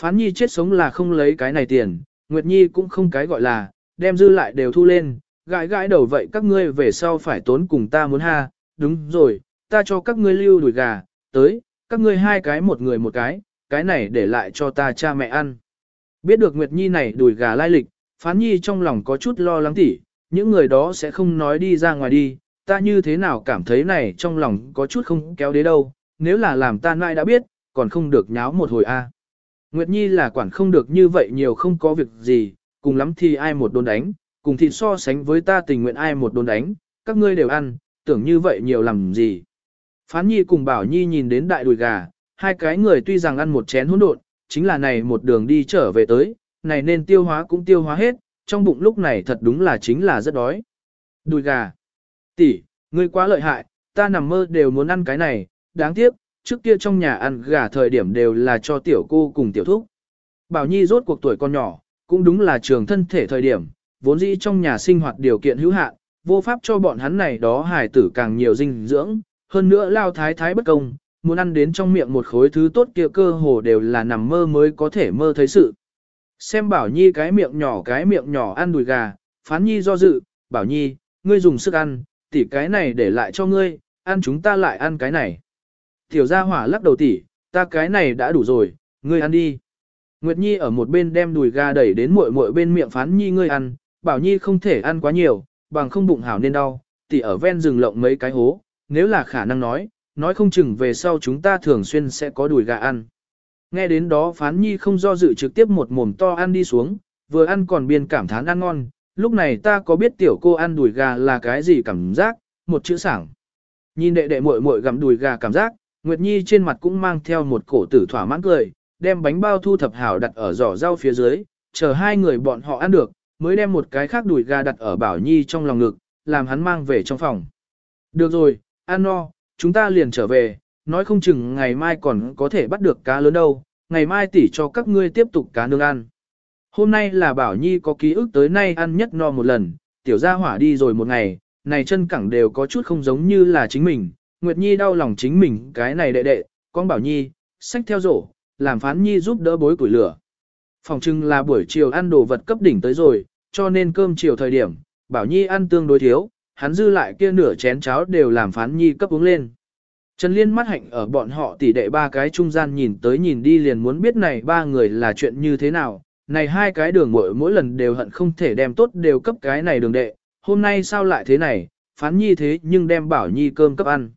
Phán nhi chết sống là không lấy cái này tiền, Nguyệt Nhi cũng không cái gọi là, đem dư lại đều thu lên, gãi gãi đầu vậy các ngươi về sau phải tốn cùng ta muốn ha, đúng rồi, ta cho các ngươi lưu đuổi gà, tới, các ngươi hai cái một người một cái, cái này để lại cho ta cha mẹ ăn. Biết được Nguyệt Nhi này đuổi gà lai lịch, Phán Nhi trong lòng có chút lo lắng tỉ, những người đó sẽ không nói đi ra ngoài đi, ta như thế nào cảm thấy này trong lòng có chút không kéo đế đâu, nếu là làm ta nại đã biết, còn không được nháo một hồi a. Nguyệt Nhi là quản không được như vậy nhiều không có việc gì, cùng lắm thì ai một đồn đánh, cùng thịt so sánh với ta tình nguyện ai một đồn đánh, các ngươi đều ăn, tưởng như vậy nhiều làm gì. Phán Nhi cùng Bảo Nhi nhìn đến đại đùi gà, hai cái người tuy rằng ăn một chén hỗn độn, chính là này một đường đi trở về tới, này nên tiêu hóa cũng tiêu hóa hết, trong bụng lúc này thật đúng là chính là rất đói. Đùi gà. tỷ, ngươi quá lợi hại, ta nằm mơ đều muốn ăn cái này, đáng tiếc, trước kia trong nhà ăn gà thời điểm đều là cho tiểu cô cùng tiểu thúc. Bảo Nhi rốt cuộc tuổi con nhỏ, cũng đúng là trường thân thể thời điểm, vốn dĩ trong nhà sinh hoạt điều kiện hữu hạn, vô pháp cho bọn hắn này đó hài tử càng nhiều dinh dưỡng, hơn nữa lao thái thái bất công, muốn ăn đến trong miệng một khối thứ tốt kia cơ hồ đều là nằm mơ mới có thể mơ thấy sự. Xem Bảo Nhi cái miệng nhỏ cái miệng nhỏ ăn đùi gà, phán Nhi do dự, Bảo Nhi, ngươi dùng sức ăn, tỉ cái này để lại cho ngươi, ăn chúng ta lại ăn cái này. Tiểu gia hỏa lắc đầu tỉ, ta cái này đã đủ rồi, ngươi ăn đi. Nguyệt Nhi ở một bên đem đùi gà đẩy đến muội muội bên miệng phán Nhi ngươi ăn, Bảo Nhi không thể ăn quá nhiều, bằng không bụng hảo nên đau, tỉ ở ven rừng lộng mấy cái hố, nếu là khả năng nói, nói không chừng về sau chúng ta thường xuyên sẽ có đùi gà ăn. Nghe đến đó phán nhi không do dự trực tiếp một mồm to ăn đi xuống, vừa ăn còn biên cảm thán ăn ngon, lúc này ta có biết tiểu cô ăn đùi gà là cái gì cảm giác, một chữ sảng. Nhìn đệ đệ muội muội gặm đùi gà cảm giác, Nguyệt Nhi trên mặt cũng mang theo một cổ tử thỏa mãn cười, đem bánh bao thu thập hảo đặt ở giỏ rau phía dưới, chờ hai người bọn họ ăn được, mới đem một cái khác đùi gà đặt ở Bảo Nhi trong lòng ngực, làm hắn mang về trong phòng. Được rồi, ăn no, chúng ta liền trở về, nói không chừng ngày mai còn có thể bắt được cá lớn đâu, ngày mai tỉ cho các ngươi tiếp tục cá nướng ăn. Hôm nay là Bảo Nhi có ký ức tới nay ăn nhất no một lần, tiểu gia hỏa đi rồi một ngày, này chân cẳng đều có chút không giống như là chính mình, Nguyệt Nhi đau lòng chính mình cái này đệ đệ, con Bảo Nhi, sách theo rổ, làm phán Nhi giúp đỡ bối củi lửa. Phòng trưng là buổi chiều ăn đồ vật cấp đỉnh tới rồi, cho nên cơm chiều thời điểm, Bảo Nhi ăn tương đối thiếu, hắn dư lại kia nửa chén cháo đều làm phán Nhi cấp uống lên. Trần Liên mắt hạnh ở bọn họ tỷ đệ ba cái trung gian nhìn tới nhìn đi liền muốn biết này ba người là chuyện như thế nào, này hai cái đường mỗi mỗi lần đều hận không thể đem tốt đều cấp cái này đường đệ, hôm nay sao lại thế này, phán nhi thế nhưng đem bảo nhi cơm cấp ăn.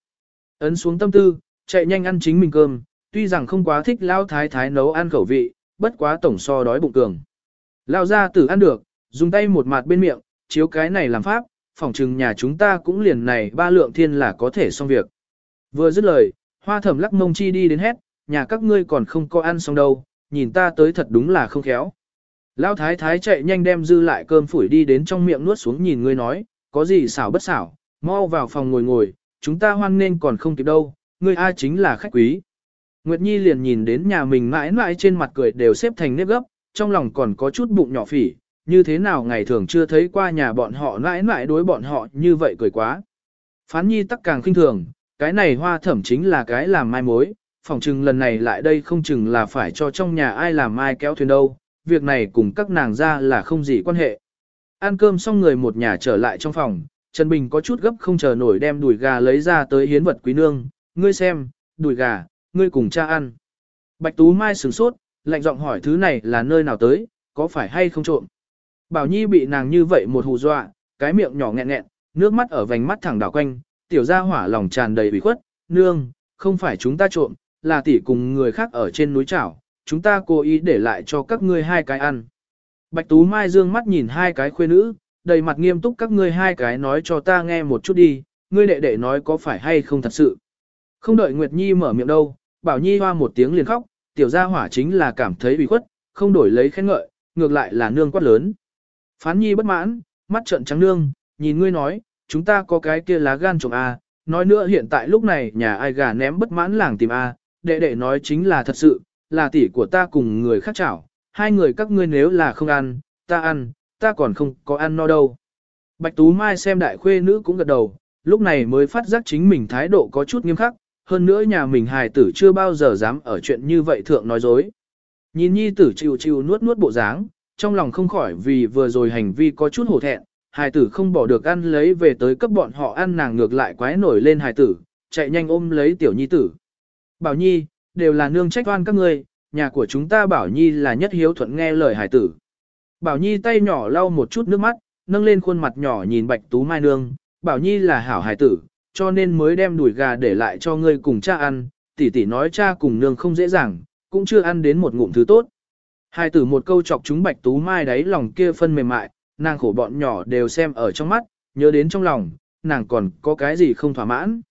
Ấn xuống tâm tư, chạy nhanh ăn chính mình cơm, tuy rằng không quá thích lao thái thái nấu ăn khẩu vị, bất quá tổng so đói bụng cường. Lao ra tử ăn được, dùng tay một mặt bên miệng, chiếu cái này làm pháp, phỏng chừng nhà chúng ta cũng liền này ba lượng thiên là có thể xong việc. Vừa dứt lời, hoa thẩm lắc mông chi đi đến hét, nhà các ngươi còn không có ăn xong đâu, nhìn ta tới thật đúng là không khéo. Lão thái thái chạy nhanh đem dư lại cơm phủi đi đến trong miệng nuốt xuống nhìn ngươi nói, có gì xảo bất xảo, mau vào phòng ngồi ngồi, chúng ta hoan nên còn không kịp đâu, ngươi ai chính là khách quý. Nguyệt Nhi liền nhìn đến nhà mình mãi mãi trên mặt cười đều xếp thành nếp gấp, trong lòng còn có chút bụng nhỏ phỉ, như thế nào ngày thường chưa thấy qua nhà bọn họ mãi mãi đối bọn họ như vậy cười quá. Phán Nhi tắc càng khinh thường, cái này hoa thẩm chính là cái làm mai mối, phỏng chừng lần này lại đây không chừng là phải cho trong nhà ai làm mai kéo thuyền đâu, việc này cùng các nàng ra là không gì quan hệ. Ăn cơm xong người một nhà trở lại trong phòng, Trần Bình có chút gấp không chờ nổi đem đùi gà lấy ra tới hiến vật quý nương, ngươi xem, đùi gà, ngươi cùng cha ăn. Bạch Tú Mai sửng sốt, lạnh giọng hỏi thứ này là nơi nào tới, có phải hay không trộm. Bảo Nhi bị nàng như vậy một hù dọa, cái miệng nhỏ nghẹn nghẹn, nước mắt ở vành mắt thẳng đảo quanh, tiểu gia hỏa lòng tràn đầy ủy khuất, nương, không phải chúng ta trộm, là tỷ cùng người khác ở trên núi chảo, chúng ta cố ý để lại cho các ngươi hai cái ăn. Bạch Tú Mai dương mắt nhìn hai cái khuê nữ, đầy mặt nghiêm túc các ngươi hai cái nói cho ta nghe một chút đi, ngươi đệ đệ nói có phải hay không thật sự. Không đợi Nguyệt Nhi mở miệng đâu, Bảo Nhi hoa một tiếng liền khóc, tiểu gia hỏa chính là cảm thấy ủy khuất, không đổi lấy khen ngợi, ngược lại là nương quát lớn. Phán Nhi bất mãn, mắt trợn trắng nương, nhìn ngươi nói, chúng ta có cái kia lá gan trộm A, nói nữa hiện tại lúc này nhà ai gà ném bất mãn làng tìm A, đệ đệ nói chính là thật sự, là tỷ của ta cùng người khác chảo, hai người các ngươi nếu là không ăn, ta ăn, ta còn không có ăn no đâu. Bạch Tú Mai xem đại khuê nữ cũng gật đầu, lúc này mới phát giác chính mình thái độ có chút nghiêm khắc, hơn nữa nhà mình hài tử chưa bao giờ dám ở chuyện như vậy thượng nói dối. Nhìn nhi tử chịu chịu nuốt nuốt bộ dáng, trong lòng không khỏi vì vừa rồi hành vi có chút hổ thẹn, hài tử không bỏ được ăn lấy về tới cấp bọn họ ăn nàng ngược lại quái nổi lên hài tử, chạy nhanh ôm lấy tiểu nhi tử. Bảo nhi, đều là nương trách oan các ngươi, nhà của chúng ta bảo nhi là nhất hiếu thuận nghe lời hài tử. Bảo nhi tay nhỏ lau một chút nước mắt, nâng lên khuôn mặt nhỏ nhìn bạch tú mai nương, bảo nhi là hảo hài tử, cho nên mới đem đùi gà để lại cho ngươi cùng cha ăn, tỷ tỷ nói cha cùng nương không dễ dàng, cũng chưa ăn đến một ngụm thứ tốt. Hai tử một câu chọc chúng bạch tú mai đáy lòng kia phân mềm mại, nàng khổ bọn nhỏ đều xem ở trong mắt, nhớ đến trong lòng, nàng còn có cái gì không thỏa mãn.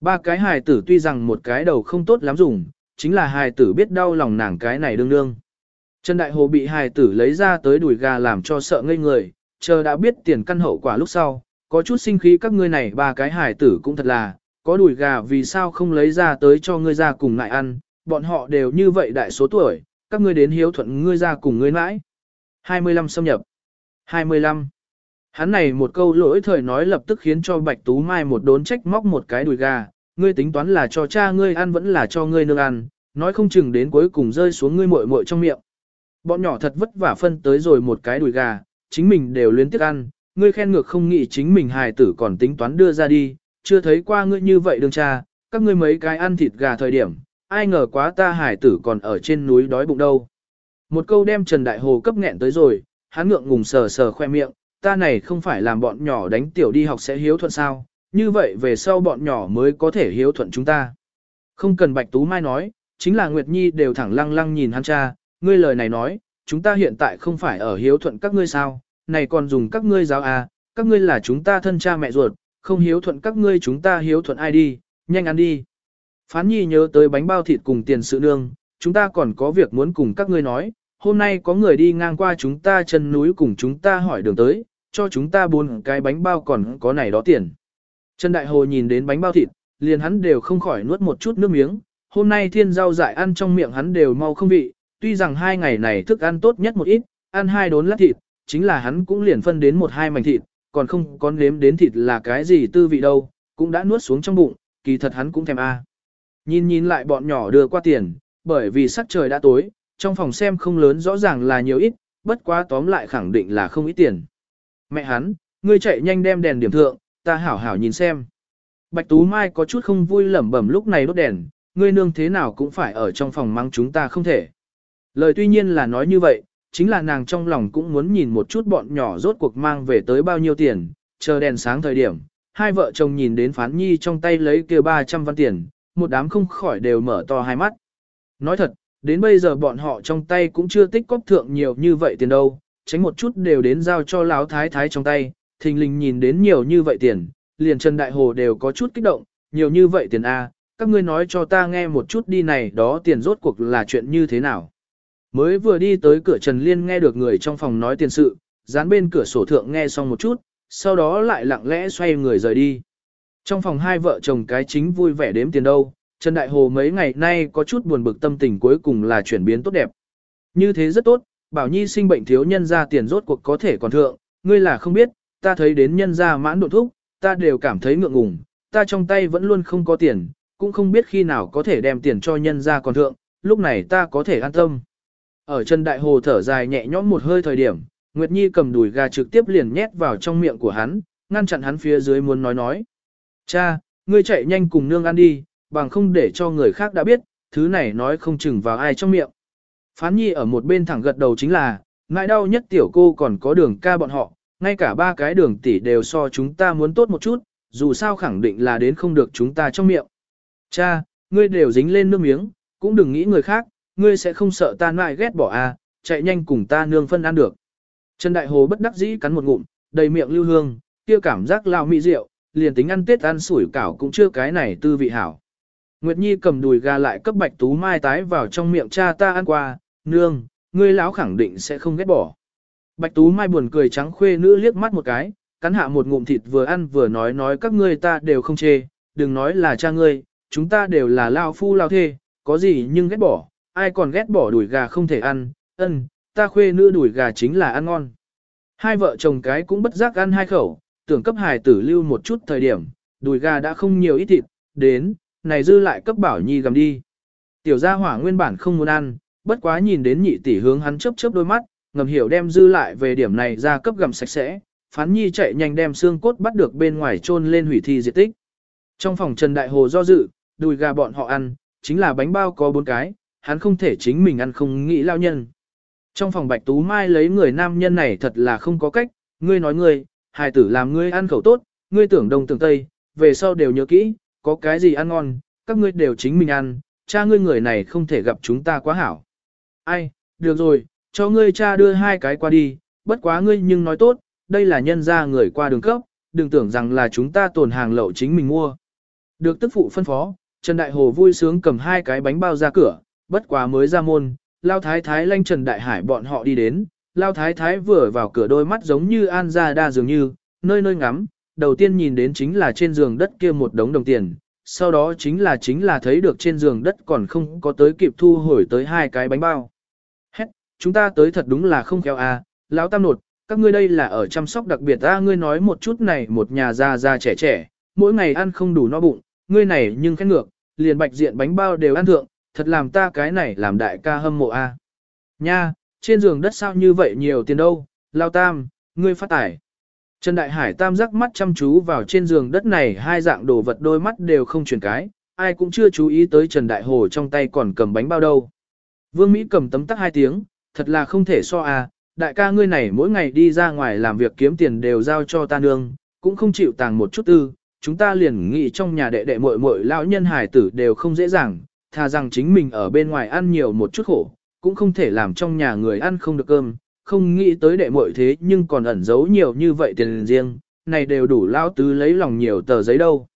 Ba cái hài tử tuy rằng một cái đầu không tốt lắm dùng, chính là hài tử biết đau lòng nàng cái này đương đương. Trần Đại Hồ bị hài tử lấy ra tới đùi gà làm cho sợ ngây người, chờ đã biết tiền căn hậu quả lúc sau, có chút sinh khí các ngươi này ba cái hài tử cũng thật là, có đùi gà vì sao không lấy ra tới cho ngươi ra cùng lại ăn, bọn họ đều như vậy đại số tuổi, các ngươi đến hiếu thuận ngươi ra cùng ngươi mãi. 25 xâm nhập. 25. Hắn này một câu lỗi thời nói lập tức khiến cho Bạch Tú Mai một đốn trách móc một cái đùi gà, ngươi tính toán là cho cha ngươi ăn vẫn là cho ngươi nương ăn, nói không chừng đến cuối cùng rơi xuống ngươi muội muội trong miệng. Bọn nhỏ thật vất vả phân tới rồi một cái đùi gà, chính mình đều luyến tiếc ăn, ngươi khen ngược không nghĩ chính mình hài tử còn tính toán đưa ra đi, chưa thấy qua ngươi như vậy đương cha, các ngươi mấy cái ăn thịt gà thời điểm, ai ngờ quá ta hài tử còn ở trên núi đói bụng đâu. Một câu đem Trần Đại Hồ cấp nghẹn tới rồi, hắn ngượng ngùng sờ sờ khoe miệng, ta này không phải làm bọn nhỏ đánh tiểu đi học sẽ hiếu thuận sao, như vậy về sau bọn nhỏ mới có thể hiếu thuận chúng ta. Không cần Bạch Tú Mai nói, chính là Nguyệt Nhi đều thẳng lăng lăng nhìn hắn cha, ngươi lời này nói, chúng ta hiện tại không phải ở hiếu thuận các ngươi sao, này còn dùng các ngươi giáo à, các ngươi là chúng ta thân cha mẹ ruột, không hiếu thuận các ngươi chúng ta hiếu thuận ai đi, nhanh ăn đi. Phán Nhi nhớ tới bánh bao thịt cùng tiền sự nương, chúng ta còn có việc muốn cùng các ngươi nói, hôm nay có người đi ngang qua chúng ta chân núi cùng chúng ta hỏi đường tới, cho chúng ta bốn cái bánh bao còn có này đó tiền. Trần Đại Hồ nhìn đến bánh bao thịt, liền hắn đều không khỏi nuốt một chút nước miếng, hôm nay thiên rau dại ăn trong miệng hắn đều mau không vị, tuy rằng hai ngày này thức ăn tốt nhất một ít, ăn hai đốn lát thịt, chính là hắn cũng liền phân đến một hai mảnh thịt, còn không có nếm đến thịt là cái gì tư vị đâu, cũng đã nuốt xuống trong bụng, kỳ thật hắn cũng thèm a. Nhìn nhìn lại bọn nhỏ đưa qua tiền, bởi vì sắc trời đã tối, trong phòng xem không lớn rõ ràng là nhiều ít, bất quá tóm lại khẳng định là không ít tiền. Mẹ hắn, ngươi chạy nhanh đem đèn điểm thượng, ta hảo hảo nhìn xem. Bạch Tú Mai có chút không vui lẩm bẩm lúc này đốt đèn, ngươi nương thế nào cũng phải ở trong phòng mắng chúng ta không thể. Lời tuy nhiên là nói như vậy, chính là nàng trong lòng cũng muốn nhìn một chút bọn nhỏ rốt cuộc mang về tới bao nhiêu tiền, chờ đèn sáng thời điểm. Hai vợ chồng nhìn đến phán nhi trong tay lấy kia 300 văn tiền, một đám không khỏi đều mở to hai mắt. Nói thật, đến bây giờ bọn họ trong tay cũng chưa tích cóp thượng nhiều như vậy tiền đâu, tránh một chút đều đến giao cho lão thái thái trong tay, thình lình nhìn đến nhiều như vậy tiền, liền Trần Đại Hồ đều có chút kích động, nhiều như vậy tiền A, các ngươi nói cho ta nghe một chút đi này đó tiền rốt cuộc là chuyện như thế nào. Mới vừa đi tới cửa Trần Liên nghe được người trong phòng nói tiền sự, dán bên cửa sổ thượng nghe xong một chút, sau đó lại lặng lẽ xoay người rời đi. Trong phòng hai vợ chồng cái chính vui vẻ đếm tiền đâu, Trần Đại Hồ mấy ngày nay có chút buồn bực tâm tình cuối cùng là chuyển biến tốt đẹp. Như thế rất tốt, Bảo Nhi sinh bệnh thiếu nhân ra tiền rốt cuộc có thể còn thượng, ngươi là không biết, ta thấy đến nhân ra mãn độ thúc, ta đều cảm thấy ngượng ngùng, ta trong tay vẫn luôn không có tiền, cũng không biết khi nào có thể đem tiền cho nhân ra còn thượng, lúc này ta có thể an tâm. Ở Trần Đại Hồ thở dài nhẹ nhõm một hơi thời điểm, Nguyệt Nhi cầm đùi gà trực tiếp liền nhét vào trong miệng của hắn, ngăn chặn hắn phía dưới muốn nói nói. Cha, ngươi chạy nhanh cùng nương ăn đi, bằng không để cho người khác đã biết, thứ này nói không chừng vào ai trong miệng. Phán nhi ở một bên thẳng gật đầu chính là, ngại đau nhất tiểu cô còn có đường ca bọn họ, ngay cả ba cái đường tỷ đều so chúng ta muốn tốt một chút, dù sao khẳng định là đến không được chúng ta trong miệng. Cha, ngươi đều dính lên nước miếng, cũng đừng nghĩ người khác, ngươi sẽ không sợ ta nại ghét bỏ à, chạy nhanh cùng ta nương phân ăn được. Trần Đại Hồ bất đắc dĩ cắn một ngụm, đầy miệng lưu hương, kia cảm giác lao mỹ rượu, liền tính ăn tết ăn sủi cảo cũng chưa cái này tư vị hảo. Nguyệt Nhi cầm đùi gà lại cấp bạch tú mai tái vào trong miệng cha ta ăn qua, nương, ngươi lão khẳng định sẽ không ghét bỏ. Bạch tú mai buồn cười trắng khuê nữ liếc mắt một cái, cắn hạ một ngụm thịt vừa ăn vừa nói nói các ngươi ta đều không chê, đừng nói là cha ngươi, chúng ta đều là lao phu lao thê, có gì nhưng ghét bỏ, ai còn ghét bỏ đùi gà không thể ăn, ân, ta khuê nữ đùi gà chính là ăn ngon. Hai vợ chồng cái cũng bất giác ăn hai khẩu, tưởng cấp hài tử lưu một chút thời điểm, đùi gà đã không nhiều ít thịt, đến, này dư lại cấp bảo nhi gầm đi. Tiểu gia hỏa nguyên bản không muốn ăn, bất quá nhìn đến nhị tỷ hướng hắn chớp chớp đôi mắt, ngầm hiểu đem dư lại về điểm này ra cấp gầm sạch sẽ, phán nhi chạy nhanh đem xương cốt bắt được bên ngoài chôn lên hủy thi diệt tích. Trong phòng Trần Đại Hồ do dự, đùi gà bọn họ ăn, chính là bánh bao có bốn cái, hắn không thể chính mình ăn không nghĩ lao nhân. Trong phòng Bạch Tú Mai lấy người nam nhân này thật là không có cách, ngươi nói ngươi, hài tử làm ngươi ăn khẩu tốt, ngươi tưởng đông tưởng tây, về sau đều nhớ kỹ, có cái gì ăn ngon, các ngươi đều chính mình ăn, cha ngươi người này không thể gặp chúng ta quá hảo. Ai, được rồi, cho ngươi cha đưa hai cái qua đi, bất quá ngươi nhưng nói tốt, đây là nhân ra người qua đường cấp, đừng tưởng rằng là chúng ta tồn hàng lậu chính mình mua. Được tức phụ phân phó, Trần Đại Hồ vui sướng cầm hai cái bánh bao ra cửa, bất quá mới ra môn, Lao Thái Thái lanh Trần Đại Hải bọn họ đi đến, Lao Thái Thái vừa vào cửa đôi mắt giống như An Gia Đa dường như, nơi nơi ngắm, đầu tiên nhìn đến chính là trên giường đất kia một đống đồng tiền, sau đó chính là chính là thấy được trên giường đất còn không có tới kịp thu hồi tới hai cái bánh bao. Hết, chúng ta tới thật đúng là không kéo à, lão tam nột, các ngươi đây là ở chăm sóc đặc biệt a ngươi nói một chút này một nhà già già trẻ trẻ, mỗi ngày ăn không đủ no bụng, ngươi này nhưng khét ngược, liền bạch diện bánh bao đều ăn thượng, thật làm ta cái này làm đại ca hâm mộ a. À. Nha, trên giường đất sao như vậy nhiều tiền đâu, lao tam, ngươi phát tải. Trần Đại Hải tam giác mắt chăm chú vào trên giường đất này hai dạng đồ vật đôi mắt đều không chuyển cái, ai cũng chưa chú ý tới Trần Đại Hồ trong tay còn cầm bánh bao đâu. Vương Mỹ cầm tấm tắc hai tiếng, thật là không thể so à, đại ca ngươi này mỗi ngày đi ra ngoài làm việc kiếm tiền đều giao cho ta nương, cũng không chịu tàng một chút tư, chúng ta liền nghĩ trong nhà đệ đệ muội muội lão nhân hải tử đều không dễ dàng, thà rằng chính mình ở bên ngoài ăn nhiều một chút khổ, cũng không thể làm trong nhà người ăn không được cơm, không nghĩ tới đệ muội thế nhưng còn ẩn giấu nhiều như vậy tiền riêng, này đều đủ lao tứ lấy lòng nhiều tờ giấy đâu.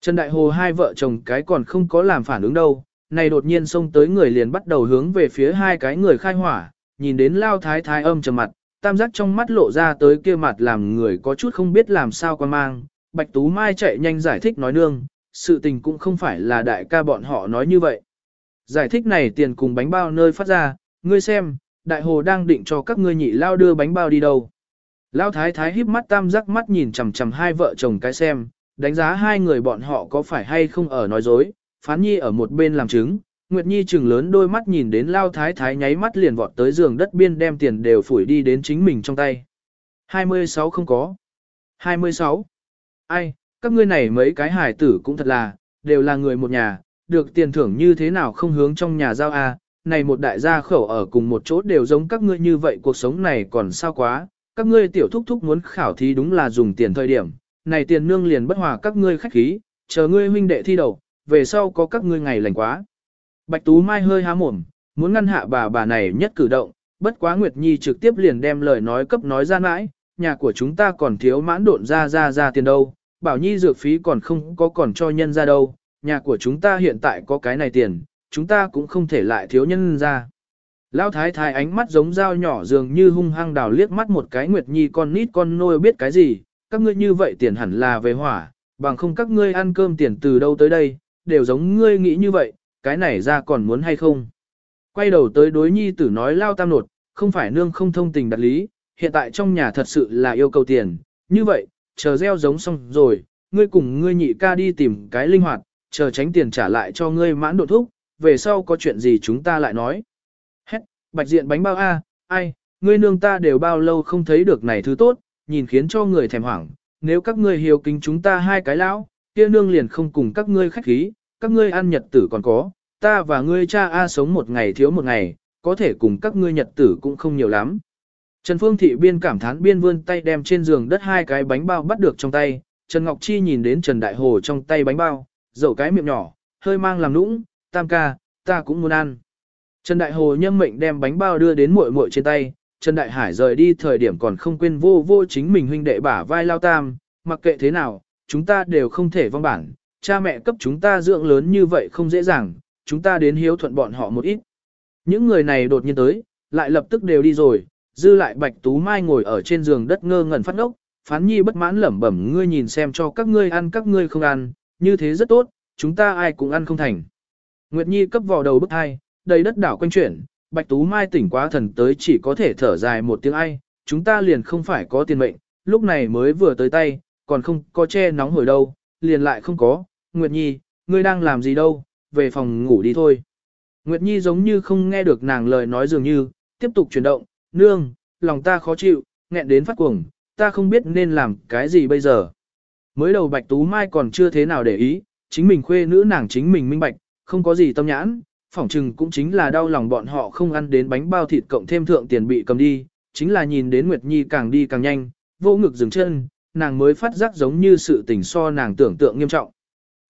Trần Đại Hồ hai vợ chồng cái còn không có làm phản ứng đâu, này đột nhiên xông tới người liền bắt đầu hướng về phía hai cái người khai hỏa, nhìn đến lao thái thái âm trầm mặt, tam giác trong mắt lộ ra tới kia mặt làm người có chút không biết làm sao quan mang, Bạch Tú Mai chạy nhanh giải thích nói nương, sự tình cũng không phải là đại ca bọn họ nói như vậy. Giải thích này tiền cùng bánh bao nơi phát ra, ngươi xem, đại hồ đang định cho các ngươi nhị lao đưa bánh bao đi đâu. Lao thái thái híp mắt tam giác mắt nhìn chằm chằm hai vợ chồng cái xem, đánh giá hai người bọn họ có phải hay không ở nói dối, phán nhi ở một bên làm chứng, Nguyệt Nhi chừng lớn đôi mắt nhìn đến Lao Thái Thái nháy mắt liền vọt tới giường đất biên đem tiền đều phủi đi đến chính mình trong tay. 26 không có. 26. Ai, các ngươi này mấy cái hải tử cũng thật là, đều là người một nhà, được tiền thưởng như thế nào không hướng trong nhà giao a này một đại gia khẩu ở cùng một chỗ đều giống các ngươi như vậy cuộc sống này còn sao quá, các ngươi tiểu thúc thúc muốn khảo thí đúng là dùng tiền thời điểm, này tiền nương liền bất hòa các ngươi khách khí, chờ ngươi huynh đệ thi đầu, về sau có các ngươi ngày lành quá. Bạch Tú Mai hơi há mồm, muốn ngăn hạ bà bà này nhất cử động, bất quá Nguyệt Nhi trực tiếp liền đem lời nói cấp nói ra mãi, nhà của chúng ta còn thiếu mãn độn ra ra ra tiền đâu, bảo Nhi dược phí còn không có còn cho nhân ra đâu, nhà của chúng ta hiện tại có cái này tiền, chúng ta cũng không thể lại thiếu nhân ra. Lão thái thái ánh mắt giống dao nhỏ dường như hung hăng đào liếc mắt một cái Nguyệt Nhi con nít con nôi biết cái gì, các ngươi như vậy tiền hẳn là về hỏa, bằng không các ngươi ăn cơm tiền từ đâu tới đây, đều giống ngươi nghĩ như vậy, cái này ra còn muốn hay không. Quay đầu tới đối nhi tử nói lao tam nột, không phải nương không thông tình đặt lý, hiện tại trong nhà thật sự là yêu cầu tiền, như vậy, chờ gieo giống xong rồi, ngươi cùng ngươi nhị ca đi tìm cái linh hoạt, chờ tránh tiền trả lại cho ngươi mãn độ thúc, về sau có chuyện gì chúng ta lại nói. Hét, bạch diện bánh bao a, ai, ngươi nương ta đều bao lâu không thấy được này thứ tốt, nhìn khiến cho người thèm hoảng, nếu các ngươi hiếu kính chúng ta hai cái lão, kia nương liền không cùng các ngươi khách khí, các ngươi ăn nhật tử còn có, ta và ngươi cha A sống một ngày thiếu một ngày, có thể cùng các ngươi nhật tử cũng không nhiều lắm. Trần Phương Thị biên cảm thán biên vươn tay đem trên giường đất hai cái bánh bao bắt được trong tay, Trần Ngọc Chi nhìn đến Trần Đại Hồ trong tay bánh bao, dầu cái miệng nhỏ, hơi mang làm nũng, tam ca, ta cũng muốn ăn. Trần Đại Hồ nhâm mệnh đem bánh bao đưa đến muội muội trên tay, Trần Đại Hải rời đi thời điểm còn không quên vô vô chính mình huynh đệ bả vai lao tam, mặc kệ thế nào, chúng ta đều không thể vong bản, cha mẹ cấp chúng ta dưỡng lớn như vậy không dễ dàng, chúng ta đến hiếu thuận bọn họ một ít. Những người này đột nhiên tới, lại lập tức đều đi rồi, dư lại Bạch Tú Mai ngồi ở trên giường đất ngơ ngẩn phát ngốc, phán nhi bất mãn lẩm bẩm ngươi nhìn xem cho các ngươi ăn các ngươi không ăn, như thế rất tốt, chúng ta ai cũng ăn không thành. Nguyệt Nhi cấp vào đầu bức hai, đầy đất đảo quanh chuyển, Bạch Tú Mai tỉnh quá thần tới chỉ có thể thở dài một tiếng ai, chúng ta liền không phải có tiền mệnh, lúc này mới vừa tới tay, còn không có che nóng hồi đâu, liền lại không có, Nguyệt Nhi, ngươi đang làm gì đâu, về phòng ngủ đi thôi. Nguyệt Nhi giống như không nghe được nàng lời nói dường như, tiếp tục chuyển động, nương, lòng ta khó chịu, nghẹn đến phát cuồng, ta không biết nên làm cái gì bây giờ. Mới đầu Bạch Tú Mai còn chưa thế nào để ý, chính mình khuê nữ nàng chính mình minh bạch, không có gì tâm nhãn, phỏng chừng cũng chính là đau lòng bọn họ không ăn đến bánh bao thịt cộng thêm thượng tiền bị cầm đi, chính là nhìn đến Nguyệt Nhi càng đi càng nhanh, vô ngực dừng chân, nàng mới phát giác giống như sự tình so nàng tưởng tượng nghiêm trọng.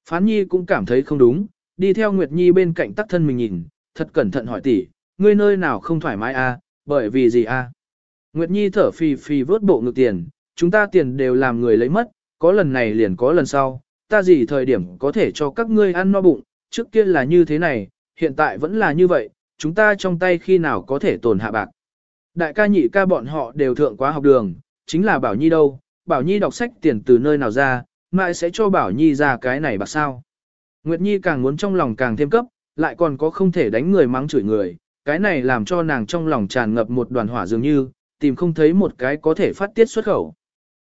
Phán Nhi cũng cảm thấy không đúng, đi theo Nguyệt Nhi bên cạnh tắc thân mình nhìn, thật cẩn thận hỏi tỷ, ngươi nơi nào không thoải mái a? À, bởi vì gì a? À? Nguyệt Nhi thở phì phì vớt bộ ngực tiền, chúng ta tiền đều làm người lấy mất, có lần này liền có lần sau, ta gì thời điểm có thể cho các ngươi ăn no bụng, trước kia là như thế này, hiện tại vẫn là như vậy, chúng ta trong tay khi nào có thể tồn hạ bạc. Đại ca nhị ca bọn họ đều thượng quá học đường, chính là Bảo Nhi đâu, Bảo Nhi đọc sách tiền từ nơi nào ra, mãi sẽ cho Bảo Nhi ra cái này bạc sao. Nguyệt Nhi càng muốn trong lòng càng thêm cấp, lại còn có không thể đánh người mắng chửi người, cái này làm cho nàng trong lòng tràn ngập một đoàn hỏa dường như, tìm không thấy một cái có thể phát tiết xuất khẩu.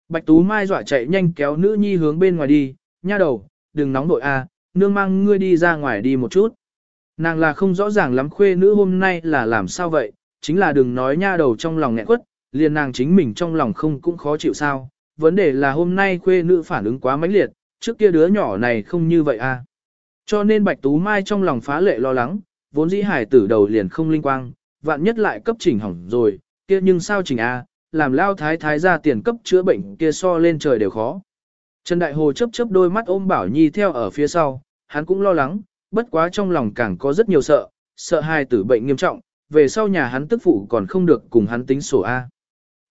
Bạch Tú Mai dọa chạy nhanh kéo nữ nhi hướng bên ngoài đi, nha đầu, đừng nóng nội a, à, nương mang ngươi đi ra ngoài đi một chút. Nàng là không rõ ràng lắm khuê nữ hôm nay là làm sao vậy, chính là đừng nói nha đầu trong lòng nghẹn quất, liền nàng chính mình trong lòng không cũng khó chịu sao. Vấn đề là hôm nay khuê nữ phản ứng quá mãnh liệt, trước kia đứa nhỏ này không như vậy a. Cho nên Bạch Tú Mai trong lòng phá lệ lo lắng, vốn dĩ hải tử đầu liền không linh quang, vạn nhất lại cấp chỉnh hỏng rồi, kia nhưng sao chỉnh a, làm lao thái thái ra tiền cấp chữa bệnh kia so lên trời đều khó. Trần Đại Hồ chớp chớp đôi mắt ôm Bảo Nhi theo ở phía sau, hắn cũng lo lắng, bất quá trong lòng càng có rất nhiều sợ, sợ hai tử bệnh nghiêm trọng, về sau nhà hắn tức phụ còn không được cùng hắn tính sổ A.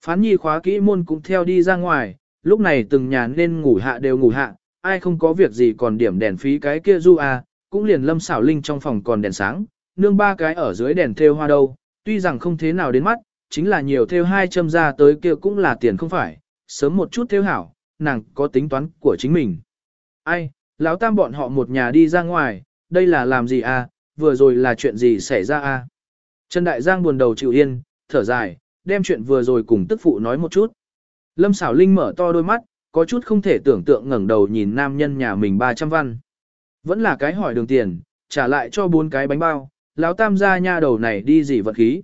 Phán Nhi khóa kỹ môn cũng theo đi ra ngoài, lúc này từng nhà nên ngủ hạ đều ngủ hạ, ai không có việc gì còn điểm đèn phí cái kia du A, cũng liền lâm xảo linh trong phòng còn đèn sáng, nương ba cái ở dưới đèn thêu hoa đâu, tuy rằng không thế nào đến mắt, chính là nhiều thêu hai châm ra tới kia cũng là tiền không phải, sớm một chút thêu hảo, nàng có tính toán của chính mình. Ai, lão tam bọn họ một nhà đi ra ngoài, đây là làm gì à, vừa rồi là chuyện gì xảy ra à. Trần Đại Giang buồn đầu chịu yên, thở dài, đem chuyện vừa rồi cùng tức phụ nói một chút. Lâm xảo linh mở to đôi mắt, có chút không thể tưởng tượng ngẩng đầu nhìn nam nhân nhà mình 300 văn. Vẫn là cái hỏi đường tiền, trả lại cho bốn cái bánh bao, lão tam gia nha đầu này đi gì vật khí.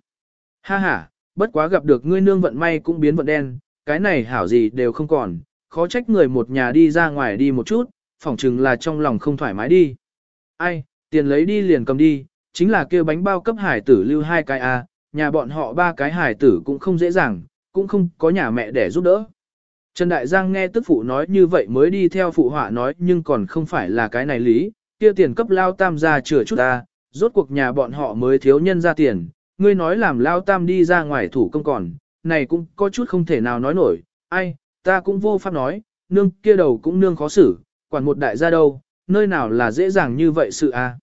Ha ha, bất quá gặp được ngươi nương vận may cũng biến vận đen, cái này hảo gì đều không còn, khó trách người một nhà đi ra ngoài đi một chút, phỏng chừng là trong lòng không thoải mái đi. Ai, tiền lấy đi liền cầm đi, chính là kêu bánh bao cấp hải tử lưu hai cái a, nhà bọn họ ba cái hải tử cũng không dễ dàng, cũng không có nhà mẹ để giúp đỡ. Trần Đại Giang nghe tức phụ nói như vậy mới đi theo phụ họa nói nhưng còn không phải là cái này lý, kia tiền cấp lao tam ra chừa chút ta, rốt cuộc nhà bọn họ mới thiếu nhân ra tiền, ngươi nói làm lao tam đi ra ngoài thủ công còn, này cũng có chút không thể nào nói nổi, ai, ta cũng vô pháp nói, nương kia đầu cũng nương khó xử, quản một đại gia đâu, nơi nào là dễ dàng như vậy sự a. À.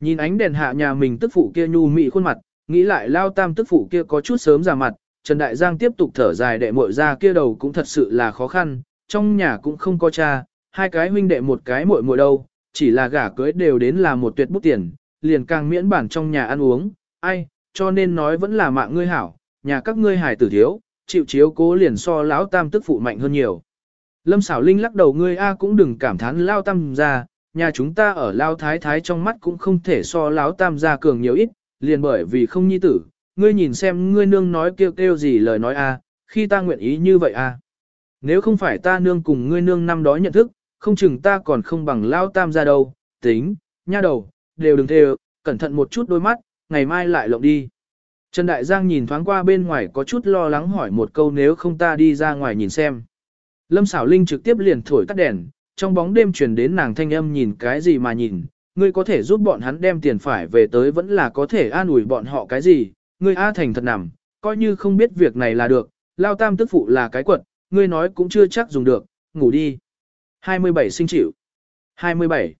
Nhìn ánh đèn hạ nhà mình tức phụ kia nhu mị khuôn mặt, nghĩ lại lao tam tức phụ kia có chút sớm ra mặt, Trần Đại Giang tiếp tục thở dài đệ muội ra kia đầu cũng thật sự là khó khăn, trong nhà cũng không có cha, hai cái huynh đệ một cái muội muội đâu, chỉ là gả cưới đều đến là một tuyệt bút tiền, liền càng miễn bản trong nhà ăn uống, ai, cho nên nói vẫn là mạng ngươi hảo, nhà các ngươi hài tử thiếu, chịu chiếu cố liền so lão tam tức phụ mạnh hơn nhiều. Lâm xảo linh lắc đầu ngươi A cũng đừng cảm thán lao tam ra, nhà chúng ta ở lao thái thái trong mắt cũng không thể so lão tam gia cường nhiều ít, liền bởi vì không nhi tử, ngươi nhìn xem ngươi nương nói kêu kêu gì lời nói A, khi ta nguyện ý như vậy A. Nếu không phải ta nương cùng ngươi nương năm đó nhận thức, không chừng ta còn không bằng lao tam ra đâu, tính, nha đầu, đều đừng thề, cẩn thận một chút đôi mắt, ngày mai lại lộng đi. Trần Đại Giang nhìn thoáng qua bên ngoài có chút lo lắng hỏi một câu nếu không ta đi ra ngoài nhìn xem. Lâm Sảo Linh trực tiếp liền thổi tắt đèn, trong bóng đêm truyền đến nàng thanh âm nhìn cái gì mà nhìn, ngươi có thể giúp bọn hắn đem tiền phải về tới vẫn là có thể an ủi bọn họ cái gì, ngươi A thành thật nằm, coi như không biết việc này là được, lao tam tức phụ là cái quật, ngươi nói cũng chưa chắc dùng được, ngủ đi. 27 sinh chịu. 27.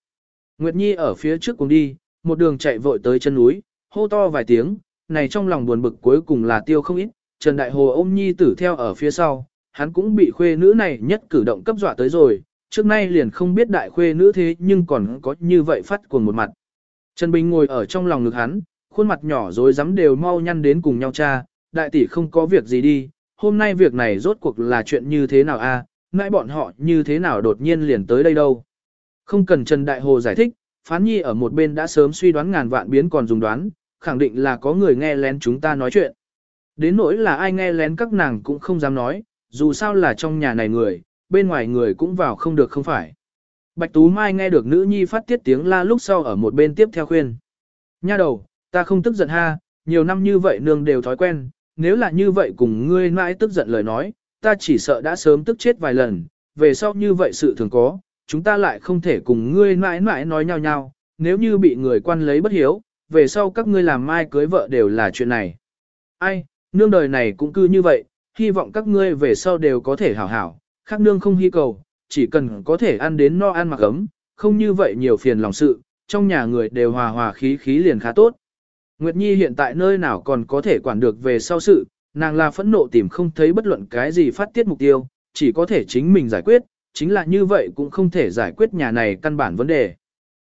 Nguyệt Nhi ở phía trước cùng đi, một đường chạy vội tới chân núi, hô to vài tiếng, này trong lòng buồn bực cuối cùng là tiêu không ít, Trần Đại Hồ ôm Nhi tử theo ở phía sau, hắn cũng bị khuê nữ này nhất cử động cấp dọa tới rồi, trước nay liền không biết đại khuê nữ thế nhưng còn có như vậy phát cuồng một mặt. Trần Bình ngồi ở trong lòng ngực hắn, khuôn mặt nhỏ rồi dám đều mau nhăn đến cùng nhau cha, đại tỷ không có việc gì đi, hôm nay việc này rốt cuộc là chuyện như thế nào a? nãy bọn họ như thế nào đột nhiên liền tới đây đâu. Không cần Trần Đại Hồ giải thích, Phán Nhi ở một bên đã sớm suy đoán ngàn vạn biến còn dùng đoán, khẳng định là có người nghe lén chúng ta nói chuyện. Đến nỗi là ai nghe lén các nàng cũng không dám nói, dù sao là trong nhà này người, bên ngoài người cũng vào không được không phải. Bạch Tú Mai nghe được nữ nhi phát tiết tiếng la lúc sau ở một bên tiếp theo khuyên. Nha đầu, ta không tức giận ha, nhiều năm như vậy nương đều thói quen, nếu là như vậy cùng ngươi mãi tức giận lời nói, ta chỉ sợ đã sớm tức chết vài lần, về sau như vậy sự thường có, chúng ta lại không thể cùng ngươi mãi mãi nói nhau nhau, nếu như bị người quan lấy bất hiếu, về sau các ngươi làm mai cưới vợ đều là chuyện này. Ai, nương đời này cũng cứ như vậy, hy vọng các ngươi về sau đều có thể hảo hảo, khác nương không hy cầu, chỉ cần có thể ăn đến no ăn mặc ấm, không như vậy nhiều phiền lòng sự, trong nhà người đều hòa hòa khí khí liền khá tốt. Nguyệt Nhi hiện tại nơi nào còn có thể quản được về sau sự, nàng là phẫn nộ tìm không thấy bất luận cái gì phát tiết mục tiêu, chỉ có thể chính mình giải quyết, chính là như vậy cũng không thể giải quyết nhà này căn bản vấn đề.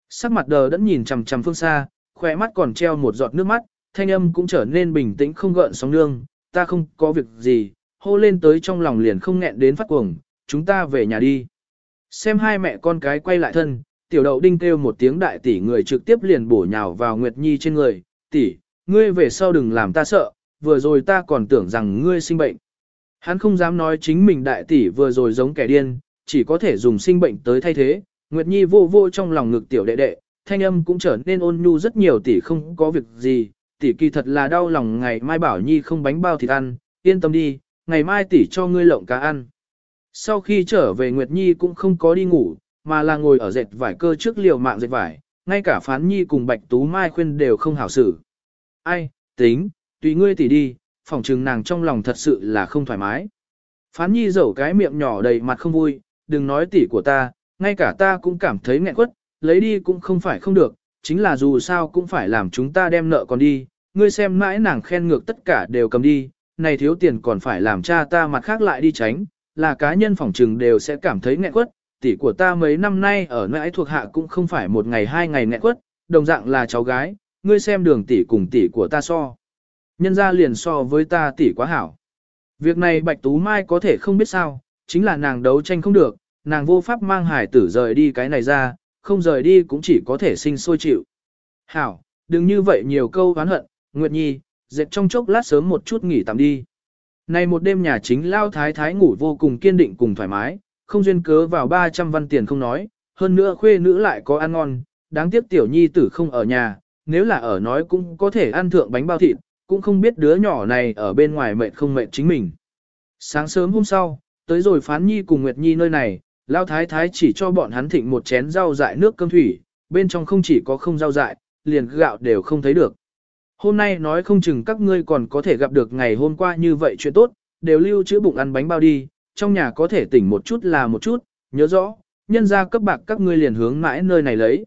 Sắc mặt đờ đẫn nhìn chằm chằm phương xa, khỏe mắt còn treo một giọt nước mắt, thanh âm cũng trở nên bình tĩnh không gợn sóng nương, ta không có việc gì, hô lên tới trong lòng liền không nghẹn đến phát cuồng, chúng ta về nhà đi. Xem hai mẹ con cái quay lại thân, tiểu đậu đinh kêu một tiếng đại tỷ người trực tiếp liền bổ nhào vào Nguyệt Nhi trên người, tỷ, ngươi về sau đừng làm ta sợ, vừa rồi ta còn tưởng rằng ngươi sinh bệnh. Hắn không dám nói chính mình đại tỷ vừa rồi giống kẻ điên, chỉ có thể dùng sinh bệnh tới thay thế, Nguyệt Nhi vô vô trong lòng ngực tiểu đệ đệ, thanh âm cũng trở nên ôn nhu rất nhiều tỷ không có việc gì, tỷ kỳ thật là đau lòng ngày mai bảo Nhi không bánh bao thịt ăn, yên tâm đi, ngày mai tỷ cho ngươi lộng cá ăn. Sau khi trở về Nguyệt Nhi cũng không có đi ngủ, mà là ngồi ở dệt vải cơ trước liều mạng dệt vải, ngay cả Phán Nhi cùng Bạch Tú Mai khuyên đều không hảo xử. Ai, tính, tùy ngươi tỷ đi, phỏng trừng nàng trong lòng thật sự là không thoải mái. Phán Nhi dẩu cái miệng nhỏ đầy mặt không vui, đừng nói tỷ của ta, ngay cả ta cũng cảm thấy nghẹn quất, lấy đi cũng không phải không được, chính là dù sao cũng phải làm chúng ta đem nợ còn đi, ngươi xem mãi nàng khen ngược tất cả đều cầm đi, này thiếu tiền còn phải làm cha ta mặt khác lại đi tránh, là cá nhân phỏng trừng đều sẽ cảm thấy nghẹn quất, tỷ của ta mấy năm nay ở nãi thuộc hạ cũng không phải một ngày hai ngày nghẹn quất, đồng dạng là cháu gái, ngươi xem đường tỷ cùng tỷ của ta so. Nhân ra liền so với ta tỷ quá hảo. Việc này Bạch Tú Mai có thể không biết sao, chính là nàng đấu tranh không được, nàng vô pháp mang hải tử rời đi cái này ra, không rời đi cũng chỉ có thể sinh sôi chịu. Hảo, đừng như vậy nhiều câu oán hận, Nguyệt Nhi, dệt trong chốc lát sớm một chút nghỉ tạm đi. Này một đêm nhà chính lao thái thái ngủ vô cùng kiên định cùng thoải mái, không duyên cớ vào 300 văn tiền không nói, hơn nữa khuê nữ lại có ăn ngon, đáng tiếc tiểu nhi tử không ở nhà, nếu là ở nói cũng có thể ăn thượng bánh bao thịt, cũng không biết đứa nhỏ này ở bên ngoài mệt không mệt chính mình. Sáng sớm hôm sau, tới rồi phán nhi cùng Nguyệt Nhi nơi này, lao thái thái chỉ cho bọn hắn thịnh một chén rau dại nước cơm thủy, bên trong không chỉ có không rau dại, liền gạo đều không thấy được. Hôm nay nói không chừng các ngươi còn có thể gặp được ngày hôm qua như vậy chuyện tốt, đều lưu trữ bụng ăn bánh bao đi, trong nhà có thể tỉnh một chút là một chút, nhớ rõ, nhân ra cấp bạc các ngươi liền hướng mãi nơi này lấy.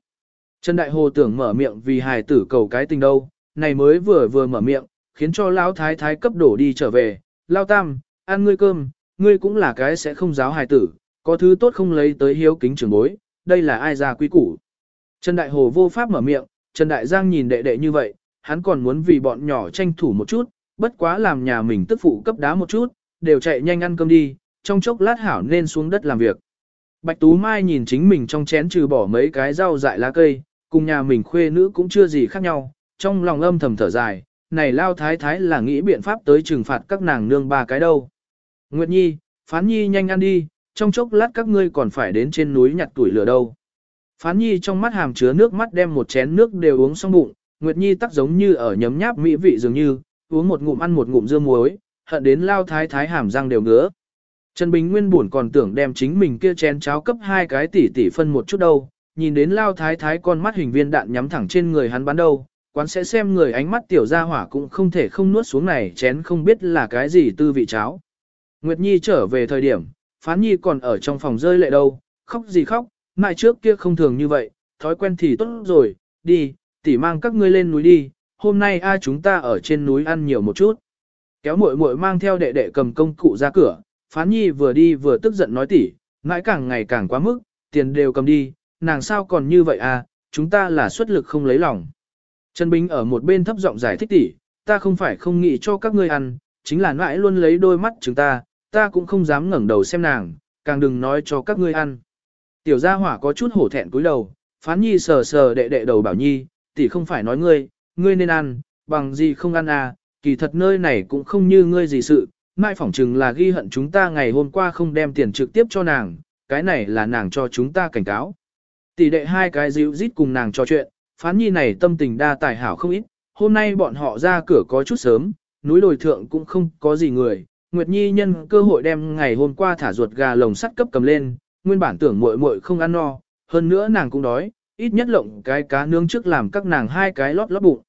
Trần Đại Hồ tưởng mở miệng vì hài tử cầu cái tình đâu, này mới vừa vừa mở miệng, khiến cho lão thái thái cấp đổ đi trở về, lao tam, ăn ngươi cơm, ngươi cũng là cái sẽ không giáo hài tử, có thứ tốt không lấy tới hiếu kính trưởng bối, đây là ai ra quý củ. Trần Đại Hồ vô pháp mở miệng, Trần Đại Giang nhìn đệ đệ như vậy, hắn còn muốn vì bọn nhỏ tranh thủ một chút, bất quá làm nhà mình tức phụ cấp đá một chút, đều chạy nhanh ăn cơm đi, trong chốc lát hảo nên xuống đất làm việc. Bạch Tú Mai nhìn chính mình trong chén trừ bỏ mấy cái rau dại lá cây, cùng nhà mình khuê nữ cũng chưa gì khác nhau, trong lòng âm thầm thở dài, này lao thái thái là nghĩ biện pháp tới trừng phạt các nàng nương ba cái đâu. Nguyệt Nhi, Phán Nhi nhanh ăn đi, trong chốc lát các ngươi còn phải đến trên núi nhặt tuổi lửa đâu. Phán Nhi trong mắt hàm chứa nước mắt đem một chén nước đều uống xong bụng, Nguyệt Nhi tắc giống như ở nhấm nháp mỹ vị dường như, uống một ngụm ăn một ngụm dưa muối, hận đến lao thái thái hàm răng đều ngứa. Trần Bình Nguyên buồn còn tưởng đem chính mình kia chén cháo cấp hai cái tỷ tỷ phân một chút đâu, nhìn đến lao thái thái con mắt hình viên đạn nhắm thẳng trên người hắn bắn đâu, quán sẽ xem người ánh mắt tiểu gia hỏa cũng không thể không nuốt xuống này chén không biết là cái gì tư vị cháo. Nguyệt Nhi trở về thời điểm, Phán Nhi còn ở trong phòng rơi lệ đâu, khóc gì khóc, mai trước kia không thường như vậy, thói quen thì tốt rồi, đi, tỷ mang các ngươi lên núi đi, hôm nay ai chúng ta ở trên núi ăn nhiều một chút. Kéo muội muội mang theo đệ đệ cầm công cụ ra cửa, Phán Nhi vừa đi vừa tức giận nói tỷ, mãi càng ngày càng quá mức, tiền đều cầm đi, nàng sao còn như vậy à, chúng ta là xuất lực không lấy lòng. Trần Bình ở một bên thấp giọng giải thích tỷ, ta không phải không nghĩ cho các ngươi ăn, chính là mãi luôn lấy đôi mắt chúng ta, ta cũng không dám ngẩng đầu xem nàng, càng đừng nói cho các ngươi ăn. Tiểu gia hỏa có chút hổ thẹn cúi đầu, Phán nhi sờ sờ đệ đệ đầu bảo nhi, tỷ không phải nói ngươi, ngươi nên ăn, bằng gì không ăn à, kỳ thật nơi này cũng không như ngươi gì sự, mai phỏng chừng là ghi hận chúng ta ngày hôm qua không đem tiền trực tiếp cho nàng, cái này là nàng cho chúng ta cảnh cáo. Tỷ đệ hai cái dịu rít cùng nàng trò chuyện, phán nhi này tâm tình đa tài hảo không ít, hôm nay bọn họ ra cửa có chút sớm, núi đồi thượng cũng không có gì người, Nguyệt Nhi nhân cơ hội đem ngày hôm qua thả ruột gà lồng sắt cấp cầm lên, nguyên bản tưởng muội muội không ăn no, hơn nữa nàng cũng đói, ít nhất lộng cái cá nướng trước làm các nàng hai cái lót lót bụng.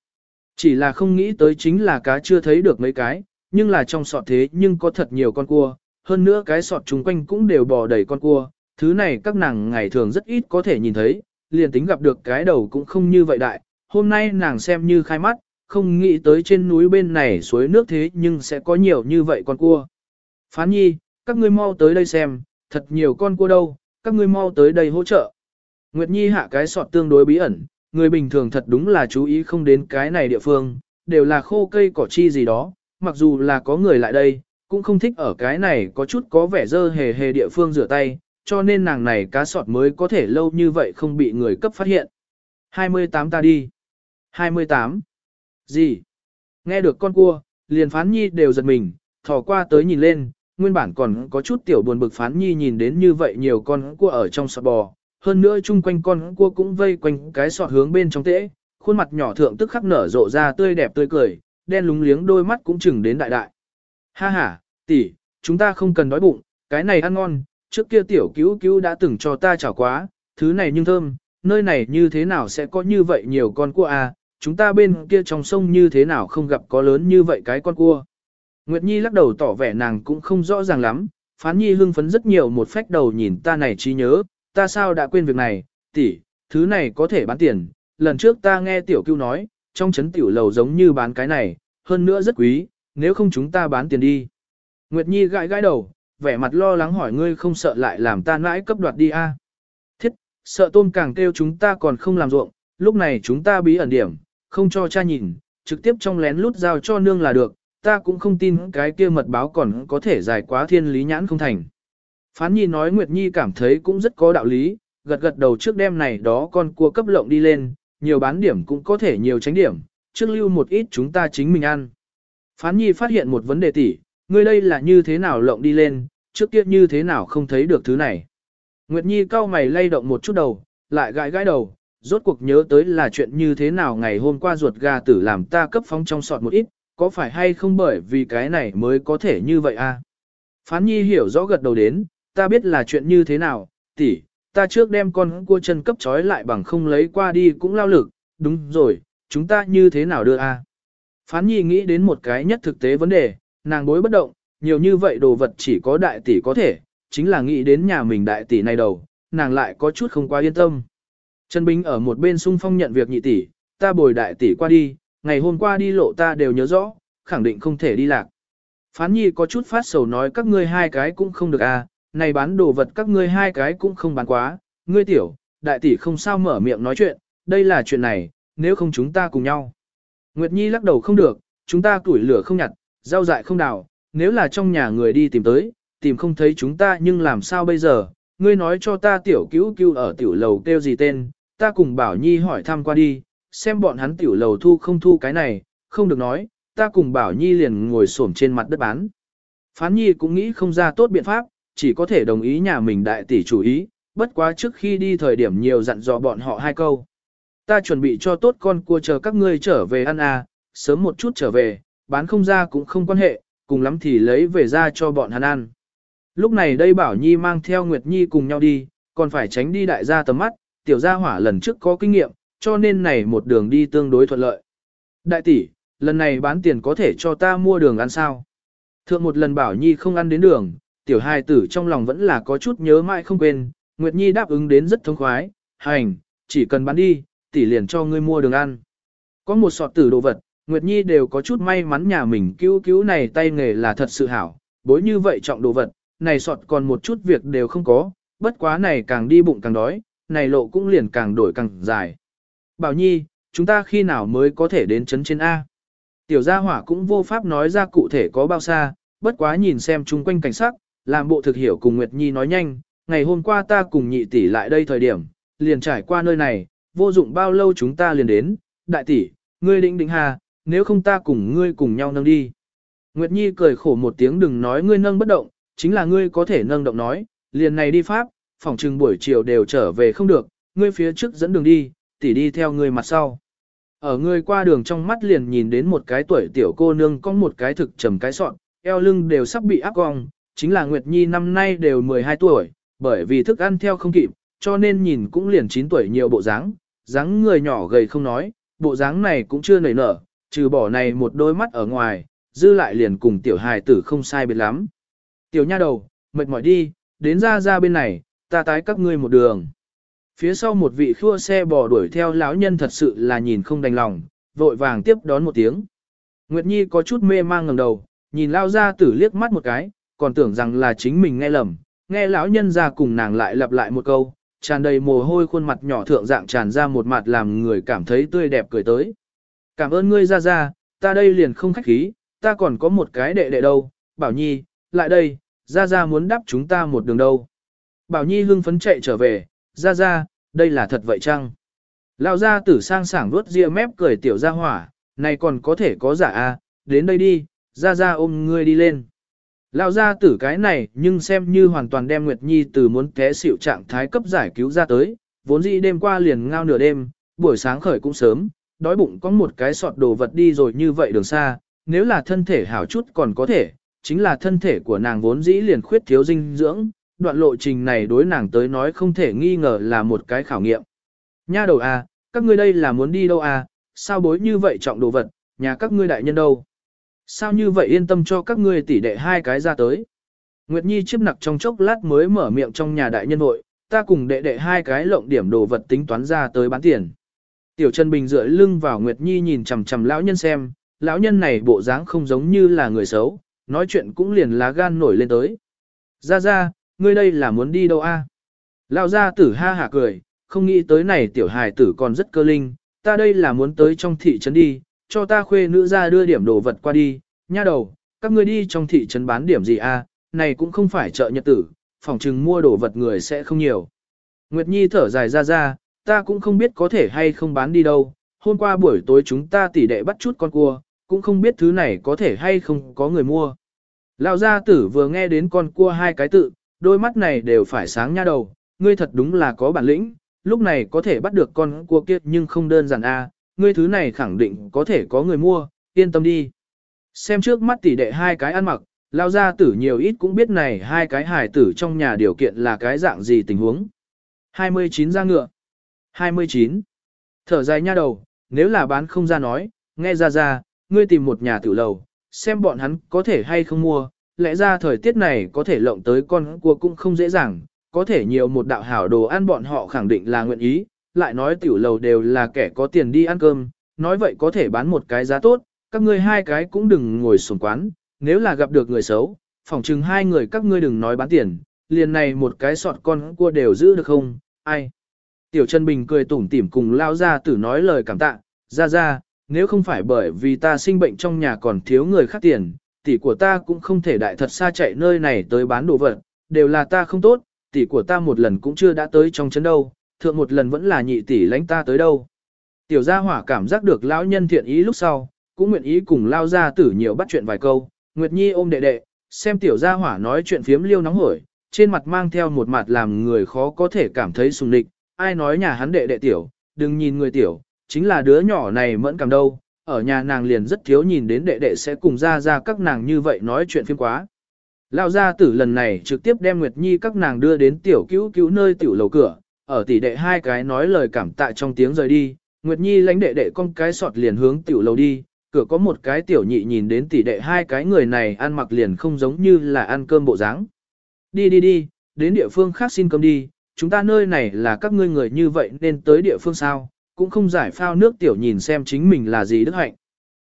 Chỉ là không nghĩ tới chính là cá chưa thấy được mấy cái, nhưng là trong sọt thế nhưng có thật nhiều con cua, hơn nữa cái sọt chung quanh cũng đều bò đầy con cua, thứ này các nàng ngày thường rất ít có thể nhìn thấy, liền tính gặp được cái đầu cũng không như vậy đại, hôm nay nàng xem như khai mắt, không nghĩ tới trên núi bên này suối nước thế nhưng sẽ có nhiều như vậy con cua. Phán nhi, các ngươi mau tới đây xem, thật nhiều con cua đâu, các ngươi mau tới đây hỗ trợ. Nguyệt Nhi hạ cái sọt tương đối bí ẩn, người bình thường thật đúng là chú ý không đến cái này địa phương, đều là khô cây cỏ chi gì đó, mặc dù là có người lại đây, cũng không thích ở cái này có chút có vẻ dơ hề hề địa phương rửa tay, cho nên nàng này cá sọt mới có thể lâu như vậy không bị người cấp phát hiện. 28 ta đi. 28. Gì? Nghe được con cua, liền phán nhi đều giật mình, thò qua tới nhìn lên, nguyên bản còn có chút tiểu buồn bực phán nhi nhìn đến như vậy nhiều con cua ở trong sọt bò, hơn nữa chung quanh con cua cũng vây quanh cái sọt hướng bên trong tễ, khuôn mặt nhỏ thượng tức khắc nở rộ ra tươi đẹp tươi cười, đen lúng liếng đôi mắt cũng chừng đến đại đại. Ha ha, tỷ, chúng ta không cần đói bụng, cái này ăn ngon, trước kia tiểu cứu cứu đã từng cho ta chảo quá, thứ này nhưng thơm, nơi này như thế nào sẽ có như vậy nhiều con cua à, chúng ta bên kia trong sông như thế nào không gặp có lớn như vậy cái con cua. Nguyệt Nhi lắc đầu tỏ vẻ nàng cũng không rõ ràng lắm, Phán Nhi hưng phấn rất nhiều một phách đầu nhìn ta này trí nhớ, ta sao đã quên việc này, tỷ, thứ này có thể bán tiền, lần trước ta nghe tiểu cứu nói, trong chấn tiểu lầu giống như bán cái này, hơn nữa rất quý, nếu không chúng ta bán tiền đi. Nguyệt Nhi gãi gãi đầu, vẻ mặt lo lắng hỏi ngươi không sợ lại làm ta nãi cấp đoạt đi a? Thiết, sợ tôm càng kêu chúng ta còn không làm ruộng, lúc này chúng ta bí ẩn điểm, không cho cha nhìn, trực tiếp trong lén lút giao cho nương là được, ta cũng không tin cái kia mật báo còn có thể dài quá thiên lý nhãn không thành. Phán Nhi nói Nguyệt Nhi cảm thấy cũng rất có đạo lý, gật gật đầu trước đêm này đó con cua cấp lộng đi lên, nhiều bán điểm cũng có thể nhiều tránh điểm, trước lưu một ít chúng ta chính mình ăn. Phán Nhi phát hiện một vấn đề tỉ, ngươi đây là như thế nào lộng đi lên, trước kia như thế nào không thấy được thứ này. Nguyệt Nhi cau mày lay động một chút đầu, lại gãi gãi đầu, rốt cuộc nhớ tới là chuyện như thế nào ngày hôm qua ruột gà tử làm ta cấp phóng trong sọt một ít, có phải hay không bởi vì cái này mới có thể như vậy a? À? Phán Nhi hiểu rõ gật đầu đến, ta biết là chuyện như thế nào, tỷ, ta trước đem con cua chân cấp trói lại bằng không lấy qua đi cũng lao lực, đúng rồi, chúng ta như thế nào đưa a? Phán Nhi nghĩ đến một cái nhất thực tế vấn đề, nàng bối bất động, nhiều như vậy đồ vật chỉ có đại tỷ có thể, chính là nghĩ đến nhà mình đại tỷ này đầu, nàng lại có chút không quá yên tâm. Trần Bính ở một bên sung phong nhận việc nhị tỷ, ta bồi đại tỷ qua đi, ngày hôm qua đi lộ ta đều nhớ rõ, khẳng định không thể đi lạc. Phán Nhi có chút phát sầu nói các ngươi hai cái cũng không được à, này bán đồ vật các ngươi hai cái cũng không bán quá, ngươi tiểu, đại tỷ không sao mở miệng nói chuyện, đây là chuyện này, nếu không chúng ta cùng nhau. Nguyệt Nhi lắc đầu không được, chúng ta tuổi lửa không nhặt, rau dại không đào, nếu là trong nhà người đi tìm tới, tìm không thấy chúng ta nhưng làm sao bây giờ, ngươi nói cho ta tiểu cứu cứu ở tiểu lầu kêu gì tên, ta cùng Bảo Nhi hỏi thăm qua đi, xem bọn hắn tiểu lầu thu không thu cái này, không được nói, ta cùng Bảo Nhi liền ngồi xổm trên mặt đất bán. Phán Nhi cũng nghĩ không ra tốt biện pháp, chỉ có thể đồng ý nhà mình đại tỷ chủ ý, bất quá trước khi đi thời điểm nhiều dặn dò bọn họ hai câu. Ta chuẩn bị cho tốt con cua chờ các ngươi trở về ăn à, sớm một chút trở về, bán không ra cũng không quan hệ, cùng lắm thì lấy về ra cho bọn hắn ăn. Lúc này đây Bảo Nhi mang theo Nguyệt Nhi cùng nhau đi, còn phải tránh đi đại gia tầm mắt, tiểu gia hỏa lần trước có kinh nghiệm, cho nên này một đường đi tương đối thuận lợi. Đại tỷ, lần này bán tiền có thể cho ta mua đường ăn sao? Thượng một lần Bảo Nhi không ăn đến đường, tiểu hài tử trong lòng vẫn là có chút nhớ mãi không quên, Nguyệt Nhi đáp ứng đến rất thông khoái, hành, chỉ cần bán đi, tỷ liền cho ngươi mua đường ăn. Có một sọt tử đồ vật, Nguyệt Nhi đều có chút may mắn nhà mình cứu cứu này tay nghề là thật sự hảo, bối như vậy trọng đồ vật, này sọt còn một chút việc đều không có, bất quá này càng đi bụng càng đói, này lộ cũng liền càng đổi càng dài. Bảo Nhi, chúng ta khi nào mới có thể đến chấn trên A? Tiểu gia hỏa cũng vô pháp nói ra cụ thể có bao xa, bất quá nhìn xem chung quanh cảnh sắc, làm bộ thực hiểu cùng Nguyệt Nhi nói nhanh, ngày hôm qua ta cùng nhị tỷ lại đây thời điểm, liền trải qua nơi này, vô dụng bao lâu chúng ta liền đến, đại tỷ, ngươi định định hà, nếu không ta cùng ngươi cùng nhau nâng đi. Nguyệt Nhi cười khổ một tiếng đừng nói ngươi nâng bất động, chính là ngươi có thể nâng động nói, liền này đi Pháp, phòng trừng buổi chiều đều trở về không được, ngươi phía trước dẫn đường đi, tỷ đi theo ngươi mặt sau. Ở ngươi qua đường trong mắt liền nhìn đến một cái tuổi tiểu cô nương có một cái thực trầm cái sọn, eo lưng đều sắp bị áp cong, chính là Nguyệt Nhi năm nay đều 12 tuổi, bởi vì thức ăn theo không kịp, cho nên nhìn cũng liền 9 tuổi nhiều bộ dáng, dáng người nhỏ gầy không nói, bộ dáng này cũng chưa nảy nở, trừ bỏ này một đôi mắt ở ngoài, dư lại liền cùng tiểu hài tử không sai biệt lắm. Tiểu nha đầu, mệt mỏi đi, đến ra ra bên này, ta tái các ngươi một đường. Phía sau một vị khua xe bò đuổi theo lão nhân thật sự là nhìn không đành lòng, vội vàng tiếp đón một tiếng. Nguyệt Nhi có chút mê mang ngẩng đầu, nhìn lao ra tử liếc mắt một cái, còn tưởng rằng là chính mình nghe lầm, nghe lão nhân ra cùng nàng lại lặp lại một câu, tràn đầy mồ hôi khuôn mặt nhỏ thượng dạng tràn ra một mặt làm người cảm thấy tươi đẹp cười tới. Cảm ơn ngươi ra ra, ta đây liền không khách khí, ta còn có một cái đệ đệ đâu, Bảo Nhi, lại đây, ra ra muốn đáp chúng ta một đường đâu. Bảo Nhi hưng phấn chạy trở về, ra ra, đây là thật vậy chăng? Lão gia tử sang sảng vuốt ria mép cười tiểu ra hỏa, này còn có thể có giả a, à, đến đây đi, ra ra ôm ngươi đi lên lao ra tử cái này nhưng xem như hoàn toàn đem Nguyệt Nhi từ muốn té xịu trạng thái cấp giải cứu ra tới, vốn dĩ đêm qua liền ngao nửa đêm, buổi sáng khởi cũng sớm, đói bụng có một cái sọt đồ vật đi rồi như vậy đường xa, nếu là thân thể hảo chút còn có thể, chính là thân thể của nàng vốn dĩ liền khuyết thiếu dinh dưỡng, đoạn lộ trình này đối nàng tới nói không thể nghi ngờ là một cái khảo nghiệm. Nha đầu à, các ngươi đây là muốn đi đâu à, sao bối như vậy trọng đồ vật, nhà các ngươi đại nhân đâu? Sao như vậy yên tâm cho các ngươi tỷ đệ hai cái ra tới? Nguyệt Nhi chiếp nặc trong chốc lát mới mở miệng trong nhà đại nhân hội, ta cùng đệ đệ hai cái lộng điểm đồ vật tính toán ra tới bán tiền. Tiểu Trần Bình dựa lưng vào Nguyệt Nhi nhìn chằm chằm lão nhân xem, lão nhân này bộ dáng không giống như là người xấu, nói chuyện cũng liền lá gan nổi lên tới. Ra ra, ngươi đây là muốn đi đâu a? Lão gia tử ha hả cười, không nghĩ tới này tiểu hài tử còn rất cơ linh, ta đây là muốn tới trong thị trấn đi, cho ta khuê nữ ra đưa điểm đồ vật qua đi, nha đầu, các ngươi đi trong thị trấn bán điểm gì a? này cũng không phải chợ nhật tử, phòng trừng mua đồ vật người sẽ không nhiều. Nguyệt Nhi thở dài ra ra, ta cũng không biết có thể hay không bán đi đâu, hôm qua buổi tối chúng ta tỉ đệ bắt chút con cua, cũng không biết thứ này có thể hay không có người mua. Lão gia tử vừa nghe đến con cua hai cái tự, đôi mắt này đều phải sáng nha đầu, ngươi thật đúng là có bản lĩnh, lúc này có thể bắt được con cua kia nhưng không đơn giản a, ngươi thứ này khẳng định có thể có người mua, yên tâm đi. Xem trước mắt tỷ đệ hai cái ăn mặc, lao gia tử nhiều ít cũng biết này hai cái hài tử trong nhà điều kiện là cái dạng gì tình huống. 29 ra ngựa. 29. Thở dài nha đầu, nếu là bán không ra nói, nghe ra ra, ngươi tìm một nhà tử lầu, xem bọn hắn có thể hay không mua, lẽ ra thời tiết này có thể lộng tới con cua cũng không dễ dàng, có thể nhiều một đạo hảo đồ ăn bọn họ khẳng định là nguyện ý, lại nói tiểu lầu đều là kẻ có tiền đi ăn cơm, nói vậy có thể bán một cái giá tốt, các ngươi hai cái cũng đừng ngồi sổn quán, nếu là gặp được người xấu, phỏng chừng hai người các ngươi đừng nói bán tiền, liền này một cái sọt con cua đều giữ được không, ai. Tiểu Trần Bình cười tủm tỉm cùng lao ra tử nói lời cảm tạ, ra ra, nếu không phải bởi vì ta sinh bệnh trong nhà còn thiếu người khác tiền, tỷ của ta cũng không thể đại thật xa chạy nơi này tới bán đồ vật, đều là ta không tốt, tỷ của ta một lần cũng chưa đã tới trong chấn đâu, thượng một lần vẫn là nhị tỷ lãnh ta tới đâu. Tiểu gia hỏa cảm giác được lão nhân thiện ý lúc sau, cũng nguyện ý cùng lao gia tử nhiều bắt chuyện vài câu, Nguyệt Nhi ôm đệ đệ, xem tiểu gia hỏa nói chuyện phiếm liêu nóng hổi, trên mặt mang theo một mặt làm người khó có thể cảm thấy sùng địch, ai nói nhà hắn đệ đệ tiểu, đừng nhìn người tiểu, chính là đứa nhỏ này mẫn cảm đâu, ở nhà nàng liền rất thiếu nhìn đến đệ đệ sẽ cùng ra ra các nàng như vậy nói chuyện phiếm quá. Lão gia tử lần này trực tiếp đem Nguyệt Nhi các nàng đưa đến tiểu cứu cứu nơi tiểu lầu cửa, ở tỷ đệ hai cái nói lời cảm tạ trong tiếng rời đi, Nguyệt Nhi lãnh đệ đệ con cái sọt liền hướng tiểu lầu đi, cửa có một cái tiểu nhị nhìn đến tỷ đệ hai cái người này ăn mặc liền không giống như là ăn cơm bộ dáng. Đi đi đi, đến địa phương khác xin cơm đi, chúng ta nơi này là các ngươi người như vậy nên tới địa phương sao, cũng không giải phao nước tiểu nhìn xem chính mình là gì đức hạnh.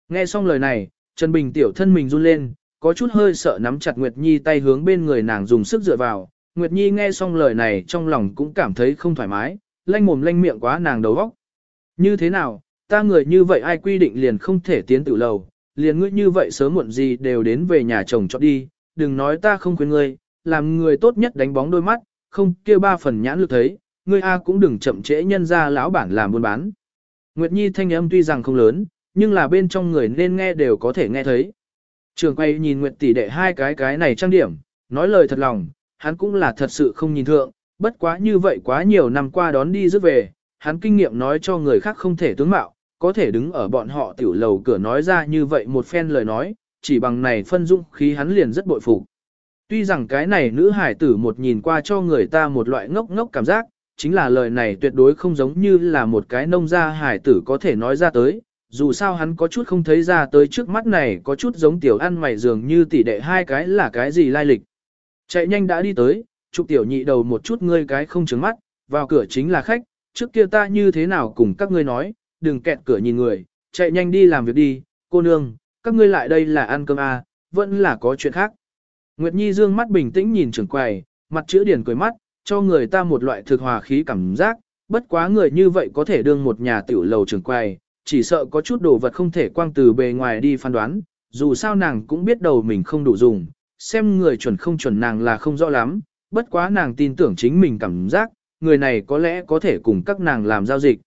Nghe xong lời này, Trần Bình tiểu thân mình run lên, có chút hơi sợ nắm chặt Nguyệt Nhi tay hướng bên người nàng dùng sức dựa vào. Nguyệt Nhi nghe xong lời này trong lòng cũng cảm thấy không thoải mái, lanh mồm lanh miệng quá nàng đầu óc. Như thế nào, ta người như vậy ai quy định liền không thể tiến tự lầu, liền ngươi như vậy sớm muộn gì đều đến về nhà chồng cho đi, đừng nói ta không khuyên ngươi, làm người tốt nhất đánh bóng đôi mắt, không kia ba phần nhãn lực thấy, ngươi A cũng đừng chậm trễ nhân ra lão bản làm buôn bán. Nguyệt Nhi thanh âm tuy rằng không lớn, nhưng là bên trong người nên nghe đều có thể nghe thấy. Trường quay nhìn Nguyệt tỷ đệ hai cái cái này trang điểm, nói lời thật lòng, hắn cũng là thật sự không nhìn thượng, bất quá như vậy quá nhiều năm qua đón đi rước về, hắn kinh nghiệm nói cho người khác không thể tướng mạo, có thể đứng ở bọn họ tiểu lầu cửa nói ra như vậy một phen lời nói, chỉ bằng này phân dung khí hắn liền rất bội phục. Tuy rằng cái này nữ hải tử một nhìn qua cho người ta một loại ngốc ngốc cảm giác, chính là lời này tuyệt đối không giống như là một cái nông gia hải tử có thể nói ra tới, dù sao hắn có chút không thấy ra tới trước mắt này có chút giống tiểu ăn mày dường như tỷ đệ hai cái là cái gì lai lịch. Chạy nhanh đã đi tới, trục tiểu nhị đầu một chút ngươi cái không trứng mắt, vào cửa chính là khách, trước kia ta như thế nào cùng các ngươi nói, đừng kẹt cửa nhìn người, chạy nhanh đi làm việc đi, cô nương, các ngươi lại đây là ăn cơm à, vẫn là có chuyện khác. Nguyệt Nhi dương mắt bình tĩnh nhìn trưởng quầy, mặt chữ điển cười mắt, cho người ta một loại thực hòa khí cảm giác, bất quá người như vậy có thể đương một nhà tiểu lầu trưởng quầy, chỉ sợ có chút đồ vật không thể quang từ bề ngoài đi phán đoán, dù sao nàng cũng biết đầu mình không đủ dùng, xem người chuẩn không chuẩn nàng là không rõ lắm, bất quá nàng tin tưởng chính mình cảm giác, người này có lẽ có thể cùng các nàng làm giao dịch.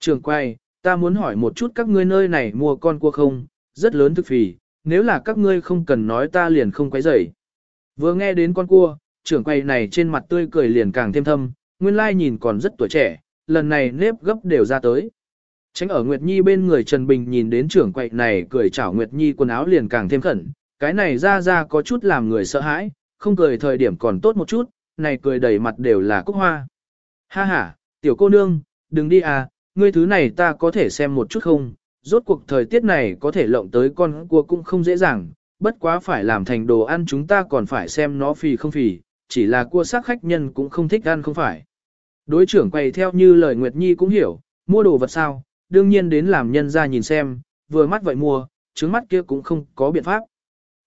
Trường quay, ta muốn hỏi một chút các ngươi nơi này mua con cua không, rất lớn thực phì, nếu là các ngươi không cần nói ta liền không quấy rầy. Vừa nghe đến con cua, trưởng quay này trên mặt tươi cười liền càng thêm thâm, nguyên lai nhìn còn rất tuổi trẻ, lần này nếp gấp đều ra tới. Tránh ở Nguyệt Nhi bên người Trần Bình nhìn đến trưởng quậy này cười chảo Nguyệt Nhi quần áo liền càng thêm khẩn, cái này ra ra có chút làm người sợ hãi, không cười thời điểm còn tốt một chút, này cười đầy mặt đều là cúc hoa. Ha ha, tiểu cô nương, đừng đi à, ngươi thứ này ta có thể xem một chút không, rốt cuộc thời tiết này có thể lộng tới con cua cũng không dễ dàng, bất quá phải làm thành đồ ăn chúng ta còn phải xem nó phì không phì, chỉ là cua sắc khách nhân cũng không thích ăn không phải. Đối trưởng quay theo như lời Nguyệt Nhi cũng hiểu, mua đồ vật sao, đương nhiên đến làm nhân ra nhìn xem, vừa mắt vậy mua, trứng mắt kia cũng không có biện pháp.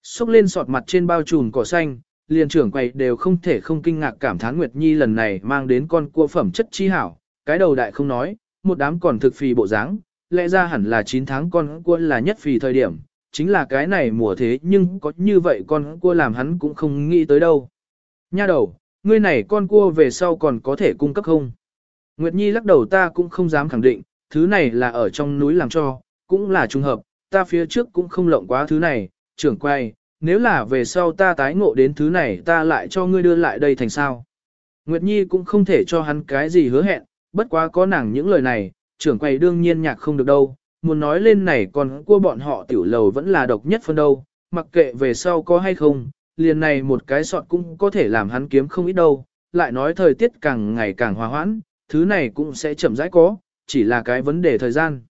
Xúc lên sọt mặt trên bao trùm cỏ xanh, liền trưởng quầy đều không thể không kinh ngạc cảm thán Nguyệt Nhi lần này mang đến con cua phẩm chất chi hảo, cái đầu đại không nói, một đám còn thực phì bộ dáng, lẽ ra hẳn là 9 tháng con cua là nhất phì thời điểm, chính là cái này mùa thế nhưng có như vậy con cua làm hắn cũng không nghĩ tới đâu. Nha đầu, ngươi này con cua về sau còn có thể cung cấp không? Nguyệt Nhi lắc đầu ta cũng không dám khẳng định, thứ này là ở trong núi làm cho, cũng là trùng hợp, ta phía trước cũng không lộng quá thứ này, trưởng quay, nếu là về sau ta tái ngộ đến thứ này ta lại cho ngươi đưa lại đây thành sao. Nguyệt Nhi cũng không thể cho hắn cái gì hứa hẹn, bất quá có nàng những lời này, trưởng quay đương nhiên nhạc không được đâu, muốn nói lên này còn cua bọn họ tiểu lầu vẫn là độc nhất phân đâu, mặc kệ về sau có hay không, liền này một cái sọt cũng có thể làm hắn kiếm không ít đâu, lại nói thời tiết càng ngày càng hòa hoãn, thứ này cũng sẽ chậm rãi có, chỉ là cái vấn đề thời gian.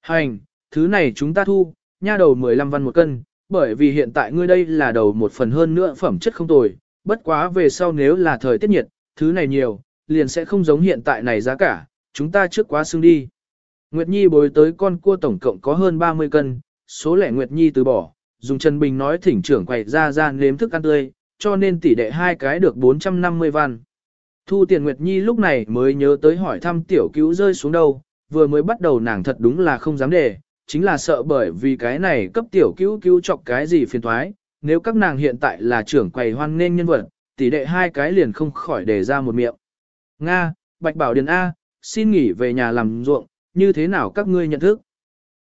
Hành, thứ này chúng ta thu, nha đầu 15 văn một cân, bởi vì hiện tại ngươi đây là đầu một phần hơn nữa phẩm chất không tồi, bất quá về sau nếu là thời tiết nhiệt, thứ này nhiều, liền sẽ không giống hiện tại này giá cả, chúng ta trước quá xương đi. Nguyệt Nhi bồi tới con cua tổng cộng có hơn 30 cân, số lẻ Nguyệt Nhi từ bỏ, dùng Trần Bình nói thỉnh trưởng quậy ra ra nếm thức ăn tươi, cho nên tỷ đệ hai cái được 450 văn. Thu tiền Nguyệt Nhi lúc này mới nhớ tới hỏi thăm tiểu cứu rơi xuống đâu, vừa mới bắt đầu nàng thật đúng là không dám để, chính là sợ bởi vì cái này cấp tiểu cứu cứu chọc cái gì phiền thoái, nếu các nàng hiện tại là trưởng quầy hoan nên nhân vật, tỷ đệ hai cái liền không khỏi để ra một miệng. Nga, Bạch Bảo Điền A, xin nghỉ về nhà làm ruộng, như thế nào các ngươi nhận thức?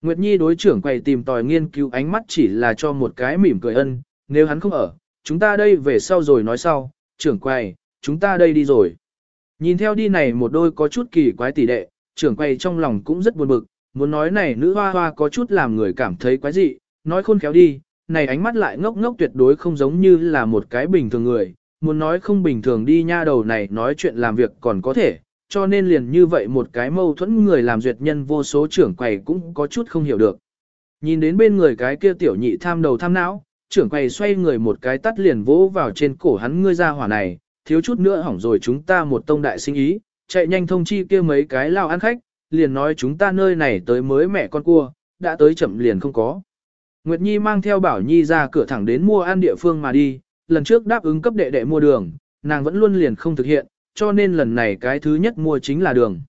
Nguyệt Nhi đối trưởng quầy tìm tòi nghiên cứu ánh mắt chỉ là cho một cái mỉm cười ân, nếu hắn không ở, chúng ta đây về sau rồi nói sau, trưởng quầy, chúng ta đây đi rồi. Nhìn theo đi này một đôi có chút kỳ quái tỷ đệ, trưởng quầy trong lòng cũng rất buồn bực, muốn nói này nữ hoa hoa có chút làm người cảm thấy quái dị, nói khôn khéo đi, này ánh mắt lại ngốc ngốc tuyệt đối không giống như là một cái bình thường người, muốn nói không bình thường đi nha đầu này nói chuyện làm việc còn có thể, cho nên liền như vậy một cái mâu thuẫn người làm duyệt nhân vô số trưởng quầy cũng có chút không hiểu được. Nhìn đến bên người cái kia tiểu nhị tham đầu tham não, trưởng quầy xoay người một cái tắt liền vỗ vào trên cổ hắn ngươi ra hỏa này, thiếu chút nữa hỏng rồi chúng ta một tông đại sinh ý, chạy nhanh thông chi kia mấy cái lao ăn khách, liền nói chúng ta nơi này tới mới mẹ con cua, đã tới chậm liền không có. Nguyệt Nhi mang theo Bảo Nhi ra cửa thẳng đến mua ăn địa phương mà đi, lần trước đáp ứng cấp đệ đệ mua đường, nàng vẫn luôn liền không thực hiện, cho nên lần này cái thứ nhất mua chính là đường.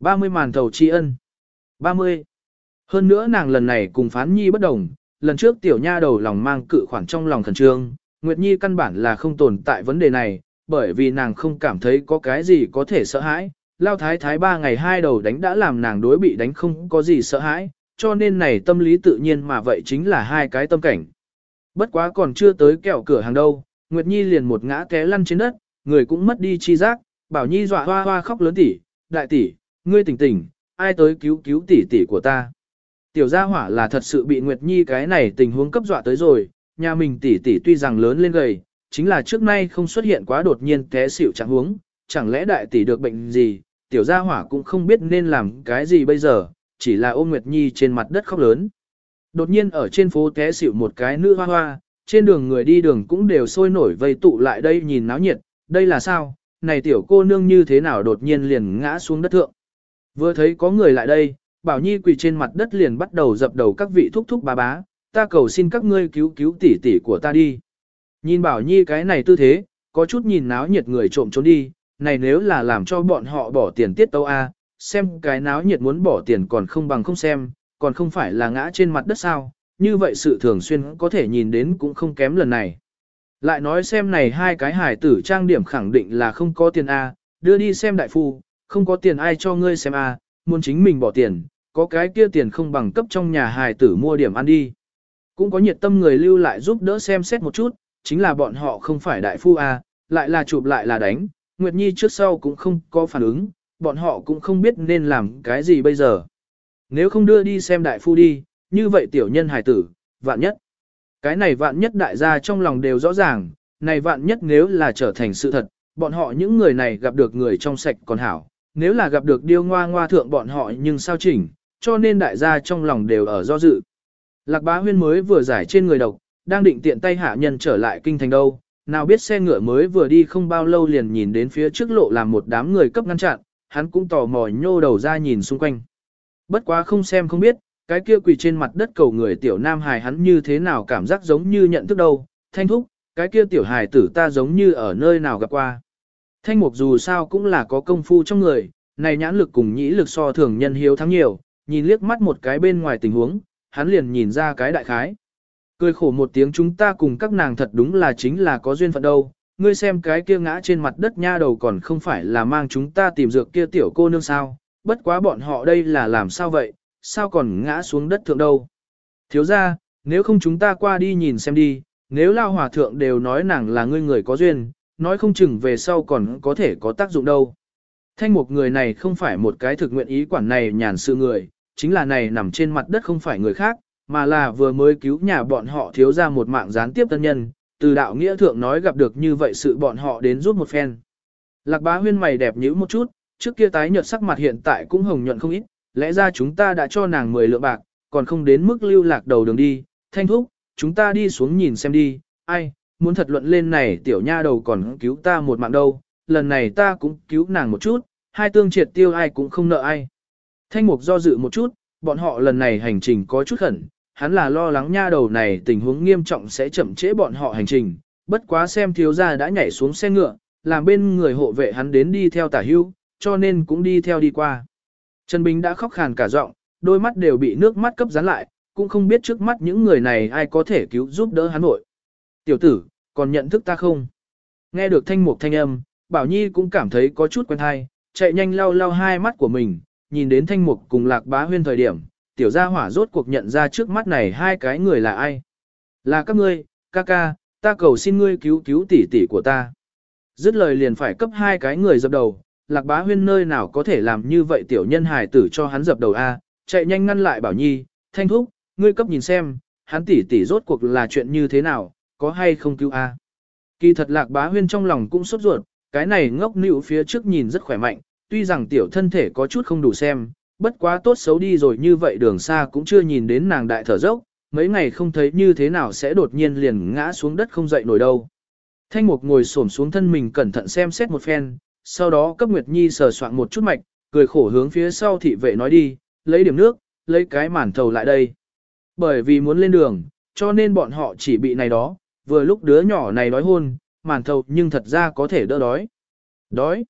30 màn thầu tri ân. 30. Hơn nữa nàng lần này cùng phán nhi bất đồng, lần trước tiểu nha đầu lòng mang cự khoản trong lòng khẩn trương, Nguyệt Nhi căn bản là không tồn tại vấn đề này, bởi vì nàng không cảm thấy có cái gì có thể sợ hãi. Lao thái thái ba ngày hai đầu đánh đã làm nàng đối bị đánh không có gì sợ hãi, cho nên này tâm lý tự nhiên mà vậy chính là hai cái tâm cảnh. Bất quá còn chưa tới kẹo cửa hàng đâu, Nguyệt Nhi liền một ngã té lăn trên đất, người cũng mất đi chi giác, Bảo Nhi dọa hoa hoa khóc lớn tỉ, đại tỷ, ngươi tỉnh tỉnh, ai tới cứu cứu tỷ tỷ của ta. Tiểu gia hỏa là thật sự bị Nguyệt Nhi cái này tình huống cấp dọa tới rồi, nhà mình tỷ tỷ tuy rằng lớn lên gầy, chính là trước nay không xuất hiện quá đột nhiên té xỉu trạng huống, chẳng lẽ đại tỷ được bệnh gì, tiểu gia hỏa cũng không biết nên làm cái gì bây giờ, chỉ là ôm Nguyệt Nhi trên mặt đất khóc lớn. Đột nhiên ở trên phố té xỉu một cái nữ hoa hoa, trên đường người đi đường cũng đều sôi nổi vây tụ lại đây nhìn náo nhiệt, đây là sao, này tiểu cô nương như thế nào đột nhiên liền ngã xuống đất thượng. Vừa thấy có người lại đây, Bảo Nhi quỳ trên mặt đất liền bắt đầu dập đầu các vị thúc thúc bá bá, ta cầu xin các ngươi cứu cứu tỷ tỷ của ta đi. Nhìn Bảo Nhi cái này tư thế, có chút nhìn náo nhiệt người trộm trốn đi, này nếu là làm cho bọn họ bỏ tiền tiết tấu A, xem cái náo nhiệt muốn bỏ tiền còn không bằng không xem, còn không phải là ngã trên mặt đất sao, như vậy sự thường xuyên có thể nhìn đến cũng không kém lần này. Lại nói xem này hai cái hải tử trang điểm khẳng định là không có tiền A, đưa đi xem đại phu, không có tiền ai cho ngươi xem A, muốn chính mình bỏ tiền, có cái kia tiền không bằng cấp trong nhà hài tử mua điểm ăn đi. Cũng có nhiệt tâm người lưu lại giúp đỡ xem xét một chút, chính là bọn họ không phải đại phu A, lại là chụp lại là đánh, Nguyệt Nhi trước sau cũng không có phản ứng, bọn họ cũng không biết nên làm cái gì bây giờ. Nếu không đưa đi xem đại phu đi, như vậy tiểu nhân hài tử, vạn nhất. Cái này vạn nhất đại gia trong lòng đều rõ ràng, này vạn nhất nếu là trở thành sự thật, bọn họ những người này gặp được người trong sạch còn hảo, nếu là gặp được điêu ngoa ngoa thượng bọn họ nhưng sao chỉnh, cho nên đại gia trong lòng đều ở do dự. Lạc bá huyên mới vừa giải trên người độc, đang định tiện tay hạ nhân trở lại kinh thành đâu, nào biết xe ngựa mới vừa đi không bao lâu liền nhìn đến phía trước lộ làm một đám người cấp ngăn chặn, hắn cũng tò mò nhô đầu ra nhìn xung quanh. Bất quá không xem không biết, cái kia quỳ trên mặt đất cầu người tiểu nam hài hắn như thế nào cảm giác giống như nhận thức đâu, thanh thúc, cái kia tiểu hài tử ta giống như ở nơi nào gặp qua. Thanh mục dù sao cũng là có công phu trong người, này nhãn lực cùng nhĩ lực so thường nhân hiếu thắng nhiều, nhìn liếc mắt một cái bên ngoài tình huống, hắn liền nhìn ra cái đại khái. Cười khổ một tiếng chúng ta cùng các nàng thật đúng là chính là có duyên phận đâu, ngươi xem cái kia ngã trên mặt đất nha đầu còn không phải là mang chúng ta tìm dược kia tiểu cô nương sao, bất quá bọn họ đây là làm sao vậy, sao còn ngã xuống đất thượng đâu. Thiếu ra, nếu không chúng ta qua đi nhìn xem đi, nếu lao hòa thượng đều nói nàng là ngươi người có duyên, nói không chừng về sau còn có thể có tác dụng đâu. Thanh một người này không phải một cái thực nguyện ý quản này nhàn sự người, chính là này nằm trên mặt đất không phải người khác, mà là vừa mới cứu nhà bọn họ thiếu ra một mạng gián tiếp tân nhân, từ đạo nghĩa thượng nói gặp được như vậy sự bọn họ đến giúp một phen. Lạc bá huyên mày đẹp nhữ một chút, trước kia tái nhợt sắc mặt hiện tại cũng hồng nhuận không ít, lẽ ra chúng ta đã cho nàng 10 lượng bạc, còn không đến mức lưu lạc đầu đường đi, thanh thúc, chúng ta đi xuống nhìn xem đi, ai, muốn thật luận lên này tiểu nha đầu còn cứu ta một mạng đâu, lần này ta cũng cứu nàng một chút, hai tương triệt tiêu ai cũng không nợ ai. Thanh mục do dự một chút, bọn họ lần này hành trình có chút khẩn, hắn là lo lắng nha đầu này tình huống nghiêm trọng sẽ chậm trễ bọn họ hành trình, bất quá xem thiếu gia đã nhảy xuống xe ngựa, làm bên người hộ vệ hắn đến đi theo tả hưu, cho nên cũng đi theo đi qua. Trần Bình đã khóc khàn cả giọng, đôi mắt đều bị nước mắt cấp dán lại, cũng không biết trước mắt những người này ai có thể cứu giúp đỡ hắn nội. Tiểu tử, còn nhận thức ta không? Nghe được thanh mục thanh âm, Bảo Nhi cũng cảm thấy có chút quen hay, chạy nhanh lau lau hai mắt của mình, nhìn đến thanh mục cùng lạc bá huyên thời điểm, tiểu gia hỏa rốt cuộc nhận ra trước mắt này hai cái người là ai. Là các ngươi, ca ca, ta cầu xin ngươi cứu cứu tỷ tỷ của ta. Dứt lời liền phải cấp hai cái người dập đầu, lạc bá huyên nơi nào có thể làm như vậy tiểu nhân hài tử cho hắn dập đầu A, chạy nhanh ngăn lại bảo nhi, thanh thúc, ngươi cấp nhìn xem, hắn tỷ tỷ rốt cuộc là chuyện như thế nào, có hay không cứu A. Kỳ thật lạc bá huyên trong lòng cũng sốt ruột, cái này ngốc nịu phía trước nhìn rất khỏe mạnh, tuy rằng tiểu thân thể có chút không đủ xem, bất quá tốt xấu đi rồi như vậy đường xa cũng chưa nhìn đến nàng đại thở dốc, mấy ngày không thấy như thế nào sẽ đột nhiên liền ngã xuống đất không dậy nổi đâu. Thanh mục ngồi xổm xuống thân mình cẩn thận xem xét một phen, sau đó cấp Nguyệt Nhi sờ soạn một chút mạch, cười khổ hướng phía sau thị vệ nói đi, lấy điểm nước, lấy cái màn thầu lại đây. Bởi vì muốn lên đường, cho nên bọn họ chỉ bị này đó, vừa lúc đứa nhỏ này đói hôn, màn thầu nhưng thật ra có thể đỡ đói. Đói.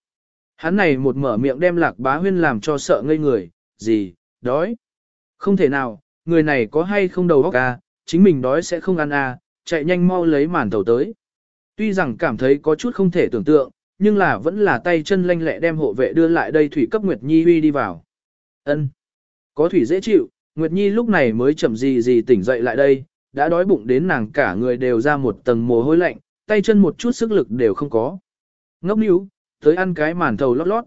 Hắn này một mở miệng đem lạc bá huyên làm cho sợ ngây người, gì, đói. Không thể nào, người này có hay không đầu óc à, chính mình đói sẽ không ăn à, chạy nhanh mau lấy màn thầu tới. Tuy rằng cảm thấy có chút không thể tưởng tượng, nhưng là vẫn là tay chân lanh lẹ đem hộ vệ đưa lại đây thủy cấp Nguyệt Nhi huy đi vào. Ân, Có thủy dễ chịu, Nguyệt Nhi lúc này mới chậm gì gì tỉnh dậy lại đây, đã đói bụng đến nàng cả người đều ra một tầng mồ hôi lạnh, tay chân một chút sức lực đều không có. Ngốc níu, tới ăn cái màn thầu lót lót.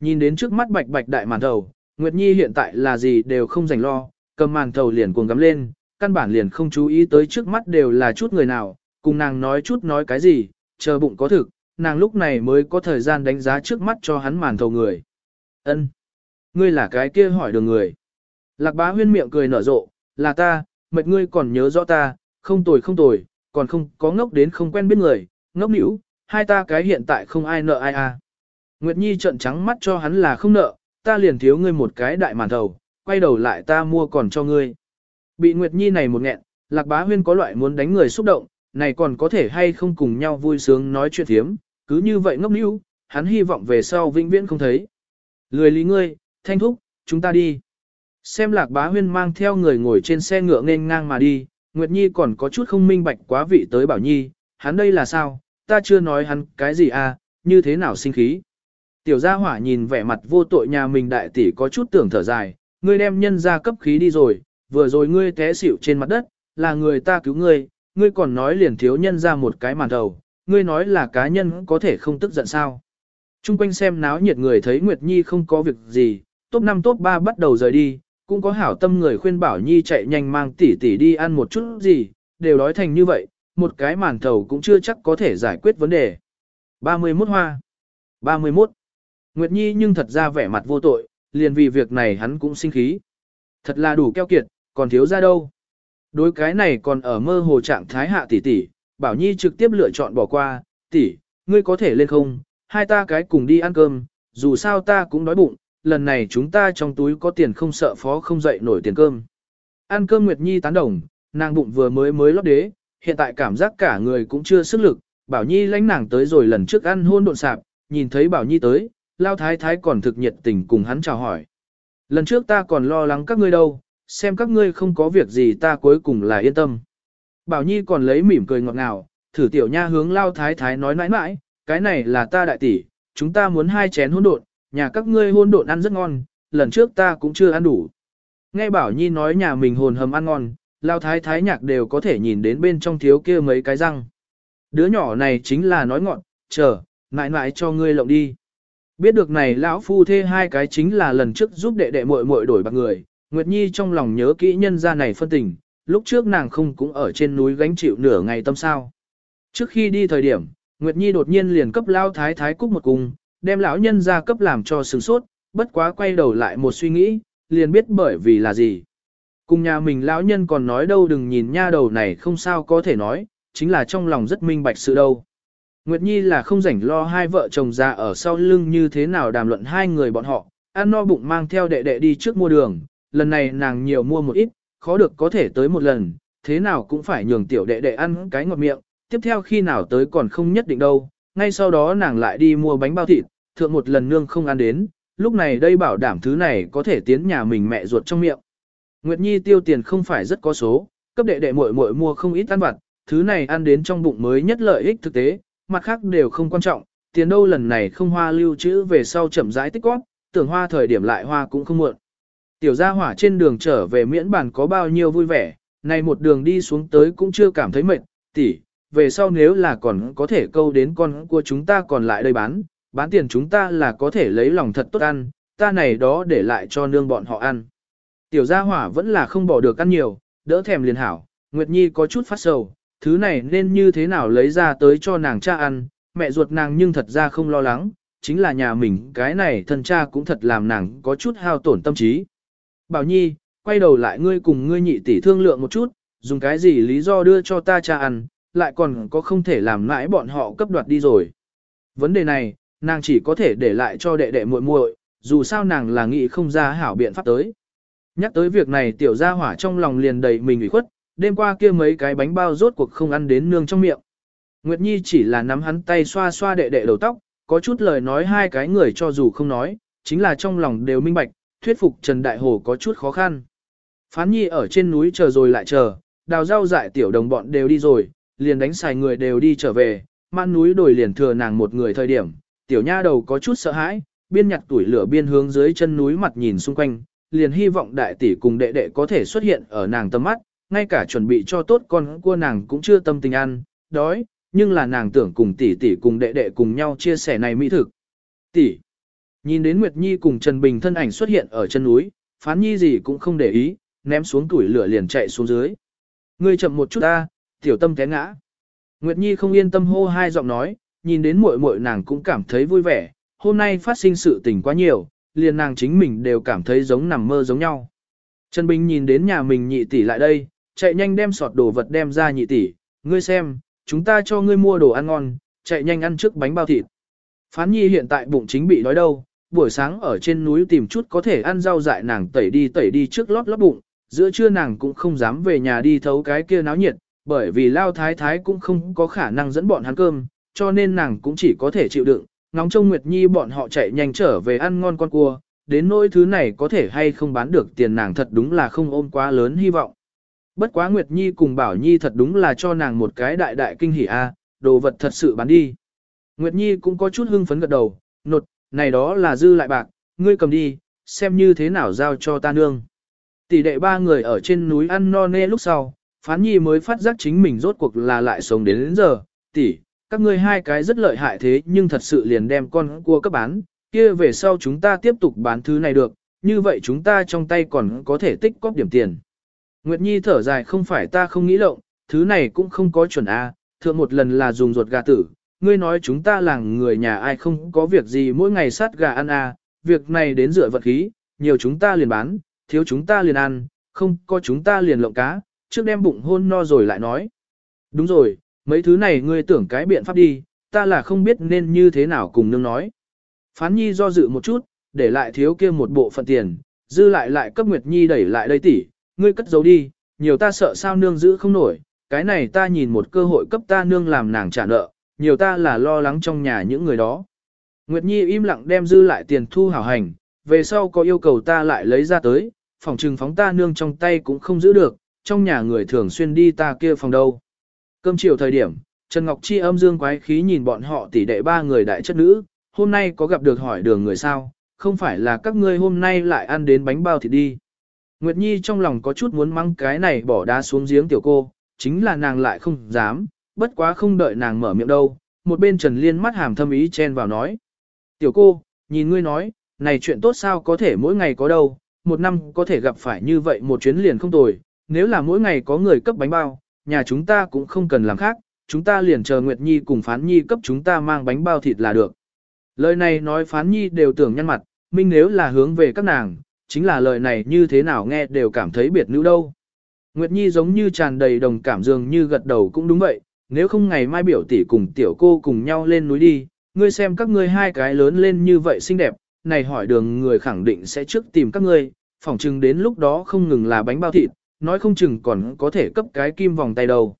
Nhìn đến trước mắt bạch bạch đại màn thầu, Nguyệt Nhi hiện tại là gì đều không dành lo, cầm màn thầu liền cuồng gắm lên, căn bản liền không chú ý tới trước mắt đều là chút người nào, cùng nàng nói chút nói cái gì, chờ bụng có thực, nàng lúc này mới có thời gian đánh giá trước mắt cho hắn màn thầu người. Ân, Ngươi là cái kia hỏi đường người. Lạc bá huyên miệng cười nở rộ, là ta, mệt ngươi còn nhớ rõ ta, không tồi không tồi, còn không có ngốc đến không quen biết người, ngốc nỉu, hai ta cái hiện tại không ai nợ ai à. Nguyệt Nhi trợn trắng mắt cho hắn là không nợ, ta liền thiếu ngươi một cái đại màn thầu, quay đầu lại ta mua còn cho ngươi. Bị Nguyệt Nhi này một nghẹn, Lạc Bá Huyên có loại muốn đánh người xúc động, này còn có thể hay không cùng nhau vui sướng nói chuyện thiếm, cứ như vậy ngốc níu, hắn hy vọng về sau vĩnh viễn không thấy. Lười lý ngươi, thanh thúc, chúng ta đi. Xem Lạc Bá Huyên mang theo người ngồi trên xe ngựa nên ngang mà đi, Nguyệt Nhi còn có chút không minh bạch quá vị tới Bảo Nhi, hắn đây là sao, ta chưa nói hắn cái gì à, như thế nào sinh khí. Tiểu gia hỏa nhìn vẻ mặt vô tội nhà mình đại tỷ có chút tưởng thở dài, ngươi đem nhân ra cấp khí đi rồi, vừa rồi ngươi té xỉu trên mặt đất, là người ta cứu ngươi, ngươi còn nói liền thiếu nhân ra một cái màn đầu, ngươi nói là cá nhân có thể không tức giận sao. Trung quanh xem náo nhiệt người thấy Nguyệt Nhi không có việc gì, top 5 top 3 bắt đầu rời đi, cũng có hảo tâm người khuyên bảo Nhi chạy nhanh mang tỷ tỷ đi ăn một chút gì, đều đói thành như vậy, một cái màn thầu cũng chưa chắc có thể giải quyết vấn đề. 31 hoa 31 Nguyệt Nhi nhưng thật ra vẻ mặt vô tội, liền vì việc này hắn cũng sinh khí. Thật là đủ keo kiệt, còn thiếu ra đâu. Đối cái này còn ở mơ hồ trạng thái hạ tỷ tỷ, Bảo Nhi trực tiếp lựa chọn bỏ qua, tỷ, ngươi có thể lên không, hai ta cái cùng đi ăn cơm, dù sao ta cũng đói bụng, lần này chúng ta trong túi có tiền không sợ phó không dậy nổi tiền cơm. Ăn cơm Nguyệt Nhi tán đồng, nàng bụng vừa mới mới lót đế, hiện tại cảm giác cả người cũng chưa sức lực, Bảo Nhi lãnh nàng tới rồi lần trước ăn hôn độn sạp, nhìn thấy Bảo Nhi tới, Lao Thái Thái còn thực nhiệt tình cùng hắn chào hỏi. Lần trước ta còn lo lắng các ngươi đâu, xem các ngươi không có việc gì ta cuối cùng là yên tâm. Bảo Nhi còn lấy mỉm cười ngọt ngào, thử tiểu nha hướng Lao Thái Thái nói mãi mãi, cái này là ta đại tỷ, chúng ta muốn hai chén hôn độn, nhà các ngươi hôn độn ăn rất ngon, lần trước ta cũng chưa ăn đủ. Nghe Bảo Nhi nói nhà mình hồn hầm ăn ngon, Lao Thái Thái nhạc đều có thể nhìn đến bên trong thiếu kia mấy cái răng. Đứa nhỏ này chính là nói ngọn, chờ, mãi mãi cho ngươi lộng đi. Biết được này lão phu thê hai cái chính là lần trước giúp đệ đệ muội muội đổi bạc người, Nguyệt Nhi trong lòng nhớ kỹ nhân gia này phân tình, lúc trước nàng không cũng ở trên núi gánh chịu nửa ngày tâm sao. Trước khi đi thời điểm, Nguyệt Nhi đột nhiên liền cấp lao thái thái cúc một cung, đem lão nhân ra cấp làm cho sừng sốt, bất quá quay đầu lại một suy nghĩ, liền biết bởi vì là gì. Cùng nhà mình lão nhân còn nói đâu đừng nhìn nha đầu này không sao có thể nói, chính là trong lòng rất minh bạch sự đâu. Nguyệt Nhi là không rảnh lo hai vợ chồng già ở sau lưng như thế nào đàm luận hai người bọn họ, ăn no bụng mang theo đệ đệ đi trước mua đường, lần này nàng nhiều mua một ít, khó được có thể tới một lần, thế nào cũng phải nhường tiểu đệ đệ ăn cái ngọt miệng, tiếp theo khi nào tới còn không nhất định đâu, ngay sau đó nàng lại đi mua bánh bao thịt, thượng một lần nương không ăn đến, lúc này đây bảo đảm thứ này có thể tiến nhà mình mẹ ruột trong miệng. Nguyệt Nhi tiêu tiền không phải rất có số, cấp đệ đệ muội muội mua không ít ăn vặt, thứ này ăn đến trong bụng mới nhất lợi ích thực tế, mặt khác đều không quan trọng, tiền đâu lần này không hoa lưu trữ về sau chậm rãi tích góp, tưởng hoa thời điểm lại hoa cũng không muộn. Tiểu gia hỏa trên đường trở về miễn bản có bao nhiêu vui vẻ, này một đường đi xuống tới cũng chưa cảm thấy mệt, tỷ, về sau nếu là còn có thể câu đến con của chúng ta còn lại đây bán, bán tiền chúng ta là có thể lấy lòng thật tốt ăn, ta này đó để lại cho nương bọn họ ăn. Tiểu gia hỏa vẫn là không bỏ được ăn nhiều, đỡ thèm liền hảo, Nguyệt Nhi có chút phát sầu, thứ này nên như thế nào lấy ra tới cho nàng cha ăn, mẹ ruột nàng nhưng thật ra không lo lắng, chính là nhà mình cái này thân cha cũng thật làm nàng có chút hao tổn tâm trí. Bảo Nhi, quay đầu lại ngươi cùng ngươi nhị tỷ thương lượng một chút, dùng cái gì lý do đưa cho ta cha ăn, lại còn có không thể làm mãi bọn họ cấp đoạt đi rồi. Vấn đề này, nàng chỉ có thể để lại cho đệ đệ muội muội, dù sao nàng là nghĩ không ra hảo biện pháp tới. Nhắc tới việc này tiểu gia hỏa trong lòng liền đầy mình ủy khuất, đêm qua kia mấy cái bánh bao rốt cuộc không ăn đến nương trong miệng. Nguyệt Nhi chỉ là nắm hắn tay xoa xoa đệ đệ đầu tóc, có chút lời nói hai cái người cho dù không nói, chính là trong lòng đều minh bạch, thuyết phục Trần Đại Hồ có chút khó khăn. Phán Nhi ở trên núi chờ rồi lại chờ, đào rau dại tiểu đồng bọn đều đi rồi, liền đánh xài người đều đi trở về, man núi đồi liền thừa nàng một người thời điểm, tiểu nha đầu có chút sợ hãi, biên nhặt tuổi lửa biên hướng dưới chân núi mặt nhìn xung quanh, liền hy vọng đại tỷ cùng đệ đệ có thể xuất hiện ở nàng tầm mắt, ngay cả chuẩn bị cho tốt con cua nàng cũng chưa tâm tình ăn, đói, nhưng là nàng tưởng cùng tỷ tỷ cùng đệ đệ cùng nhau chia sẻ này mỹ thực. Tỷ. Nhìn đến Nguyệt Nhi cùng Trần Bình thân ảnh xuất hiện ở chân núi, Phán Nhi gì cũng không để ý, ném xuống tuổi lửa liền chạy xuống dưới. Ngươi chậm một chút ta, tiểu tâm té ngã. Nguyệt Nhi không yên tâm hô hai giọng nói, nhìn đến muội muội nàng cũng cảm thấy vui vẻ, hôm nay phát sinh sự tình quá nhiều, liền nàng chính mình đều cảm thấy giống nằm mơ giống nhau. Trần Bình nhìn đến nhà mình nhị tỷ lại đây, chạy nhanh đem sọt đồ vật đem ra nhị tỷ, ngươi xem, chúng ta cho ngươi mua đồ ăn ngon, chạy nhanh ăn trước bánh bao thịt. Phán Nhi hiện tại bụng chính bị đói đâu, buổi sáng ở trên núi tìm chút có thể ăn rau dại nàng tẩy đi tẩy đi trước lót lót bụng, giữa trưa nàng cũng không dám về nhà đi thấu cái kia náo nhiệt, bởi vì lao thái thái cũng không có khả năng dẫn bọn hắn cơm, cho nên nàng cũng chỉ có thể chịu đựng, ngóng trông Nguyệt Nhi bọn họ chạy nhanh trở về ăn ngon con cua, đến nỗi thứ này có thể hay không bán được tiền nàng thật đúng là không ôm quá lớn hy vọng. Bất quá Nguyệt Nhi cùng Bảo Nhi thật đúng là cho nàng một cái đại đại kinh hỉ a, đồ vật thật sự bán đi. Nguyệt Nhi cũng có chút hưng phấn gật đầu, nột, này đó là dư lại bạc, ngươi cầm đi, xem như thế nào giao cho ta nương. Tỷ đệ ba người ở trên núi ăn no nê lúc sau, Phán Nhi mới phát giác chính mình rốt cuộc là lại sống đến, đến giờ, tỷ, các ngươi hai cái rất lợi hại thế nhưng thật sự liền đem con cua cấp bán, kia về sau chúng ta tiếp tục bán thứ này được, như vậy chúng ta trong tay còn có thể tích cóp điểm tiền. Nguyệt Nhi thở dài không phải ta không nghĩ lộng, thứ này cũng không có chuẩn A, thượng một lần là dùng ruột gà tử, ngươi nói chúng ta làng người nhà ai không có việc gì mỗi ngày sát gà ăn A, việc này đến dựa vật khí, nhiều chúng ta liền bán, thiếu chúng ta liền ăn, không có chúng ta liền lộng cá, trước đem bụng hôn no rồi lại nói. Đúng rồi, mấy thứ này ngươi tưởng cái biện pháp đi, ta là không biết nên như thế nào cùng nương nói. Phán Nhi do dự một chút, để lại thiếu kia một bộ phận tiền, dư lại lại cấp Nguyệt Nhi đẩy lại đây tỷ, ngươi cất giấu đi, nhiều ta sợ sao nương giữ không nổi, cái này ta nhìn một cơ hội cấp ta nương làm nàng trả nợ, nhiều ta là lo lắng trong nhà những người đó. Nguyệt Nhi im lặng đem dư lại tiền thu hảo hành, về sau có yêu cầu ta lại lấy ra tới, phòng trừng phóng ta nương trong tay cũng không giữ được, trong nhà người thường xuyên đi ta kia phòng đâu. Cơm chiều thời điểm, Trần Ngọc Chi âm dương quái khí nhìn bọn họ tỷ đệ ba người đại chất nữ, hôm nay có gặp được hỏi đường người sao, không phải là các ngươi hôm nay lại ăn đến bánh bao thịt đi. Nguyệt Nhi trong lòng có chút muốn mắng cái này bỏ đá xuống giếng tiểu cô, chính là nàng lại không dám, bất quá không đợi nàng mở miệng đâu, một bên Trần Liên mắt hàm thâm ý chen vào nói. Tiểu cô, nhìn ngươi nói, này chuyện tốt sao có thể mỗi ngày có đâu, một năm có thể gặp phải như vậy một chuyến liền không tồi, nếu là mỗi ngày có người cấp bánh bao, nhà chúng ta cũng không cần làm khác, chúng ta liền chờ Nguyệt Nhi cùng Phán Nhi cấp chúng ta mang bánh bao thịt là được. Lời này nói Phán Nhi đều tưởng nhăn mặt, minh nếu là hướng về các nàng, chính là lời này như thế nào nghe đều cảm thấy biệt nữ đâu. Nguyệt Nhi giống như tràn đầy đồng cảm dường như gật đầu cũng đúng vậy, nếu không ngày mai biểu tỷ cùng tiểu cô cùng nhau lên núi đi, ngươi xem các ngươi hai cái lớn lên như vậy xinh đẹp, này hỏi đường người khẳng định sẽ trước tìm các ngươi, phỏng chừng đến lúc đó không ngừng là bánh bao thịt, nói không chừng còn có thể cấp cái kim vòng tay đầu.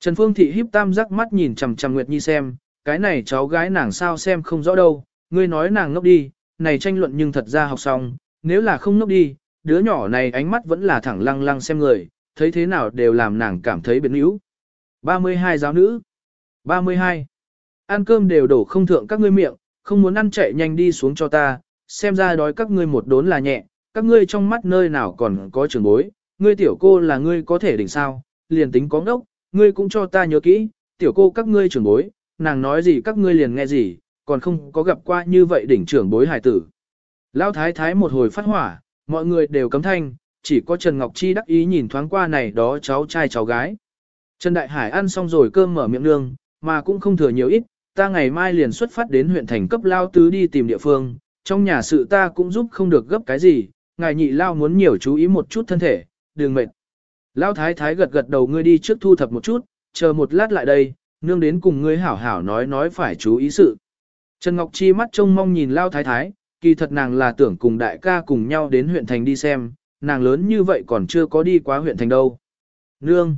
Trần Phương Thị híp tam giác mắt nhìn chằm chằm Nguyệt Nhi xem, cái này cháu gái nàng sao xem không rõ đâu, ngươi nói nàng ngốc đi, này tranh luận nhưng thật ra học xong, nếu là không nốc đi, đứa nhỏ này ánh mắt vẫn là thẳng lăng lăng xem người, thấy thế nào đều làm nàng cảm thấy biến yếu. 32 giáo nữ 32. Ăn cơm đều đổ không thượng các ngươi miệng, không muốn ăn chạy nhanh đi xuống cho ta, xem ra đói các ngươi một đốn là nhẹ, các ngươi trong mắt nơi nào còn có trường bối, ngươi tiểu cô là ngươi có thể đỉnh sao, liền tính có ngốc, ngươi cũng cho ta nhớ kỹ, tiểu cô các ngươi trưởng bối, nàng nói gì các ngươi liền nghe gì, còn không có gặp qua như vậy đỉnh trưởng bối hải tử. Lão thái thái một hồi phát hỏa, mọi người đều cấm thanh, chỉ có Trần Ngọc Chi đắc ý nhìn thoáng qua này đó cháu trai cháu gái. Trần Đại Hải ăn xong rồi cơm mở miệng nương, mà cũng không thừa nhiều ít, ta ngày mai liền xuất phát đến huyện thành cấp lao tứ đi tìm địa phương, trong nhà sự ta cũng giúp không được gấp cái gì, ngài nhị lao muốn nhiều chú ý một chút thân thể, đừng mệt. Lão thái thái gật gật đầu ngươi đi trước thu thập một chút, chờ một lát lại đây, nương đến cùng ngươi hảo hảo nói nói phải chú ý sự. Trần Ngọc Chi mắt trông mong nhìn Lão thái thái, kỳ thật nàng là tưởng cùng đại ca cùng nhau đến huyện thành đi xem, nàng lớn như vậy còn chưa có đi qua huyện thành đâu. Nương!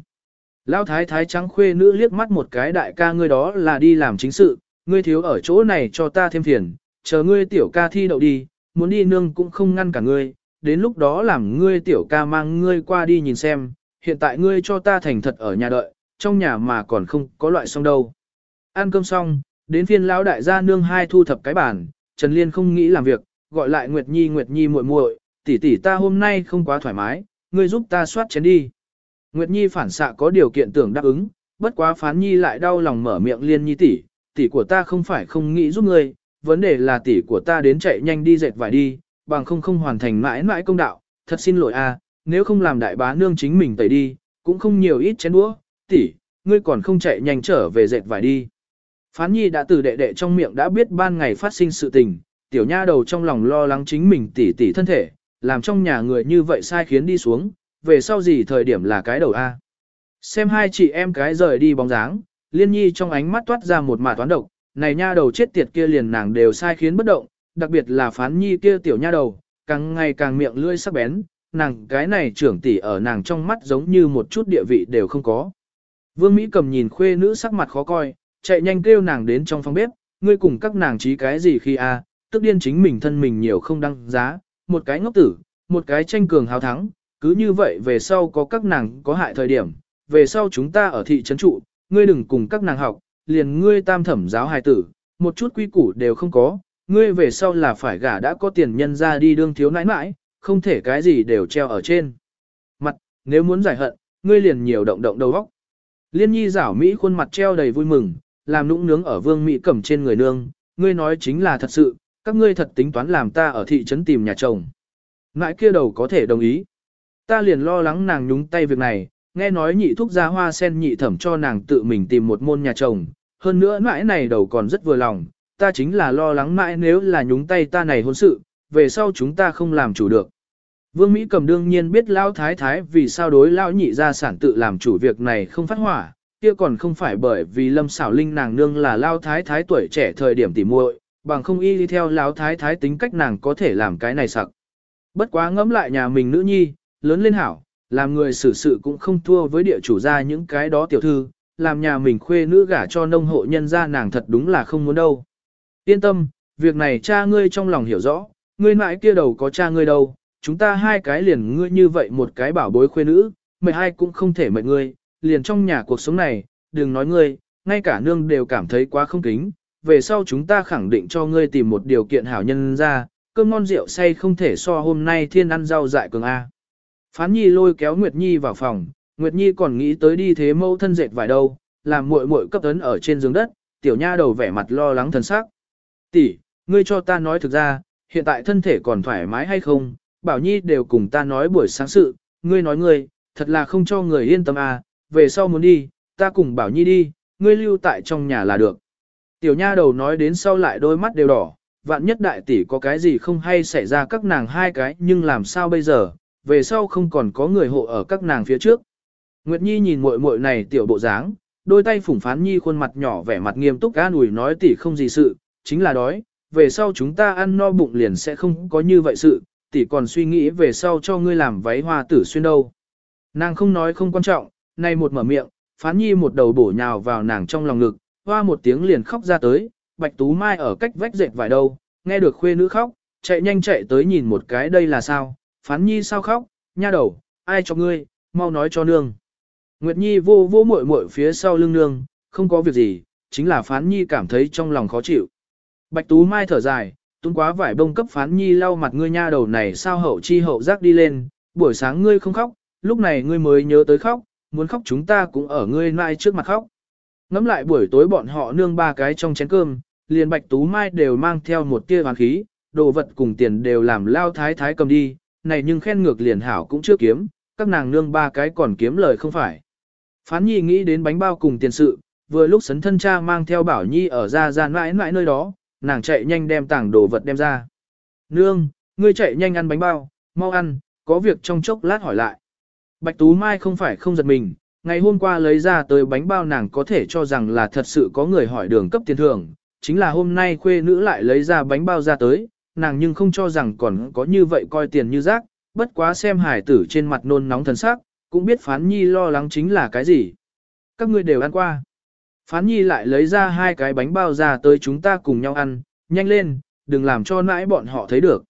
Lão thái thái trắng khuê nữ liếc mắt một cái đại ca ngươi đó là đi làm chính sự, ngươi thiếu ở chỗ này cho ta thêm phiền, chờ ngươi tiểu ca thi đậu đi, muốn đi nương cũng không ngăn cả ngươi, đến lúc đó làm ngươi tiểu ca mang ngươi qua đi nhìn xem, hiện tại ngươi cho ta thành thật ở nhà đợi, trong nhà mà còn không có loại xong đâu. Ăn cơm xong, đến phiên lão đại gia nương hai thu thập cái bàn, Trần Liên không nghĩ làm việc, gọi lại Nguyệt Nhi Nguyệt Nhi muội muội, tỷ tỷ ta hôm nay không quá thoải mái, ngươi giúp ta soát chén đi. Nguyệt Nhi phản xạ có điều kiện tưởng đáp ứng, bất quá phán Nhi lại đau lòng mở miệng Liên Nhi tỷ, tỷ của ta không phải không nghĩ giúp ngươi, vấn đề là tỷ của ta đến chạy nhanh đi dệt vải đi, bằng không không hoàn thành mãi mãi công đạo, thật xin lỗi a, nếu không làm đại bá nương chính mình tẩy đi, cũng không nhiều ít chén đũa, tỷ, ngươi còn không chạy nhanh trở về dệt vải đi. Phán Nhi đã từ đệ đệ trong miệng đã biết ban ngày phát sinh sự tình, tiểu nha đầu trong lòng lo lắng chính mình tỷ tỷ thân thể, làm trong nhà người như vậy sai khiến đi xuống, về sau gì thời điểm là cái đầu A. Xem hai chị em cái rời đi bóng dáng, liên nhi trong ánh mắt toát ra một mạt toán độc, này nha đầu chết tiệt kia liền nàng đều sai khiến bất động, đặc biệt là phán nhi kia tiểu nha đầu, càng ngày càng miệng lưỡi sắc bén, nàng cái này trưởng tỷ ở nàng trong mắt giống như một chút địa vị đều không có. Vương Mỹ cầm nhìn khuê nữ sắc mặt khó coi, chạy nhanh kêu nàng đến trong phòng bếp, ngươi cùng các nàng trí cái gì khi a, tức điên chính mình thân mình nhiều không đăng giá, một cái ngốc tử, một cái tranh cường hào thắng, cứ như vậy về sau có các nàng có hại thời điểm, về sau chúng ta ở thị trấn trụ, ngươi đừng cùng các nàng học, liền ngươi tam thẩm giáo hài tử, một chút quy củ đều không có, ngươi về sau là phải gả đã có tiền nhân ra đi đương thiếu nãi nãi, không thể cái gì đều treo ở trên. Mặt, nếu muốn giải hận, ngươi liền nhiều động động đầu óc. Liên nhi giảo Mỹ khuôn mặt treo đầy vui mừng, làm nũng nướng ở vương Mỹ cẩm trên người nương, ngươi nói chính là thật sự, các ngươi thật tính toán làm ta ở thị trấn tìm nhà chồng. Ngại kia đầu có thể đồng ý. Ta liền lo lắng nàng nhúng tay việc này, nghe nói nhị thúc gia hoa sen nhị thẩm cho nàng tự mình tìm một môn nhà chồng, hơn nữa mãi này đầu còn rất vừa lòng, ta chính là lo lắng mãi nếu là nhúng tay ta này hôn sự, về sau chúng ta không làm chủ được. Vương Mỹ cầm đương nhiên biết Lão Thái Thái vì sao đối Lão nhị gia sản tự làm chủ việc này không phát hỏa, kia còn không phải bởi vì Lâm xảo linh nàng nương là Lão Thái Thái tuổi trẻ thời điểm tỉ muội, bằng không y đi theo Lão Thái Thái tính cách nàng có thể làm cái này sặc. Bất quá ngẫm lại nhà mình nữ nhi, lớn lên hảo, làm người xử sự cũng không thua với địa chủ gia những cái đó tiểu thư, làm nhà mình khuê nữ gả cho nông hộ nhân gia nàng thật đúng là không muốn đâu. Yên tâm, việc này cha ngươi trong lòng hiểu rõ, ngươi mãi kia đầu có cha ngươi đâu, chúng ta hai cái liền ngươi như vậy một cái bảo bối khuê nữ, mệt hai cũng không thể mệt ngươi, liền trong nhà cuộc sống này, đừng nói ngươi, ngay cả nương đều cảm thấy quá không kính, về sau chúng ta khẳng định cho ngươi tìm một điều kiện hảo nhân ra, cơm ngon rượu say không thể so hôm nay thiên ăn rau dại cường A. Phán Nhi lôi kéo Nguyệt Nhi vào phòng, Nguyệt Nhi còn nghĩ tới đi thế mâu thân dệt vải đâu, làm muội muội cấp tấn ở trên giường đất, tiểu nha đầu vẻ mặt lo lắng thần sắc. Tỷ, ngươi cho ta nói thực ra, hiện tại thân thể còn thoải mái hay không, Bảo Nhi đều cùng ta nói buổi sáng sự, ngươi nói ngươi, thật là không cho người yên tâm à, về sau muốn đi, ta cùng Bảo Nhi đi, ngươi lưu tại trong nhà là được. Tiểu nha đầu nói đến sau lại đôi mắt đều đỏ, vạn nhất đại tỷ có cái gì không hay xảy ra các nàng hai cái nhưng làm sao bây giờ, về sau không còn có người hộ ở các nàng phía trước. Nguyệt Nhi nhìn muội muội này tiểu bộ dáng, đôi tay phủng phán Nhi khuôn mặt nhỏ vẻ mặt nghiêm túc an ủi nói tỷ không gì sự, chính là đói, về sau chúng ta ăn no bụng liền sẽ không có như vậy sự, tỷ còn suy nghĩ về sau cho ngươi làm váy hoa tử xuyên đâu. Nàng không nói không quan trọng, nay một mở miệng, phán Nhi một đầu bổ nhào vào nàng trong lòng ngực, hoa một tiếng liền khóc ra tới, Bạch Tú Mai ở cách vách dệt vải đâu, nghe được khuê nữ khóc, chạy nhanh chạy tới nhìn một cái đây là sao, phán nhi sao khóc, nha đầu, ai cho ngươi, mau nói cho nương. Nguyệt Nhi vô vô muội muội phía sau lưng nương, không có việc gì, chính là phán nhi cảm thấy trong lòng khó chịu. Bạch Tú Mai thở dài, tung quá vải bông cấp phán nhi lau mặt ngươi nha đầu này sao hậu chi hậu giác đi lên, buổi sáng ngươi không khóc, lúc này ngươi mới nhớ tới khóc, muốn khóc chúng ta cũng ở ngươi mai trước mặt khóc. Ngắm lại buổi tối bọn họ nương ba cái trong chén cơm, liền Bạch Tú Mai đều mang theo một tia hoàn khí, đồ vật cùng tiền đều làm lao thái thái cầm đi, này nhưng khen ngược liền hảo cũng chưa kiếm, các nàng nương ba cái còn kiếm lời không phải. Phán Nhi nghĩ đến bánh bao cùng tiền sự, vừa lúc sấn thân cha mang theo Bảo Nhi ở ra ra mãi mãi nơi đó, nàng chạy nhanh đem tảng đồ vật đem ra. Nương, ngươi chạy nhanh ăn bánh bao, mau ăn, có việc trong chốc lát hỏi lại. Bạch Tú Mai không phải không giật mình, ngày hôm qua lấy ra tới bánh bao nàng có thể cho rằng là thật sự có người hỏi đường cấp tiền thưởng, chính là hôm nay khuê nữ lại lấy ra bánh bao ra tới, nàng nhưng không cho rằng còn có như vậy coi tiền như rác, bất quá xem hải tử trên mặt nôn nóng thần sắc, cũng biết phán nhi lo lắng chính là cái gì. Các ngươi đều ăn qua. Phán nhi lại lấy ra hai cái bánh bao ra tới chúng ta cùng nhau ăn, nhanh lên, đừng làm cho nãi bọn họ thấy được.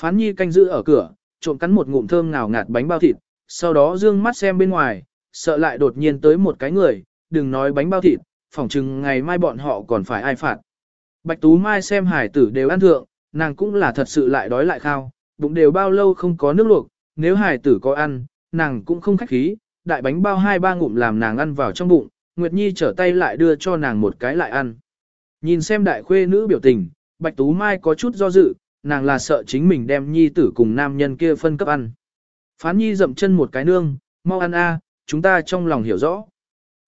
Phán nhi canh giữ ở cửa, trộm cắn một ngụm thơm ngào ngạt bánh bao thịt, sau đó dương mắt xem bên ngoài, sợ lại đột nhiên tới một cái người, đừng nói bánh bao thịt, phỏng chừng ngày mai bọn họ còn phải ai phạt. Bạch Tú Mai xem hải tử đều ăn thượng, nàng cũng là thật sự lại đói lại khao, bụng đều bao lâu không có nước luộc, nếu hải tử có ăn, nàng cũng không khách khí, đại bánh bao hai ba ngụm làm nàng ăn vào trong bụng, Nguyệt Nhi trở tay lại đưa cho nàng một cái lại ăn. Nhìn xem đại khuê nữ biểu tình, Bạch Tú Mai có chút do dự, nàng là sợ chính mình đem Nhi tử cùng nam nhân kia phân cấp ăn. Phán Nhi dậm chân một cái nương, mau ăn a, chúng ta trong lòng hiểu rõ.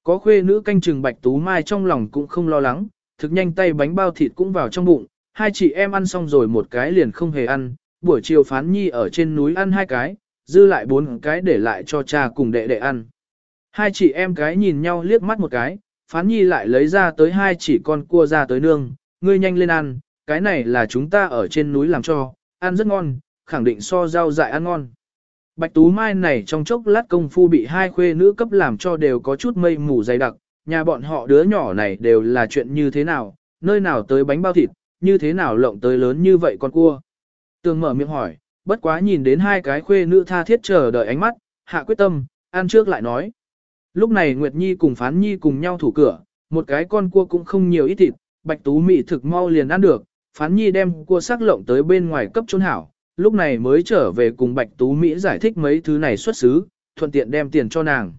Có khuê nữ canh chừng Bạch Tú Mai trong lòng cũng không lo lắng, thực nhanh tay bánh bao thịt cũng vào trong bụng, hai chị em ăn xong rồi một cái liền không hề ăn, buổi chiều Phán Nhi ở trên núi ăn hai cái, dư lại bốn cái để lại cho cha cùng đệ đệ ăn. Hai chị em cái nhìn nhau liếc mắt một cái, Phán Nhi lại lấy ra tới hai chỉ con cua ra tới nương, ngươi nhanh lên ăn, cái này là chúng ta ở trên núi làm cho, ăn rất ngon, khẳng định so rau dại ăn ngon. Bạch Tú Mai này trong chốc lát công phu bị hai khuê nữ cấp làm cho đều có chút mây mù dày đặc, nhà bọn họ đứa nhỏ này đều là chuyện như thế nào, nơi nào tới bánh bao thịt, như thế nào lộng tới lớn như vậy con cua. Tường mở miệng hỏi, bất quá nhìn đến hai cái khuê nữ tha thiết chờ đợi ánh mắt, hạ quyết tâm, ăn trước lại nói. Lúc này Nguyệt Nhi cùng Phán Nhi cùng nhau thủ cửa, một cái con cua cũng không nhiều ít thịt, Bạch Tú Mị thực mau liền ăn được, Phán Nhi đem cua sắc lộng tới bên ngoài cấp trôn hảo, lúc này mới trở về cùng Bạch Tú Mỹ giải thích mấy thứ này xuất xứ, thuận tiện đem tiền cho nàng.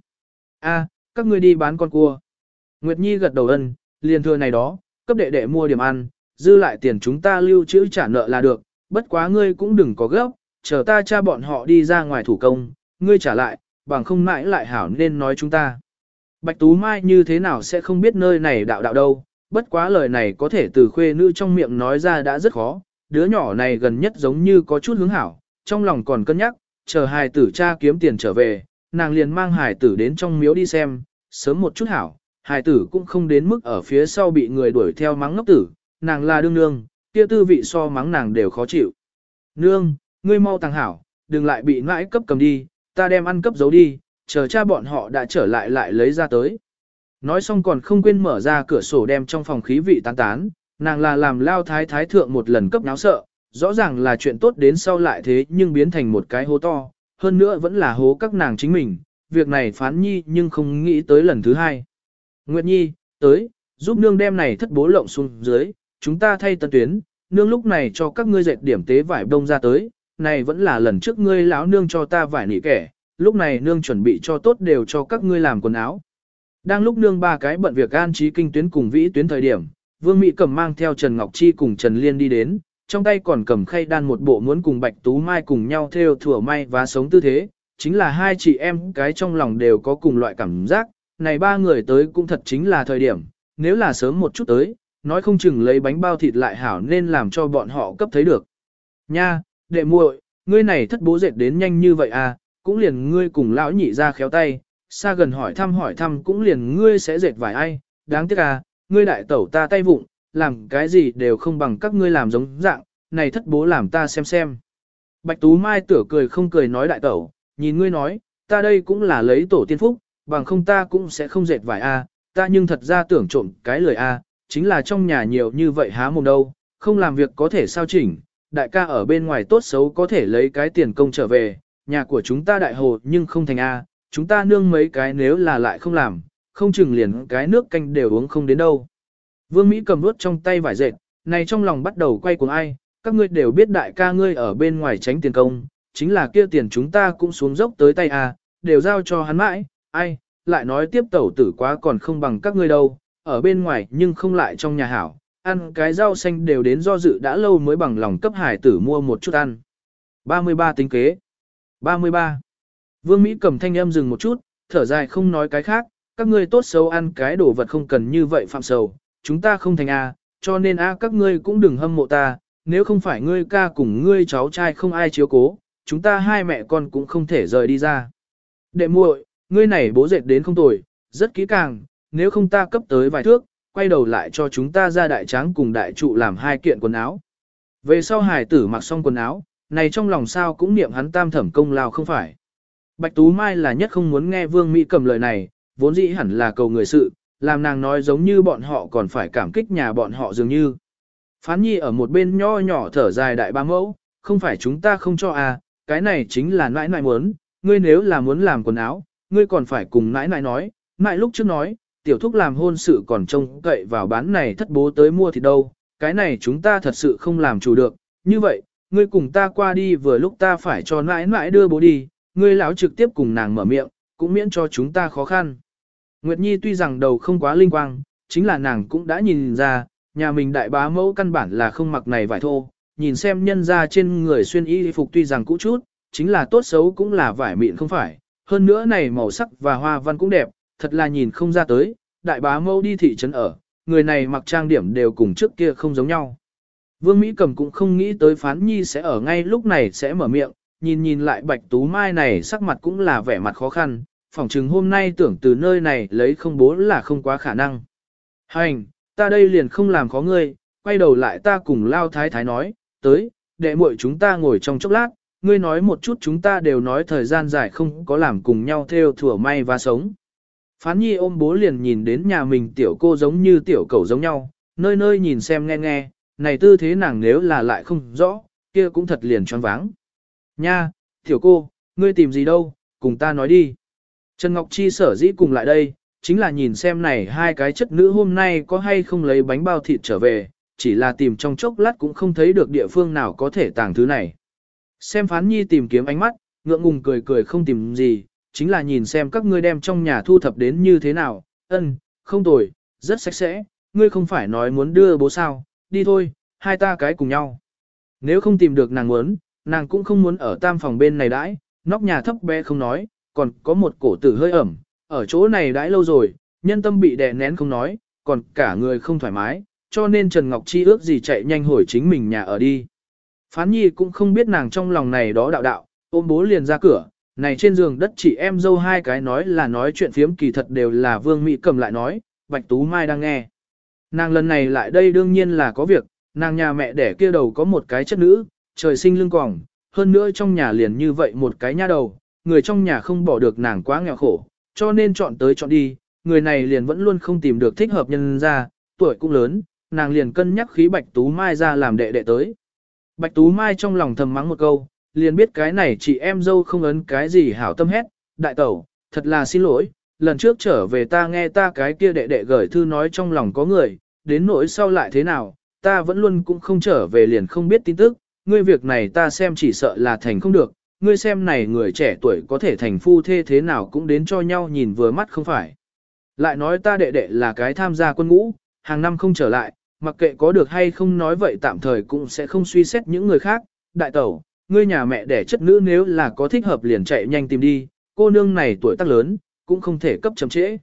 A, các ngươi đi bán con cua. Nguyệt Nhi gật đầu ân, liền thừa này đó, cấp đệ đệ mua điểm ăn, dư lại tiền chúng ta lưu trữ trả nợ là được, bất quá ngươi cũng đừng có gấp, chờ ta cha bọn họ đi ra ngoài thủ công, ngươi trả lại, bằng không mãi lại hảo nên nói chúng ta. Bạch Tú Mai như thế nào sẽ không biết nơi này đạo đạo đâu, bất quá lời này có thể từ khuê nữ trong miệng nói ra đã rất khó, đứa nhỏ này gần nhất giống như có chút hướng hảo, trong lòng còn cân nhắc, chờ hài tử cha kiếm tiền trở về, nàng liền mang hài tử đến trong miếu đi xem, sớm một chút hảo, hài tử cũng không đến mức ở phía sau bị người đuổi theo mắng ngốc tử, nàng là đương nương, kia tư vị so mắng nàng đều khó chịu. Nương, ngươi mau tăng hảo, đừng lại bị ngãi cấp cầm đi, ta đem ăn cấp giấu đi, chờ cha bọn họ đã trở lại lại lấy ra tới. Nói xong còn không quên mở ra cửa sổ đem trong phòng khí vị tán tán, nàng là làm lao thái thái thượng một lần cấp náo sợ, rõ ràng là chuyện tốt đến sau lại thế nhưng biến thành một cái hố to, hơn nữa vẫn là hố các nàng chính mình, việc này phán nhi nhưng không nghĩ tới lần thứ hai. Nguyệt Nhi, tới, giúp nương đem này thất bố lộng xuống dưới, chúng ta thay tân tuyến, nương lúc này cho các ngươi dệt điểm tế vải đông ra tới, này vẫn là lần trước ngươi lão nương cho ta vải nỉ kẻ, lúc này nương chuẩn bị cho tốt đều cho các ngươi làm quần áo. Đang lúc nương ba cái bận việc an trí kinh tuyến cùng vĩ tuyến thời điểm, Vương Mỹ cầm mang theo Trần Ngọc Chi cùng Trần Liên đi đến, trong tay còn cầm khay đan một bộ muốn cùng Bạch Tú Mai cùng nhau theo thủa may và sống tư thế, chính là hai chị em cái trong lòng đều có cùng loại cảm giác, này ba người tới cũng thật chính là thời điểm, nếu là sớm một chút tới, nói không chừng lấy bánh bao thịt lại hảo nên làm cho bọn họ cấp thấy được. Nha, đệ muội, ngươi này thất bố dệt đến nhanh như vậy à, cũng liền ngươi cùng lão nhị ra khéo tay, xa gần hỏi thăm hỏi thăm cũng liền ngươi sẽ dệt vài ai, đáng tiếc à, ngươi đại tẩu ta tay vụng, làm cái gì đều không bằng các ngươi làm giống dạng, này thất bố làm ta xem xem. Bạch Tú Mai tửa cười không cười nói đại tẩu, nhìn ngươi nói, ta đây cũng là lấy tổ tiên phúc, bằng không ta cũng sẽ không dệt vải a, ta nhưng thật ra tưởng trộm cái lời a, chính là trong nhà nhiều như vậy há mồm đâu, không làm việc có thể sao chỉnh, đại ca ở bên ngoài tốt xấu có thể lấy cái tiền công trở về, nhà của chúng ta đại hồ nhưng không thành a, chúng ta nương mấy cái nếu là lại không làm, không chừng liền cái nước canh đều uống không đến đâu. Vương Mỹ cầm nuốt trong tay vải dệt, này trong lòng bắt đầu quay cuồng ai, các ngươi đều biết đại ca ngươi ở bên ngoài tránh tiền công, chính là kia tiền chúng ta cũng xuống dốc tới tay à? đều giao cho hắn mãi, ai, lại nói tiếp tẩu tử quá còn không bằng các ngươi đâu, ở bên ngoài nhưng không lại trong nhà hảo, ăn cái rau xanh đều đến do dự đã lâu mới bằng lòng cấp hải tử mua một chút ăn. 33 tính kế 33 Vương Mỹ cầm thanh âm dừng một chút, thở dài không nói cái khác, các ngươi tốt xấu ăn cái đồ vật không cần như vậy phạm sầu, chúng ta không thành A, cho nên A các ngươi cũng đừng hâm mộ ta, nếu không phải ngươi ca cùng ngươi cháu trai không ai chiếu cố, chúng ta hai mẹ con cũng không thể rời đi ra. Đệ muội, ngươi này bố dệt đến không tồi, rất kỹ càng, nếu không ta cấp tới vài thước, quay đầu lại cho chúng ta ra đại tráng cùng đại trụ làm hai kiện quần áo. Về sau hải tử mặc xong quần áo, này trong lòng sao cũng niệm hắn tam thẩm công lao không phải. Bạch Tú Mai là nhất không muốn nghe Vương Mỹ cầm lời này, vốn dĩ hẳn là cầu người sự, làm nàng nói giống như bọn họ còn phải cảm kích nhà bọn họ dường như. Phán nhi ở một bên nho nhỏ thở dài đại ba mẫu, không phải chúng ta không cho à, cái này chính là nãi nãi muốn, ngươi nếu là muốn làm quần áo, ngươi còn phải cùng nãi nãi nói, nãi lúc trước nói, tiểu thúc làm hôn sự còn trông cậy vào bán này thất bố tới mua thì đâu, cái này chúng ta thật sự không làm chủ được, như vậy, ngươi cùng ta qua đi vừa lúc ta phải cho nãi nãi đưa bố đi, ngươi lão trực tiếp cùng nàng mở miệng, cũng miễn cho chúng ta khó khăn. Nguyệt Nhi tuy rằng đầu không quá linh quang, chính là nàng cũng đã nhìn ra, nhà mình đại bá mẫu căn bản là không mặc này vải thô, nhìn xem nhân ra trên người xuyên y phục tuy rằng cũ chút, chính là tốt xấu cũng là vải mịn không phải, hơn nữa này màu sắc và hoa văn cũng đẹp, thật là nhìn không ra tới, đại bá mẫu đi thị trấn ở, người này mặc trang điểm đều cùng trước kia không giống nhau. Vương Mỹ Cầm cũng không nghĩ tới Phán Nhi sẽ ở ngay lúc này sẽ mở miệng, nhìn nhìn lại Bạch Tú Mai này sắc mặt cũng là vẻ mặt khó khăn, phỏng chừng hôm nay tưởng từ nơi này lấy không bố là không quá khả năng. Hành, ta đây liền không làm khó ngươi, quay đầu lại ta cùng Lao Thái Thái nói, tới, đệ muội chúng ta ngồi trong chốc lát, ngươi nói một chút chúng ta đều nói thời gian dài không có làm cùng nhau theo thủa may và sống. Phán nhi ôm bố liền nhìn đến nhà mình tiểu cô giống như tiểu cầu giống nhau, nơi nơi nhìn xem nghe nghe, này tư thế nàng nếu là lại không rõ, kia cũng thật liền choáng váng. Nha, tiểu cô, ngươi tìm gì đâu, cùng ta nói đi. Trần Ngọc Chi sở dĩ cùng lại đây, chính là nhìn xem này hai cái chất nữ hôm nay có hay không lấy bánh bao thịt trở về, chỉ là tìm trong chốc lát cũng không thấy được địa phương nào có thể tàng thứ này. Xem phán nhi tìm kiếm ánh mắt, ngượng ngùng cười cười không tìm gì, chính là nhìn xem các ngươi đem trong nhà thu thập đến như thế nào, ân, không tồi, rất sạch sẽ, ngươi không phải nói muốn đưa bố sao, đi thôi, hai ta cái cùng nhau. Nếu không tìm được nàng muốn, nàng cũng không muốn ở tam phòng bên này đãi, nóc nhà thấp bé không nói, còn có một cổ tử hơi ẩm, ở chỗ này đãi lâu rồi, nhân tâm bị đè nén không nói, còn cả người không thoải mái, cho nên Trần Ngọc Chi ước gì chạy nhanh hồi chính mình nhà ở đi. Phán Nhi cũng không biết nàng trong lòng này đó đạo đạo, ôm bố liền ra cửa, này trên giường đất chị em dâu hai cái nói là nói chuyện phiếm kỳ thật đều là Vương Mỹ cầm lại nói, Bạch Tú Mai đang nghe. Nàng lần này lại đây đương nhiên là có việc, nàng nhà mẹ đẻ kia đầu có một cái chất nữ, trời sinh lưng quỏng hơn nữa trong nhà liền như vậy một cái nha đầu, người trong nhà không bỏ được nàng quá nghèo khổ, cho nên chọn tới chọn đi, người này liền vẫn luôn không tìm được thích hợp nhân ra, tuổi cũng lớn, nàng liền cân nhắc khí Bạch Tú Mai ra làm đệ đệ tới. Bạch Tú Mai trong lòng thầm mắng một câu, liền biết cái này chị em dâu không ấn cái gì hảo tâm hết, đại tẩu, thật là xin lỗi, lần trước trở về ta nghe ta cái kia đệ đệ gửi thư nói trong lòng có người, đến nỗi sau lại thế nào, ta vẫn luôn cũng không trở về liền không biết tin tức, ngươi việc này ta xem chỉ sợ là thành không được, ngươi xem này người trẻ tuổi có thể thành phu thê thế nào cũng đến cho nhau nhìn vừa mắt không phải. Lại nói ta đệ đệ là cái tham gia quân ngũ, hàng năm không trở lại, mặc kệ có được hay không nói vậy tạm thời cũng sẽ không suy xét những người khác. Đại tẩu, ngươi nhà mẹ đẻ chất nữ nếu là có thích hợp liền chạy nhanh tìm đi, cô nương này tuổi tác lớn, cũng không thể cấp chậm trễ.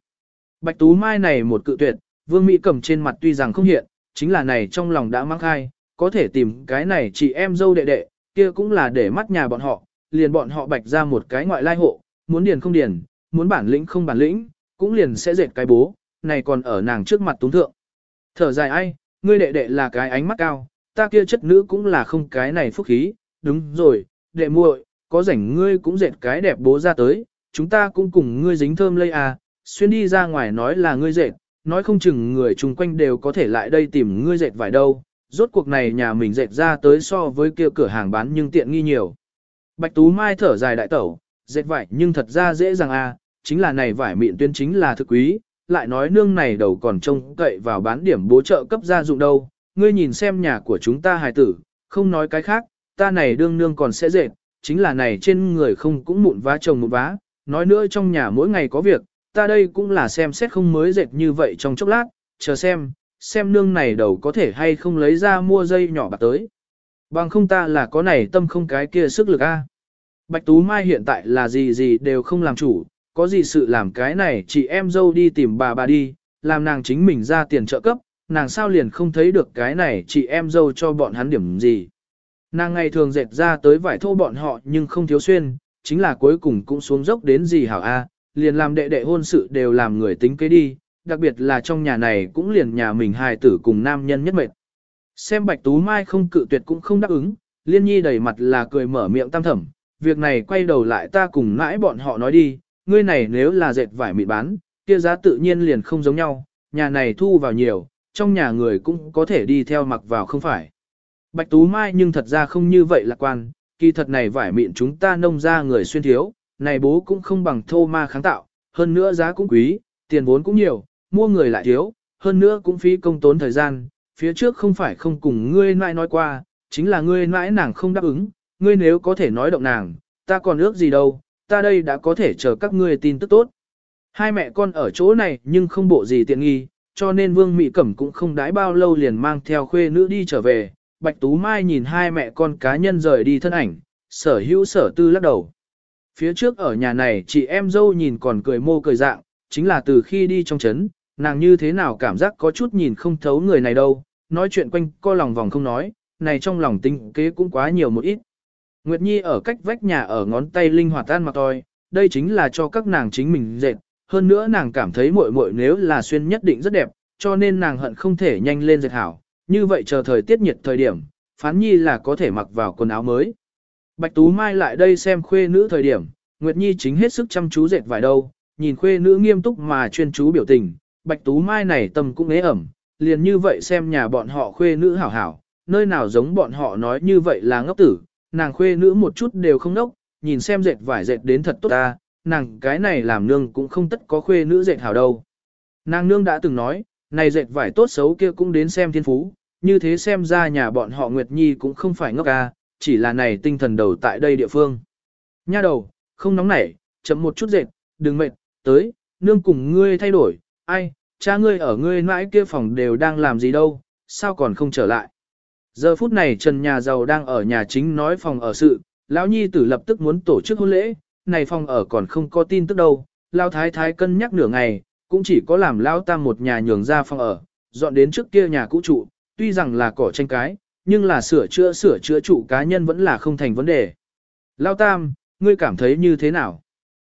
Bạch Tú Mai này một cự tuyệt, Vương Mỹ cầm trên mặt tuy rằng không hiện, chính là này trong lòng đã mang khai, có thể tìm cái này chị em dâu đệ đệ, kia cũng là để mắt nhà bọn họ, liền bọn họ bạch ra một cái ngoại lai hộ, muốn điền không điền, muốn bản lĩnh không bản lĩnh, cũng liền sẽ dệt cái bố, này còn ở nàng trước mặt túng thượng. Thở dài ai, ngươi đệ đệ là cái ánh mắt cao, ta kia chất nữ cũng là không cái này phúc khí, đúng rồi, đệ muội, có rảnh ngươi cũng dệt cái đẹp bố ra tới, chúng ta cũng cùng ngươi dính thơm lây à, xuyên đi ra ngoài nói là ngươi dệt, nói không chừng người chung quanh đều có thể lại đây tìm ngươi dệt vải đâu, rốt cuộc này nhà mình dệt ra tới so với kia cửa hàng bán nhưng tiện nghi nhiều. Bạch Tú Mai thở dài đại tẩu, dệt vải nhưng thật ra dễ dàng à, chính là này vải mịn tuyên chính là thực quý, lại nói nương này đầu còn trông cậy vào bán điểm bố trợ cấp gia dụng đâu, ngươi nhìn xem nhà của chúng ta hài tử, không nói cái khác, ta này đương nương còn sẽ dệt, chính là này trên người không cũng mụn vá chồng một vá, nói nữa trong nhà mỗi ngày có việc, ta đây cũng là xem xét không mới dệt như vậy trong chốc lát, chờ xem, xem nương này đầu có thể hay không lấy ra mua dây nhỏ bạc tới. Bằng không ta là có này tâm không cái kia sức lực a. Bạch Tú Mai hiện tại là gì gì đều không làm chủ, có gì sự làm cái này chị em dâu đi tìm bà bà đi, làm nàng chính mình ra tiền trợ cấp, nàng sao liền không thấy được cái này chị em dâu cho bọn hắn điểm gì. Nàng ngày thường dệt ra tới vải thô bọn họ nhưng không thiếu xuyên, chính là cuối cùng cũng xuống dốc đến gì hảo a, liền làm đệ đệ hôn sự đều làm người tính kế đi, đặc biệt là trong nhà này cũng liền nhà mình hài tử cùng nam nhân nhất mệt. Xem Bạch Tú Mai không cự tuyệt cũng không đáp ứng, Liên Nhi đầy mặt là cười mở miệng tam thẩm, việc này quay đầu lại ta cùng mãi bọn họ nói đi, ngươi này nếu là dệt vải mịn bán, kia giá tự nhiên liền không giống nhau, nhà này thu vào nhiều, trong nhà người cũng có thể đi theo mặc vào không phải. Bạch Tú Mai nhưng thật ra không như vậy lạc quan, kỳ thật này vải mịn chúng ta nông ra người xuyên thiếu, này bố cũng không bằng thô ma kháng tạo, hơn nữa giá cũng quý, tiền vốn cũng nhiều, mua người lại thiếu, hơn nữa cũng phí công tốn thời gian, phía trước không phải không cùng ngươi nãi nói qua, chính là ngươi nãi nàng không đáp ứng, ngươi nếu có thể nói động nàng, ta còn ước gì đâu, ta đây đã có thể chờ các ngươi tin tức tốt. Hai mẹ con ở chỗ này nhưng không bộ gì tiện nghi, cho nên Vương Mỹ Cẩm cũng không đái bao lâu liền mang theo khuê nữ đi trở về. Bạch Tú Mai nhìn hai mẹ con cá nhân rời đi thân ảnh, sở hữu sở tư lắc đầu. Phía trước ở nhà này chị em dâu nhìn còn cười mô cười dạng, chính là từ khi đi trong chấn, nàng như thế nào cảm giác có chút nhìn không thấu người này đâu, nói chuyện quanh co lòng vòng không nói, này trong lòng tinh kế cũng quá nhiều một ít. Nguyệt Nhi ở cách vách nhà ở ngón tay linh hoạt tan mặc toi, đây chính là cho các nàng chính mình dệt, hơn nữa nàng cảm thấy muội muội nếu là xuyên nhất định rất đẹp, cho nên nàng hận không thể nhanh lên dệt hảo, như vậy chờ thời tiết nhiệt thời điểm, phán nhi là có thể mặc vào quần áo mới. Bạch Tú Mai lại đây xem khuê nữ thời điểm, Nguyệt Nhi chính hết sức chăm chú dệt vải đâu, nhìn khuê nữ nghiêm túc mà chuyên chú biểu tình, Bạch Tú Mai này tâm cũng ế ẩm, liền như vậy xem nhà bọn họ khuê nữ hảo hảo, nơi nào giống bọn họ nói như vậy là ngốc tử, nàng khuê nữ một chút đều không ngốc, nhìn xem dệt vải dệt đến thật tốt ta, nàng cái này làm nương cũng không tất có khuê nữ dệt hảo đâu. Nàng nương đã từng nói, này dệt vải tốt xấu kia cũng đến xem thiên phú, như thế xem ra nhà bọn họ Nguyệt Nhi cũng không phải ngốc à, chỉ là này tinh thần đầu tại đây địa phương. Nha đầu, không nóng nảy, chậm một chút dệt, đừng mệt, tới, nương cùng ngươi thay đổi, ai, cha ngươi ở ngươi mãi kia phòng đều đang làm gì đâu, sao còn không trở lại. Giờ phút này Trần nhà giàu đang ở nhà chính nói phòng ở sự, lão nhi tử lập tức muốn tổ chức hôn lễ, này phòng ở còn không có tin tức đâu, lao thái thái cân nhắc nửa ngày, cũng chỉ có làm lao tam một nhà nhường ra phòng ở, dọn đến trước kia nhà cũ trụ, tuy rằng là cỏ tranh cái, nhưng là sửa chữa sửa chữa trụ cá nhân vẫn là không thành vấn đề. Lao tam, ngươi cảm thấy như thế nào?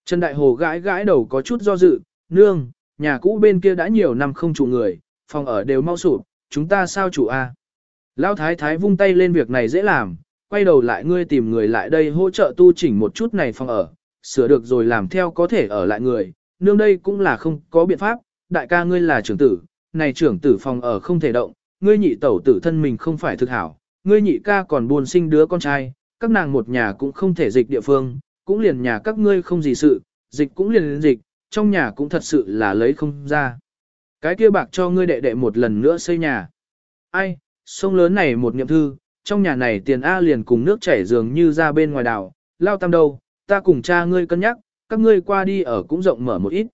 Trần Đại Hồ gãi gãi đầu có chút do dự, nương, nhà cũ bên kia đã nhiều năm không trụ người, phòng ở đều mau sụp, chúng ta sao chủ a? Lão thái thái vung tay lên việc này dễ làm, quay đầu lại ngươi tìm người lại đây hỗ trợ tu chỉnh một chút này phòng ở, sửa được rồi làm theo có thể ở lại người, nương đây cũng là không có biện pháp, đại ca ngươi là trưởng tử, này trưởng tử phòng ở không thể động, ngươi nhị tẩu tử thân mình không phải thực hảo, ngươi nhị ca còn buồn sinh đứa con trai, các nàng một nhà cũng không thể dịch địa phương, cũng liền nhà các ngươi không gì sự, dịch cũng liền dịch, trong nhà cũng thật sự là lấy không ra. Cái kia bạc cho ngươi đệ đệ một lần nữa xây nhà. Ai, sông lớn này một niệm thư, trong nhà này tiền A liền cùng nước chảy dường như ra bên ngoài đảo, lao tam đâu, ta cùng cha ngươi cân nhắc, các ngươi qua đi ở cũng rộng mở một ít.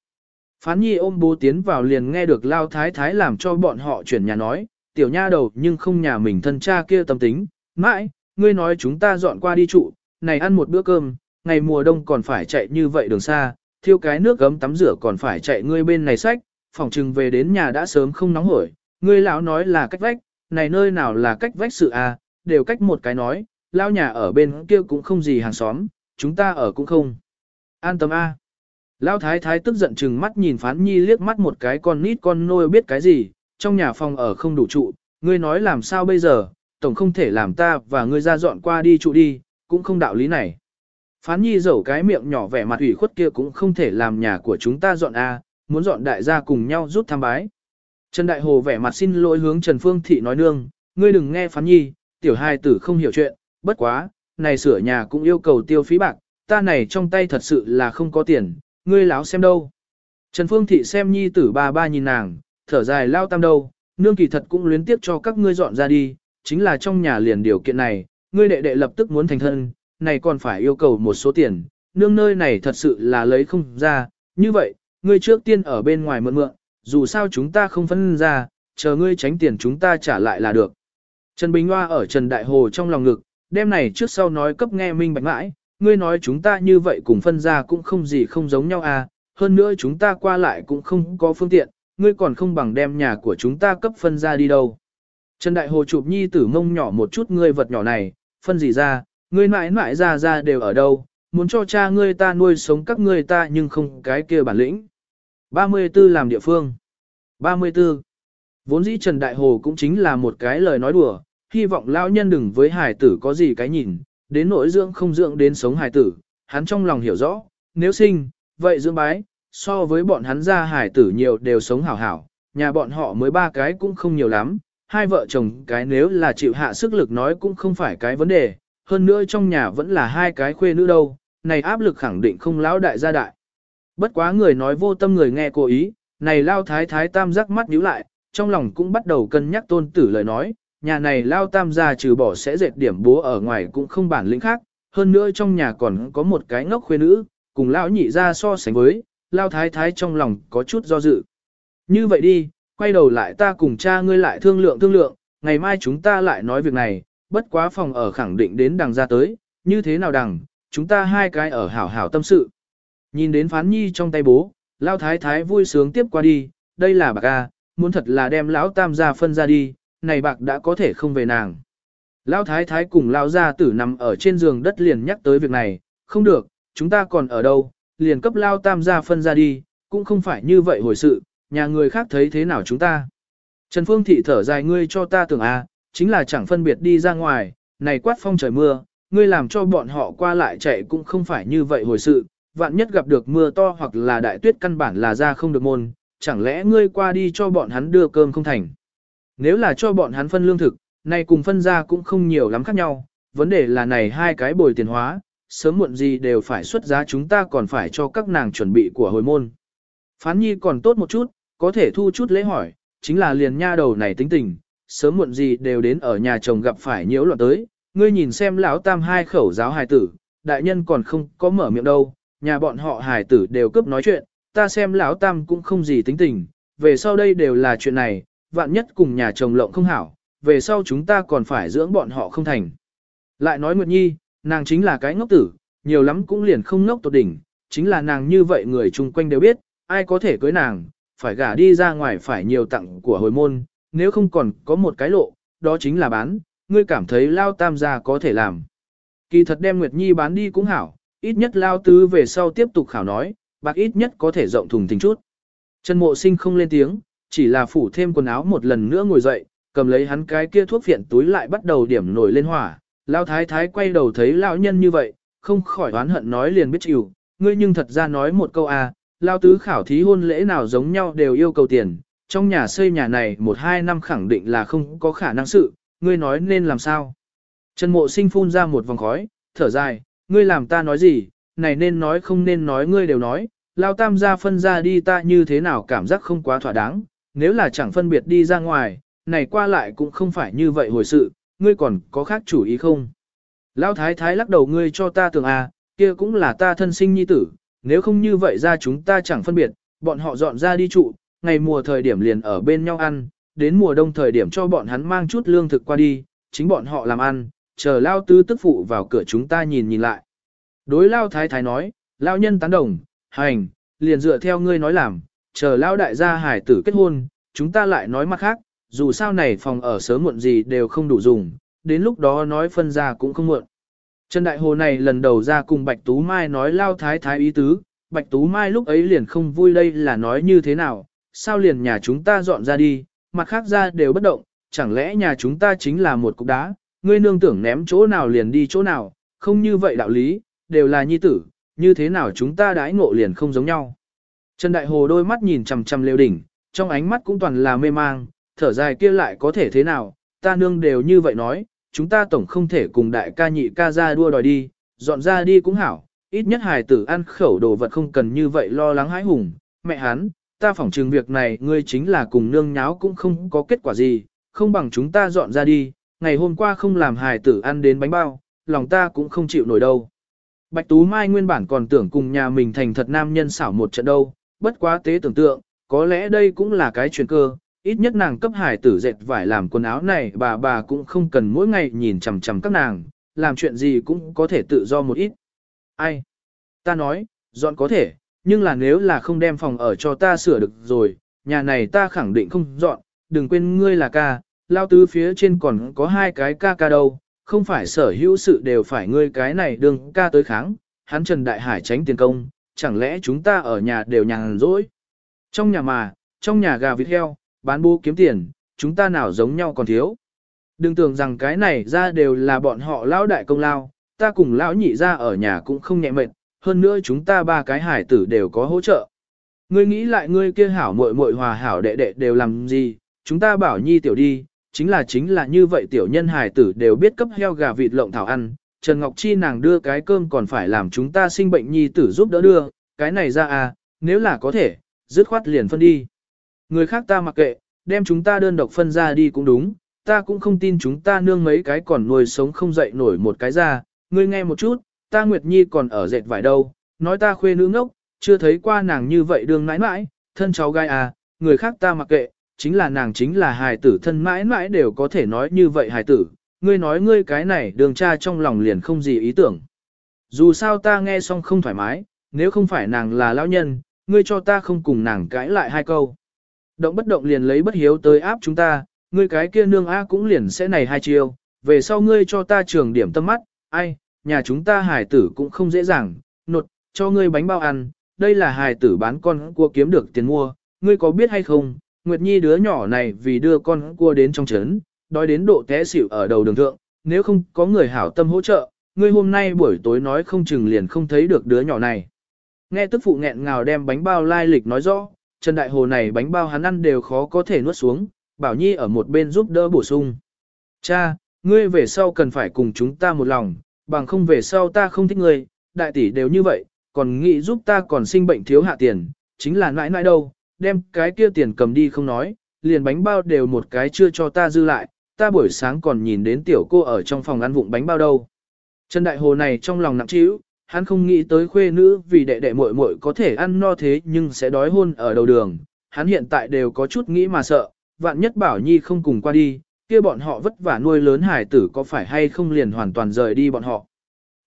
Phán nhi ôm bố tiến vào liền nghe được lao thái thái làm cho bọn họ chuyển nhà nói, tiểu nha đầu nhưng không nhà mình thân cha kia tâm tính, mãi, ngươi nói chúng ta dọn qua đi trụ, này ăn một bữa cơm, ngày mùa đông còn phải chạy như vậy đường xa, thiêu cái nước gấm tắm rửa còn phải chạy ngươi bên này sách, phòng trừng về đến nhà đã sớm không nóng hổi, ngươi lão nói là cách vách, này nơi nào là cách vách sự à, đều cách một cái nói, lao nhà ở bên kia cũng không gì hàng xóm, chúng ta ở cũng không. An tâm A. Lão thái thái tức giận chừng mắt nhìn phán nhi liếc mắt một cái con nít con nôi biết cái gì, trong nhà phòng ở không đủ trụ, ngươi nói làm sao bây giờ, tổng không thể làm ta và ngươi ra dọn qua đi trụ đi, cũng không đạo lý này. Phán nhi dẫu cái miệng nhỏ vẻ mặt ủy khuất kia cũng không thể làm nhà của chúng ta dọn A, muốn dọn đại gia cùng nhau rút tham bái. Trần Đại Hồ vẻ mặt xin lỗi hướng Trần Phương Thị nói nương, ngươi đừng nghe phán nhi, tiểu hai tử không hiểu chuyện, bất quá, này sửa nhà cũng yêu cầu tiêu phí bạc, ta này trong tay thật sự là không có tiền, ngươi láo xem đâu. Trần Phương Thị xem nhi tử ba ba nhìn nàng, thở dài lao tam đâu, nương kỳ thật cũng luyến tiếc cho các ngươi dọn ra đi, chính là trong nhà liền điều kiện này, ngươi đệ đệ lập tức muốn thành thân, này còn phải yêu cầu một số tiền, nương nơi này thật sự là lấy không ra, như vậy, ngươi trước tiên ở bên ngoài mượn mượn, dù sao chúng ta không phân ra, chờ ngươi tránh tiền chúng ta trả lại là được. Trần Bình Hoa ở Trần Đại Hồ trong lòng ngực, đêm này trước sau nói cấp nghe minh bạch mãi, ngươi nói chúng ta như vậy cùng phân ra cũng không gì không giống nhau à, hơn nữa chúng ta qua lại cũng không có phương tiện, ngươi còn không bằng đem nhà của chúng ta cấp phân ra đi đâu. Trần Đại Hồ chụp nhi tử mông nhỏ một chút ngươi vật nhỏ này, phân gì ra, ngươi mãi mãi ra ra đều ở đâu, muốn cho cha ngươi ta nuôi sống các ngươi ta nhưng không cái kia bản lĩnh. 34 làm địa phương. 34. Vốn dĩ Trần Đại Hồ cũng chính là một cái lời nói đùa, hy vọng lão nhân đừng với hải tử có gì cái nhìn, đến nỗi dưỡng không dưỡng đến sống hải tử, hắn trong lòng hiểu rõ, nếu sinh, vậy dưỡng bái, so với bọn hắn ra hải tử nhiều đều sống hảo hảo, nhà bọn họ mới ba cái cũng không nhiều lắm, hai vợ chồng cái nếu là chịu hạ sức lực nói cũng không phải cái vấn đề, hơn nữa trong nhà vẫn là hai cái khuê nữ đâu, này áp lực khẳng định không lão đại gia đại. Bất quá người nói vô tâm người nghe cố ý, này lao thái thái tam giác mắt nhíu lại, trong lòng cũng bắt đầu cân nhắc tôn tử lời nói, nhà này lao tam gia trừ bỏ sẽ dệt điểm bố ở ngoài cũng không bản lĩnh khác, hơn nữa trong nhà còn có một cái ngốc khuê nữ, cùng lão nhị ra so sánh với, lao thái thái trong lòng có chút do dự. Như vậy đi, quay đầu lại ta cùng cha ngươi lại thương lượng thương lượng, ngày mai chúng ta lại nói việc này, bất quá phòng ở khẳng định đến đằng ra tới, như thế nào đằng, chúng ta hai cái ở hảo hảo tâm sự. Nhìn đến phán nhi trong tay bố, lao thái thái vui sướng tiếp qua đi, đây là bạc A, muốn thật là đem lão tam gia phân ra đi, này bạc đã có thể không về nàng. Lão thái thái cùng lão gia tử nằm ở trên giường đất liền nhắc tới việc này, không được, chúng ta còn ở đâu, liền cấp lao tam gia phân ra đi, cũng không phải như vậy hồi sự, nhà người khác thấy thế nào chúng ta. Trần Phương Thị thở dài ngươi cho ta tưởng a, chính là chẳng phân biệt đi ra ngoài, này quát phong trời mưa, ngươi làm cho bọn họ qua lại chạy cũng không phải như vậy hồi sự, vạn nhất gặp được mưa to hoặc là đại tuyết căn bản là ra không được môn, chẳng lẽ ngươi qua đi cho bọn hắn đưa cơm không thành. Nếu là cho bọn hắn phân lương thực, này cùng phân ra cũng không nhiều lắm khác nhau, vấn đề là này hai cái bồi tiền hóa, sớm muộn gì đều phải xuất giá chúng ta còn phải cho các nàng chuẩn bị của hồi môn. Phán nhi còn tốt một chút, có thể thu chút lễ hỏi, chính là liền nha đầu này tính tình, sớm muộn gì đều đến ở nhà chồng gặp phải nhiễu loạn tới, ngươi nhìn xem lão tam hai khẩu giáo hài tử, đại nhân còn không có mở miệng đâu, nhà bọn họ hài tử đều cướp nói chuyện, ta xem lão tam cũng không gì tính tình, về sau đây đều là chuyện này, vạn nhất cùng nhà chồng lộng không hảo, về sau chúng ta còn phải dưỡng bọn họ không thành. Lại nói Nguyệt Nhi, nàng chính là cái ngốc tử, nhiều lắm cũng liền không ngốc tột đỉnh, chính là nàng như vậy người chung quanh đều biết, ai có thể cưới nàng, phải gả đi ra ngoài phải nhiều tặng của hồi môn, nếu không còn có một cái lộ, đó chính là bán, ngươi cảm thấy lao tam gia có thể làm. Kỳ thật đem Nguyệt Nhi bán đi cũng hảo, ít nhất lao tứ về sau tiếp tục khảo nói, bạc ít nhất có thể rộng thùng thình chút. Trần mộ sinh không lên tiếng, chỉ là phủ thêm quần áo một lần nữa ngồi dậy, cầm lấy hắn cái kia thuốc phiện túi lại bắt đầu điểm nổi lên hỏa. Lao thái thái quay đầu thấy lão nhân như vậy, không khỏi oán hận nói liền biết chịu, ngươi nhưng thật ra nói một câu à, lao tứ khảo thí hôn lễ nào giống nhau đều yêu cầu tiền, trong nhà xây nhà này một hai năm khẳng định là không có khả năng sự, ngươi nói nên làm sao. Trần mộ sinh phun ra một vòng khói, thở dài, ngươi làm ta nói gì, này nên nói không nên nói ngươi đều nói, lao tam gia phân ra đi ta như thế nào cảm giác không quá thỏa đáng, nếu là chẳng phân biệt đi ra ngoài, này qua lại cũng không phải như vậy hồi sự, ngươi còn có khác chủ ý không? Lao thái thái lắc đầu ngươi cho ta tưởng à, kia cũng là ta thân sinh nhi tử, nếu không như vậy ra chúng ta chẳng phân biệt, bọn họ dọn ra đi trụ, ngày mùa thời điểm liền ở bên nhau ăn, đến mùa đông thời điểm cho bọn hắn mang chút lương thực qua đi, chính bọn họ làm ăn, chờ Lao Tư tức phụ vào cửa chúng ta nhìn nhìn lại. Đối Lao Thái Thái nói, Lao nhân tán đồng, hành, liền dựa theo ngươi nói làm, chờ Lao đại gia hải tử kết hôn, chúng ta lại nói mặt khác, dù sao này phòng ở sớm muộn gì đều không đủ dùng, đến lúc đó nói phân ra cũng không muộn. Trần Đại Hồ này lần đầu ra cùng Bạch Tú Mai nói Lao Thái Thái ý tứ, Bạch Tú Mai lúc ấy liền không vui đây là nói như thế nào, sao liền nhà chúng ta dọn ra đi, mặt khác ra đều bất động, chẳng lẽ nhà chúng ta chính là một cục đá, ngươi nương tưởng ném chỗ nào liền đi chỗ nào, không như vậy đạo lý, đều là nhi tử, như thế nào chúng ta đãi ngộ liền không giống nhau. Trần Đại Hồ đôi mắt nhìn chằm chằm lêu đỉnh, trong ánh mắt cũng toàn là mê mang, thở dài kia lại có thể thế nào, ta nương đều như vậy nói, chúng ta tổng không thể cùng đại ca nhị ca ra đua đòi đi, dọn ra đi cũng hảo, ít nhất hài tử ăn khẩu đồ vật không cần như vậy lo lắng hãi hùng, mẹ hắn, ta phỏng trừng việc này ngươi chính là cùng nương nháo cũng không có kết quả gì, không bằng chúng ta dọn ra đi, ngày hôm qua không làm hài tử ăn đến bánh bao, lòng ta cũng không chịu nổi đâu. Bạch Tú Mai nguyên bản còn tưởng cùng nhà mình thành thật nam nhân xảo một trận đâu, bất quá tế tưởng tượng, có lẽ đây cũng là cái chuyện cơ, ít nhất nàng cấp hài tử dệt vải làm quần áo này bà bà cũng không cần mỗi ngày nhìn chằm chằm các nàng, làm chuyện gì cũng có thể tự do một ít. Ai? Ta nói, dọn có thể, nhưng là nếu là không đem phòng ở cho ta sửa được rồi, nhà này ta khẳng định không dọn, đừng quên ngươi là ca, lao tứ phía trên còn có hai cái ca ca đâu, không phải sở hữu sự đều phải ngươi cái này đừng ca tới kháng, hắn Trần Đại Hải tránh tiền công, chẳng lẽ chúng ta ở nhà đều nhàn rỗi. Trong nhà mà, trong nhà gà vịt heo, bán bố kiếm tiền, chúng ta nào giống nhau còn thiếu. Đừng tưởng rằng cái này ra đều là bọn họ lão đại công lao, ta cùng lão nhị ra ở nhà cũng không nhẹ mệt, hơn nữa chúng ta ba cái hải tử đều có hỗ trợ. Ngươi nghĩ lại ngươi kia hảo muội muội hòa hảo đệ đệ đều làm gì, chúng ta bảo nhi tiểu đi, chính là chính là như vậy tiểu nhân hải tử đều biết cấp heo gà vịt lộng thảo ăn, Trần Ngọc Chi nàng đưa cái cơm còn phải làm chúng ta sinh bệnh nhi tử giúp đỡ đưa, cái này ra à, nếu là có thể, dứt khoát liền phân đi. Người khác ta mặc kệ, đem chúng ta đơn độc phân ra đi cũng đúng, ta cũng không tin chúng ta nương mấy cái còn nuôi sống không dậy nổi một cái ra, ngươi nghe một chút, ta Nguyệt Nhi còn ở dệt vải đâu, nói ta khuê nữ ngốc, chưa thấy qua nàng như vậy đường mãi mãi, thân cháu gai à, người khác ta mặc kệ, chính là nàng chính là hài tử thân mãi mãi đều có thể nói như vậy hài tử, ngươi nói ngươi cái này đường cha trong lòng liền không gì ý tưởng. Dù sao ta nghe xong không thoải mái, nếu không phải nàng là lão nhân, ngươi cho ta không cùng nàng cãi lại hai câu. Động bất động liền lấy bất hiếu tới áp chúng ta, ngươi cái kia nương A cũng liền sẽ này hai chiêu, về sau ngươi cho ta trường điểm tâm mắt, ai, nhà chúng ta hài tử cũng không dễ dàng, nột, cho ngươi bánh bao ăn, đây là hài tử bán con cua kiếm được tiền mua, ngươi có biết hay không, Nguyệt Nhi đứa nhỏ này vì đưa con cua đến trong trấn, đói đến độ té xỉu ở đầu đường thượng, nếu không có người hảo tâm hỗ trợ, ngươi hôm nay buổi tối nói không chừng liền không thấy được đứa nhỏ này. Nghe tức phụ nghẹn ngào đem bánh bao lai lịch nói rõ, Trần Đại Hồ này bánh bao hắn ăn đều khó có thể nuốt xuống, Bảo Nhi ở một bên giúp đỡ bổ sung. Cha, ngươi về sau cần phải cùng chúng ta một lòng, bằng không về sau ta không thích ngươi, đại tỷ đều như vậy, còn nghĩ giúp ta còn sinh bệnh thiếu hạ tiền, chính là nãi nãi đâu, đem cái kia tiền cầm đi không nói, liền bánh bao đều một cái chưa cho ta dư lại, ta buổi sáng còn nhìn đến tiểu cô ở trong phòng ăn vụng bánh bao đâu. Trần Đại Hồ này trong lòng nặng trĩu, hắn không nghĩ tới khuê nữ vì đệ đệ muội muội có thể ăn no thế nhưng sẽ đói hôn ở đầu đường, hắn hiện tại đều có chút nghĩ mà sợ, vạn nhất bảo nhi không cùng qua đi, kia bọn họ vất vả nuôi lớn hải tử có phải hay không liền hoàn toàn rời đi bọn họ.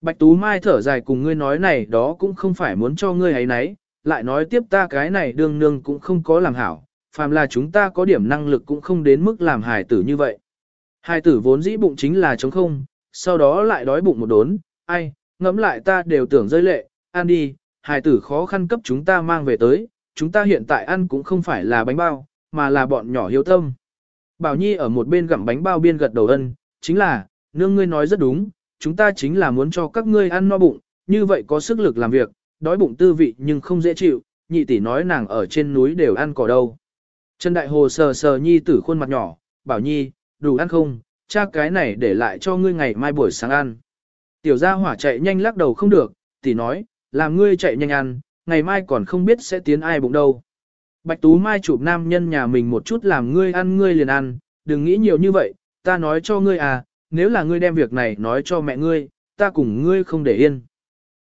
Bạch Tú Mai thở dài cùng ngươi nói này đó cũng không phải muốn cho ngươi ấy nấy, lại nói tiếp ta cái này đương nương cũng không có làm hảo, phàm là chúng ta có điểm năng lực cũng không đến mức làm hải tử như vậy. Hải tử vốn dĩ bụng chính là trống không, sau đó lại đói bụng một đốn, ai, ngẫm lại ta đều tưởng rơi lệ, ăn đi, hải tử khó khăn cấp chúng ta mang về tới, chúng ta hiện tại ăn cũng không phải là bánh bao, mà là bọn nhỏ hiếu tâm. Bảo Nhi ở một bên gặm bánh bao biên gật đầu ân, chính là, nương ngươi nói rất đúng, chúng ta chính là muốn cho các ngươi ăn no bụng, như vậy có sức lực làm việc, đói bụng tư vị nhưng không dễ chịu, nhị tỷ nói nàng ở trên núi đều ăn cỏ đâu. Trần Đại Hồ sờ sờ Nhi tử khuôn mặt nhỏ, bảo Nhi, đủ ăn không, cha cái này để lại cho ngươi ngày mai buổi sáng ăn. Tiểu gia hỏa chạy nhanh lắc đầu không được, tỷ nói, làm ngươi chạy nhanh ăn, ngày mai còn không biết sẽ tiến ai bụng đâu. Bạch Tú Mai chụp nam nhân nhà mình một chút làm ngươi ăn ngươi liền ăn, đừng nghĩ nhiều như vậy, ta nói cho ngươi à, nếu là ngươi đem việc này nói cho mẹ ngươi, ta cùng ngươi không để yên.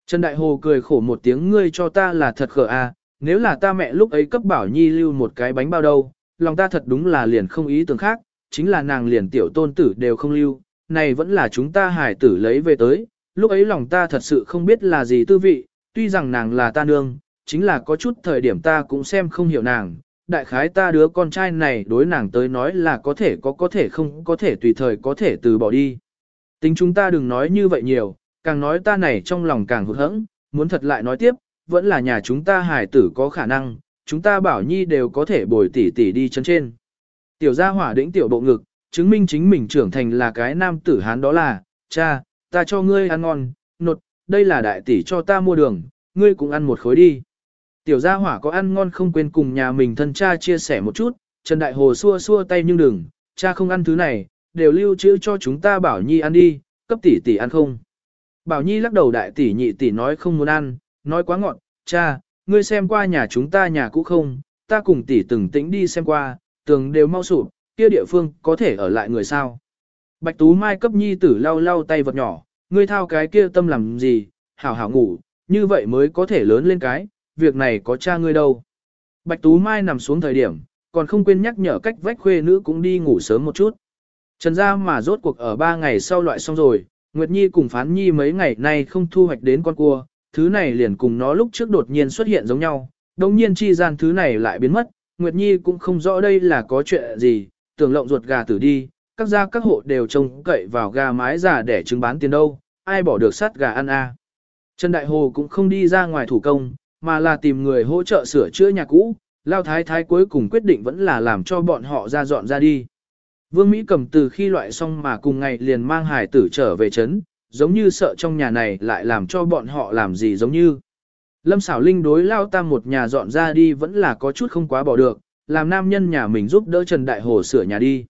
Trần Đại Hồ cười khổ một tiếng ngươi cho ta là thật khở à, nếu là ta mẹ lúc ấy cấp bảo nhi lưu một cái bánh bao đâu, lòng ta thật đúng là liền không ý tưởng khác, chính là nàng liền tiểu tôn tử đều không lưu, này vẫn là chúng ta hải tử lấy về tới, lúc ấy lòng ta thật sự không biết là gì tư vị, tuy rằng nàng là ta nương, chính là có chút thời điểm ta cũng xem không hiểu nàng, đại khái ta đứa con trai này đối nàng tới nói là có thể có có thể không có thể tùy thời có thể từ bỏ đi. Tính chúng ta đừng nói như vậy nhiều, càng nói ta này trong lòng càng hụt hẫng, muốn thật lại nói tiếp, vẫn là nhà chúng ta hài tử có khả năng, chúng ta bảo nhi đều có thể bồi tỉ tỉ đi chân trên. Tiểu gia hỏa đĩnh tiểu bộ ngực, chứng minh chính mình trưởng thành là cái nam tử hán đó là, cha, ta cho ngươi ăn ngon, nột, đây là đại tỷ cho ta mua đường, ngươi cũng ăn một khối đi. Tiểu gia hỏa có ăn ngon không quên cùng nhà mình thân cha chia sẻ một chút, Trần Đại Hồ xua xua tay nhưng đừng, cha không ăn thứ này, đều lưu trữ cho chúng ta bảo nhi ăn đi, cấp tỷ tỷ ăn không. Bảo nhi lắc đầu đại tỷ nhị tỷ nói không muốn ăn, nói quá ngọn, cha, ngươi xem qua nhà chúng ta nhà cũ không, ta cùng tỷ từng tĩnh đi xem qua, tường đều mau sụp, kia địa phương có thể ở lại người sao. Bạch Tú Mai cấp nhi tử lau lau tay vật nhỏ, ngươi thao cái kia tâm làm gì, hảo hảo ngủ, như vậy mới có thể lớn lên cái, việc này có cha ngươi đâu. Bạch Tú Mai nằm xuống thời điểm, còn không quên nhắc nhở cách vách khuê nữ cũng đi ngủ sớm một chút. Trần gia mà rốt cuộc ở ba ngày sau loại xong rồi, Nguyệt Nhi cùng Phán Nhi mấy ngày nay không thu hoạch đến con cua, thứ này liền cùng nó lúc trước đột nhiên xuất hiện giống nhau, đồng nhiên chi gian thứ này lại biến mất, Nguyệt Nhi cũng không rõ đây là có chuyện gì, tưởng lộng ruột gà tử đi, các gia các hộ đều trông cậy vào gà mái già để trứng bán tiền đâu, ai bỏ được sắt gà ăn a. Trần Đại Hồ cũng không đi ra ngoài thủ công, mà là tìm người hỗ trợ sửa chữa nhà cũ, Lao Thái Thái cuối cùng quyết định vẫn là làm cho bọn họ ra dọn ra đi. Vương Mỹ cầm từ khi loại xong mà cùng ngày liền mang hải tử trở về trấn, giống như sợ trong nhà này lại làm cho bọn họ làm gì giống như. Lâm xảo linh đối Lao Tam một nhà dọn ra đi vẫn là có chút không quá bỏ được, làm nam nhân nhà mình giúp đỡ Trần Đại Hồ sửa nhà đi.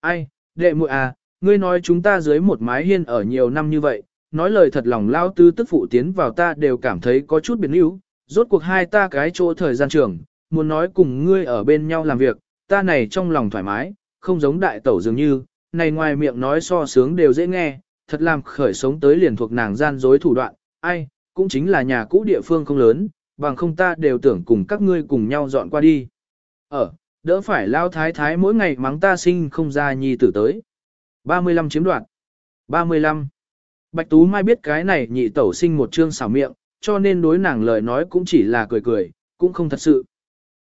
Ai, đệ muội à, ngươi nói chúng ta dưới một mái hiên ở nhiều năm như vậy, nói lời thật lòng Lao Tư tức phụ tiến vào ta đều cảm thấy có chút biến yếu, rốt cuộc hai ta cái chỗ thời gian trường, muốn nói cùng ngươi ở bên nhau làm việc, ta này trong lòng thoải mái, không giống đại tẩu dường như, này ngoài miệng nói so sướng đều dễ nghe, thật làm khởi sống tới liền thuộc nàng gian dối thủ đoạn, ai, cũng chính là nhà cũ địa phương không lớn, bằng không ta đều tưởng cùng các ngươi cùng nhau dọn qua đi. Ở, đỡ phải lao thái thái mỗi ngày mắng ta sinh không ra nhi tử tới. 35 chiếm đoạt. 35. Bạch Tú Mai biết cái này nhị tẩu sinh một trương xảo miệng, cho nên đối nàng lời nói cũng chỉ là cười cười, cũng không thật sự.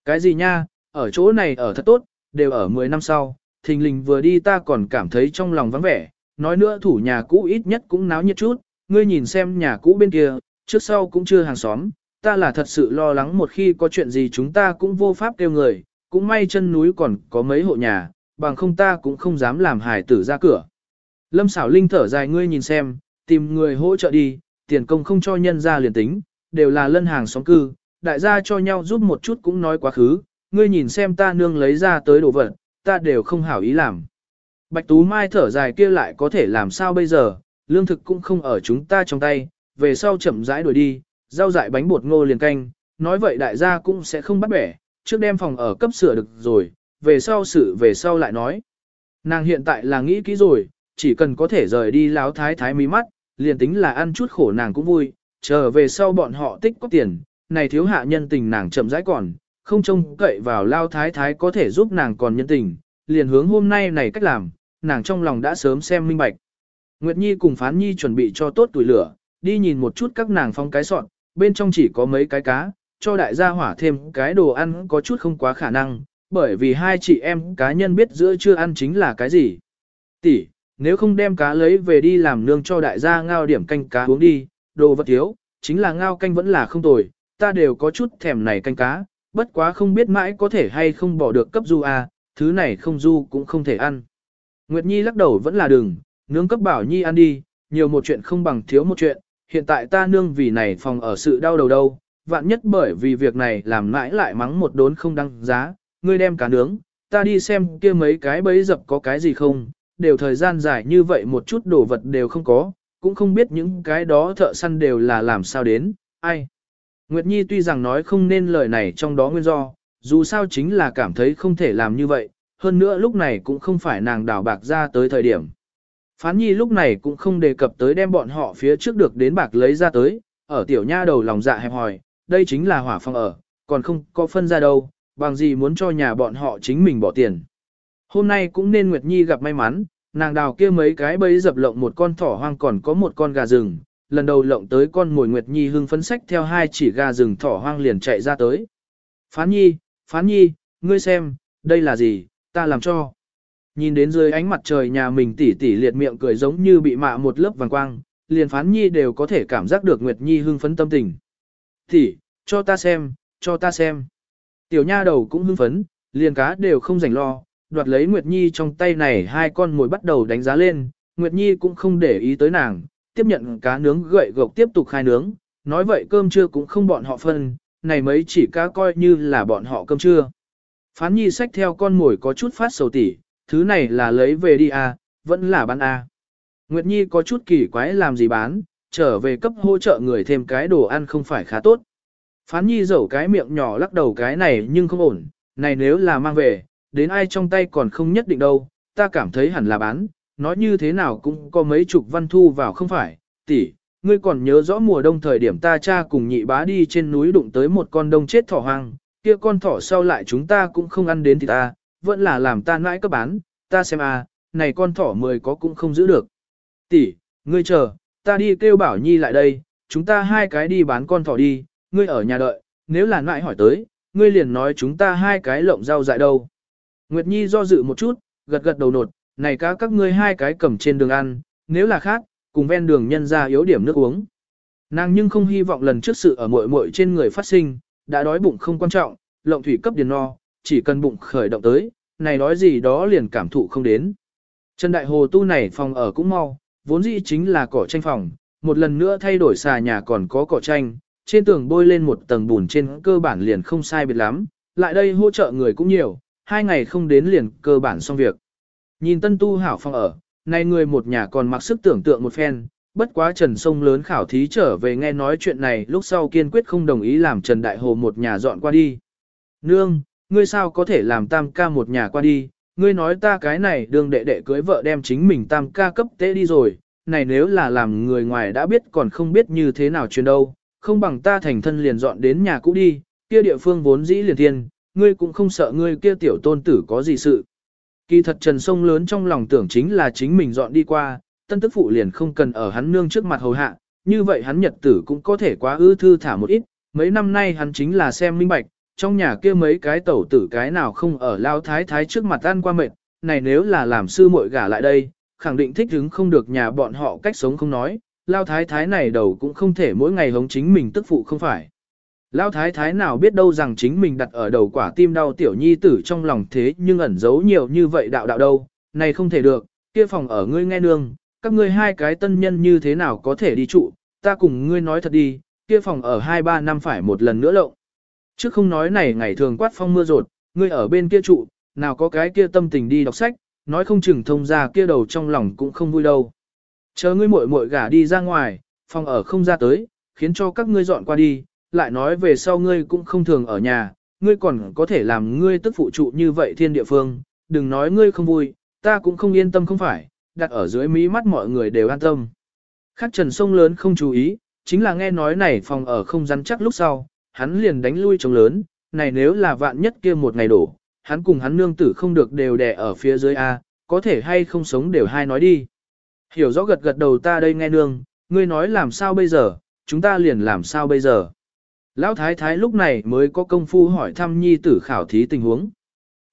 Cái gì nha, ở chỗ này ở thật tốt, đều ở 10 năm sau, thình lình vừa đi ta còn cảm thấy trong lòng vắng vẻ, nói nữa thủ nhà cũ ít nhất cũng náo nhiệt chút, ngươi nhìn xem nhà cũ bên kia, trước sau cũng chưa hàng xóm, ta là thật sự lo lắng một khi có chuyện gì chúng ta cũng vô pháp kêu người, cũng may chân núi còn có mấy hộ nhà, bằng không ta cũng không dám làm hài tử ra cửa. Lâm xảo linh thở dài ngươi nhìn xem, tìm người hỗ trợ đi, tiền công không cho nhân ra liền tính, đều là lân hàng xóm cư, đại gia cho nhau giúp một chút cũng nói quá khứ, ngươi nhìn xem ta nương lấy ra tới đồ vật, ta đều không hảo ý làm. Bạch Tú Mai thở dài kia lại có thể làm sao bây giờ, lương thực cũng không ở chúng ta trong tay, về sau chậm rãi đuổi đi, rau dại bánh bột ngô liền canh, nói vậy đại gia cũng sẽ không bắt bẻ, trước đem phòng ở cấp sửa được rồi, về sau sự về sau lại nói. Nàng hiện tại là nghĩ kỹ rồi, chỉ cần có thể rời đi láo thái thái mí mắt, liền tính là ăn chút khổ nàng cũng vui, chờ về sau bọn họ tích có tiền, này thiếu hạ nhân tình nàng chậm rãi còn, không trông cậy vào lao thái thái có thể giúp nàng còn nhân tình, liền hướng hôm nay này cách làm, nàng trong lòng đã sớm xem minh bạch. Nguyệt Nhi cùng Phán Nhi chuẩn bị cho tốt tuổi lửa, đi nhìn một chút các nàng phong cái sọn, bên trong chỉ có mấy cái cá, cho đại gia hỏa thêm cái đồ ăn có chút không quá khả năng, bởi vì hai chị em cá nhân biết giữa chưa ăn chính là cái gì. Tỷ, nếu không đem cá lấy về đi làm nương cho đại gia ngao điểm canh cá uống đi, đồ vật thiếu, chính là ngao canh vẫn là không tồi, ta đều có chút thèm này canh cá, bất quá không biết mãi có thể hay không bỏ được cấp du à, thứ này không du cũng không thể ăn. Nguyệt Nhi lắc đầu vẫn là đừng, nương cấp bảo Nhi ăn đi, nhiều một chuyện không bằng thiếu một chuyện, hiện tại ta nương vì này phòng ở sự đau đầu đâu, vạn nhất bởi vì việc này làm mãi lại mắng một đốn không đăng giá, ngươi đem cá nướng, ta đi xem kia mấy cái bấy dập có cái gì không, đều thời gian dài như vậy một chút đồ vật đều không có, cũng không biết những cái đó thợ săn đều là làm sao đến, ai. Nguyệt Nhi tuy rằng nói không nên lời này trong đó nguyên do, dù sao chính là cảm thấy không thể làm như vậy, hơn nữa lúc này cũng không phải nàng đảo bạc ra tới thời điểm. Phán Nhi lúc này cũng không đề cập tới đem bọn họ phía trước được đến bạc lấy ra tới, ở tiểu nha đầu lòng dạ hẹp hòi, đây chính là hỏa phong ở, còn không có phân ra đâu, bằng gì muốn cho nhà bọn họ chính mình bỏ tiền. Hôm nay cũng nên Nguyệt Nhi gặp may mắn, nàng đào kia mấy cái bấy dập lộng một con thỏ hoang còn có một con gà rừng, lần đầu lộng tới con mồi Nguyệt Nhi hưng phấn sách theo hai chỉ gà rừng thỏ hoang liền chạy ra tới. Phán Nhi, Phán Nhi, ngươi xem, đây là gì, ta làm cho. Nhìn đến dưới ánh mặt trời nhà mình tỉ tỉ liệt miệng cười giống như bị mạ một lớp vàng quang, liền Phán Nhi đều có thể cảm giác được Nguyệt Nhi hưng phấn tâm tình. Tỉ, cho ta xem, cho ta xem. Tiểu nha đầu cũng hưng phấn, liền cá đều không rảnh lo, đoạt lấy Nguyệt Nhi trong tay này hai con mồi bắt đầu đánh giá lên, Nguyệt Nhi cũng không để ý tới nàng, tiếp nhận cá nướng gậy gộc tiếp tục khai nướng, nói vậy cơm trưa cũng không bọn họ phân, này mấy chỉ cá coi như là bọn họ cơm trưa. Phán Nhi xách theo con mồi có chút phát sầu tỉ, thứ này là lấy về đi à, vẫn là bán à. Nguyệt Nhi có chút kỳ quái làm gì bán, trở về cấp hỗ trợ người thêm cái đồ ăn không phải khá tốt. Phán Nhi dẩu cái miệng nhỏ lắc đầu cái này nhưng không ổn, này nếu là mang về, đến ai trong tay còn không nhất định đâu, ta cảm thấy hẳn là bán, nói như thế nào cũng có mấy chục văn thu vào không phải, tỷ, ngươi còn nhớ rõ mùa đông thời điểm ta cha cùng nhị bá đi trên núi đụng tới một con đông chết thỏ hoang, kia con thỏ sau lại chúng ta cũng không ăn đến thì ta, vẫn là làm ta nãi cấp bán, ta xem à, này con thỏ mười có cũng không giữ được. Tỷ, ngươi chờ, ta đi kêu bảo nhi lại đây, chúng ta hai cái đi bán con thỏ đi, ngươi ở nhà đợi, nếu là nãi hỏi tới, ngươi liền nói chúng ta hai cái lộng rau dại đâu. Nguyệt Nhi do dự một chút, gật gật đầu nột, này cá các ngươi hai cái cầm trên đường ăn, nếu là khác, cùng ven đường nhân ra yếu điểm nước uống. Nàng nhưng không hy vọng lần trước sự ở muội muội trên người phát sinh, đã đói bụng không quan trọng, lộng thủy cấp điền no, chỉ cần bụng khởi động tới, này nói gì đó liền cảm thụ không đến. Trần Đại Hồ tu này phòng ở cũng mau, vốn dĩ chính là cỏ tranh phòng, một lần nữa thay đổi xà nhà còn có cỏ tranh, trên tường bôi lên một tầng bùn trên cơ bản liền không sai biệt lắm, lại đây hỗ trợ người cũng nhiều, hai ngày không đến liền cơ bản xong việc. Nhìn tân tu hảo phòng ở, nay người một nhà còn mặc sức tưởng tượng một phen, bất quá Trần Sông lớn khảo thí trở về nghe nói chuyện này lúc sau kiên quyết không đồng ý làm Trần Đại Hồ một nhà dọn qua đi. Nương, ngươi sao có thể làm tam ca một nhà qua đi, ngươi nói ta cái này đương đệ đệ cưới vợ đem chính mình tam ca cấp tế đi rồi, này nếu là làm người ngoài đã biết còn không biết như thế nào chuyện đâu, không bằng ta thành thân liền dọn đến nhà cũ đi, kia địa phương vốn dĩ liền thiên, ngươi cũng không sợ ngươi kia tiểu tôn tử có gì sự. Kỳ thật Trần Sông lớn trong lòng tưởng chính là chính mình dọn đi qua, tân tức phụ liền không cần ở hắn nương trước mặt hầu hạ, như vậy hắn nhật tử cũng có thể quá ư thư thả một ít, mấy năm nay hắn chính là xem minh bạch, trong nhà kia mấy cái tẩu tử cái nào không ở lao thái thái trước mặt ăn qua mệt, này nếu là làm sư muội gả lại đây, khẳng định thích hứng không được nhà bọn họ cách sống không nói, lao thái thái này đầu cũng không thể mỗi ngày hống chính mình tức phụ không phải. Lão thái thái nào biết đâu rằng chính mình đặt ở đầu quả tim đau tiểu nhi tử trong lòng thế nhưng ẩn giấu nhiều như vậy đạo đạo đâu, này không thể được, kia phòng ở ngươi nghe nương, các ngươi hai cái tân nhân như thế nào có thể đi trụ, ta cùng ngươi nói thật đi, kia phòng ở hai ba năm phải một lần nữa lộng. Trước không nói này ngày thường quát phong mưa rột, ngươi ở bên kia trụ, nào có cái kia tâm tình đi đọc sách, nói không chừng thông ra kia đầu trong lòng cũng không vui đâu. Chờ ngươi muội muội gả đi ra ngoài, phòng ở không ra tới, khiến cho các ngươi dọn qua đi, lại nói về sau ngươi cũng không thường ở nhà, ngươi còn có thể làm ngươi tức phụ trụ như vậy thiên địa phương, đừng nói ngươi không vui, ta cũng không yên tâm không phải, đặt ở dưới mí mắt mọi người đều an tâm. Khắc trần sông lớn không chú ý, chính là nghe nói này phòng ở không rắn chắc lúc sau, hắn liền đánh lui trống lớn, này nếu là vạn nhất kia một ngày đổ, hắn cùng hắn nương tử không được đều đè ở phía dưới A, có thể hay không sống đều hai nói đi. Hiểu rõ gật gật đầu ta đây nghe nương, ngươi nói làm sao bây giờ, chúng ta liền làm sao bây giờ. Lão thái thái lúc này mới có công phu hỏi thăm nhi tử khảo thí tình huống.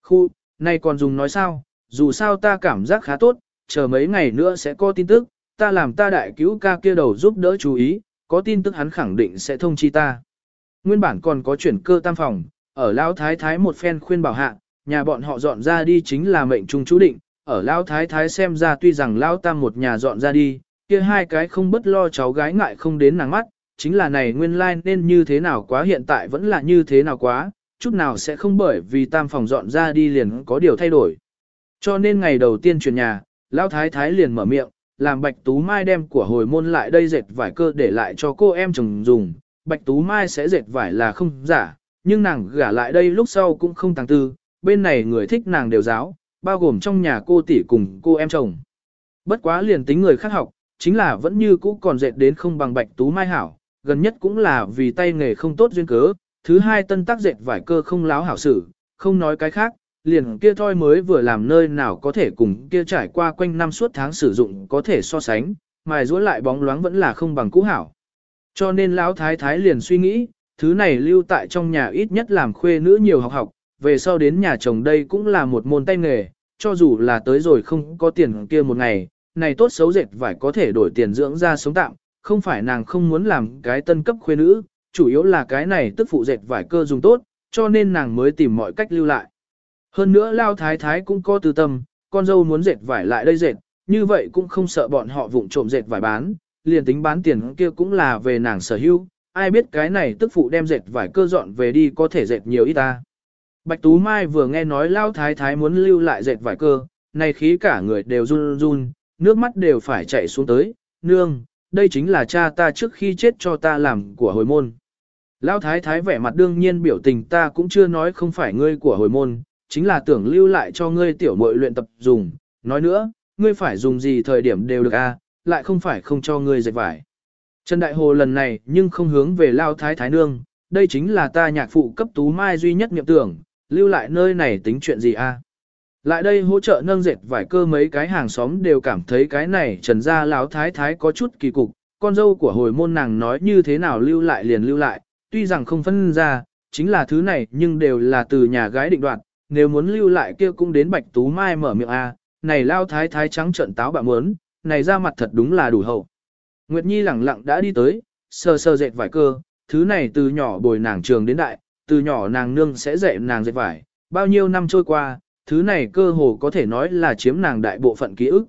Khu, này còn dùng nói sao, dù sao ta cảm giác khá tốt, chờ mấy ngày nữa sẽ có tin tức, ta làm ta đại cứu ca kia đầu giúp đỡ chú ý, có tin tức hắn khẳng định sẽ thông chi ta. Nguyên bản còn có chuyển cơ tam phòng, ở Lão Thái Thái một phen khuyên bảo hạ, nhà bọn họ dọn ra đi chính là mệnh trung chú định, ở Lão Thái Thái xem ra tuy rằng Lão Tam một nhà dọn ra đi, kia hai cái không bất lo cháu gái ngại không đến nàng mắt, chính là này nguyên lai like nên như thế nào quá hiện tại vẫn là như thế nào quá, chút nào sẽ không bởi vì tam phòng dọn ra đi liền có điều thay đổi. Cho nên ngày đầu tiên chuyển nhà, Lão Thái Thái liền mở miệng, làm Bạch Tú Mai đem của hồi môn lại đây dệt vải cơ để lại cho cô em chồng dùng, Bạch Tú Mai sẽ dệt vải là không giả, nhưng nàng gả lại đây lúc sau cũng không tăng tư, bên này người thích nàng đều giáo, bao gồm trong nhà cô tỷ cùng cô em chồng. Bất quá liền tính người khác học, chính là vẫn như cũ còn dệt đến không bằng Bạch Tú Mai hảo, gần nhất cũng là vì tay nghề không tốt duyên cớ, thứ hai tân tác dệt vải cơ không láo hảo sử, không nói cái khác, liền kia thôi mới vừa làm nơi nào có thể cùng kia trải qua quanh năm suốt tháng sử dụng có thể so sánh, mài rũa lại bóng loáng vẫn là không bằng cũ hảo. Cho nên lão thái thái liền suy nghĩ, thứ này lưu tại trong nhà ít nhất làm khuê nữ nhiều học học, về sau đến nhà chồng đây cũng là một môn tay nghề, cho dù là tới rồi không có tiền kia một ngày, này tốt xấu dệt vải có thể đổi tiền dưỡng ra sống tạm, không phải nàng không muốn làm cái tân cấp khuê nữ, chủ yếu là cái này tức phụ dệt vải cơ dùng tốt, cho nên nàng mới tìm mọi cách lưu lại. Hơn nữa lao thái thái cũng có tư tâm, con dâu muốn dệt vải lại đây dệt, như vậy cũng không sợ bọn họ vụng trộm dệt vải bán, liền tính bán tiền kia cũng là về nàng sở hữu, ai biết cái này tức phụ đem dệt vải cơ dọn về đi có thể dệt nhiều ít ta. Bạch Tú Mai vừa nghe nói lao thái thái muốn lưu lại dệt vải cơ, này khí cả người đều run run, nước mắt đều phải chảy xuống tới, nương, đây chính là cha ta trước khi chết cho ta làm của hồi môn. Lão thái thái vẻ mặt đương nhiên biểu tình ta cũng chưa nói không phải ngươi của hồi môn, chính là tưởng lưu lại cho ngươi tiểu muội luyện tập dùng, nói nữa, ngươi phải dùng gì thời điểm đều được a, à, lại không phải không cho ngươi dệt vải. Trần Đại Hồ lần này nhưng không hướng về Lao Thái Thái Nương, đây chính là ta nhạc phụ cấp tú mai duy nhất niệm tưởng, lưu lại nơi này tính chuyện gì a? Lại đây hỗ trợ nâng dệt vải cơ mấy cái hàng xóm đều cảm thấy cái này trần gia láo Thái Thái có chút kỳ cục, con dâu của hồi môn nàng nói như thế nào lưu lại liền lưu lại, tuy rằng không phân ra, chính là thứ này nhưng đều là từ nhà gái định đoạt, nếu muốn lưu lại kia cũng đến Bạch Tú Mai mở miệng a, này Lao Thái Thái trắng trận táo bạ muốn, này ra mặt thật đúng là đủ hậu. Nguyệt Nhi lẳng lặng đã đi tới, sờ sờ dệt vải cơ, thứ này từ nhỏ bồi nàng trường đến đại, từ nhỏ nàng nương sẽ dạy nàng dệt vải, bao nhiêu năm trôi qua, thứ này cơ hồ có thể nói là chiếm nàng đại bộ phận ký ức.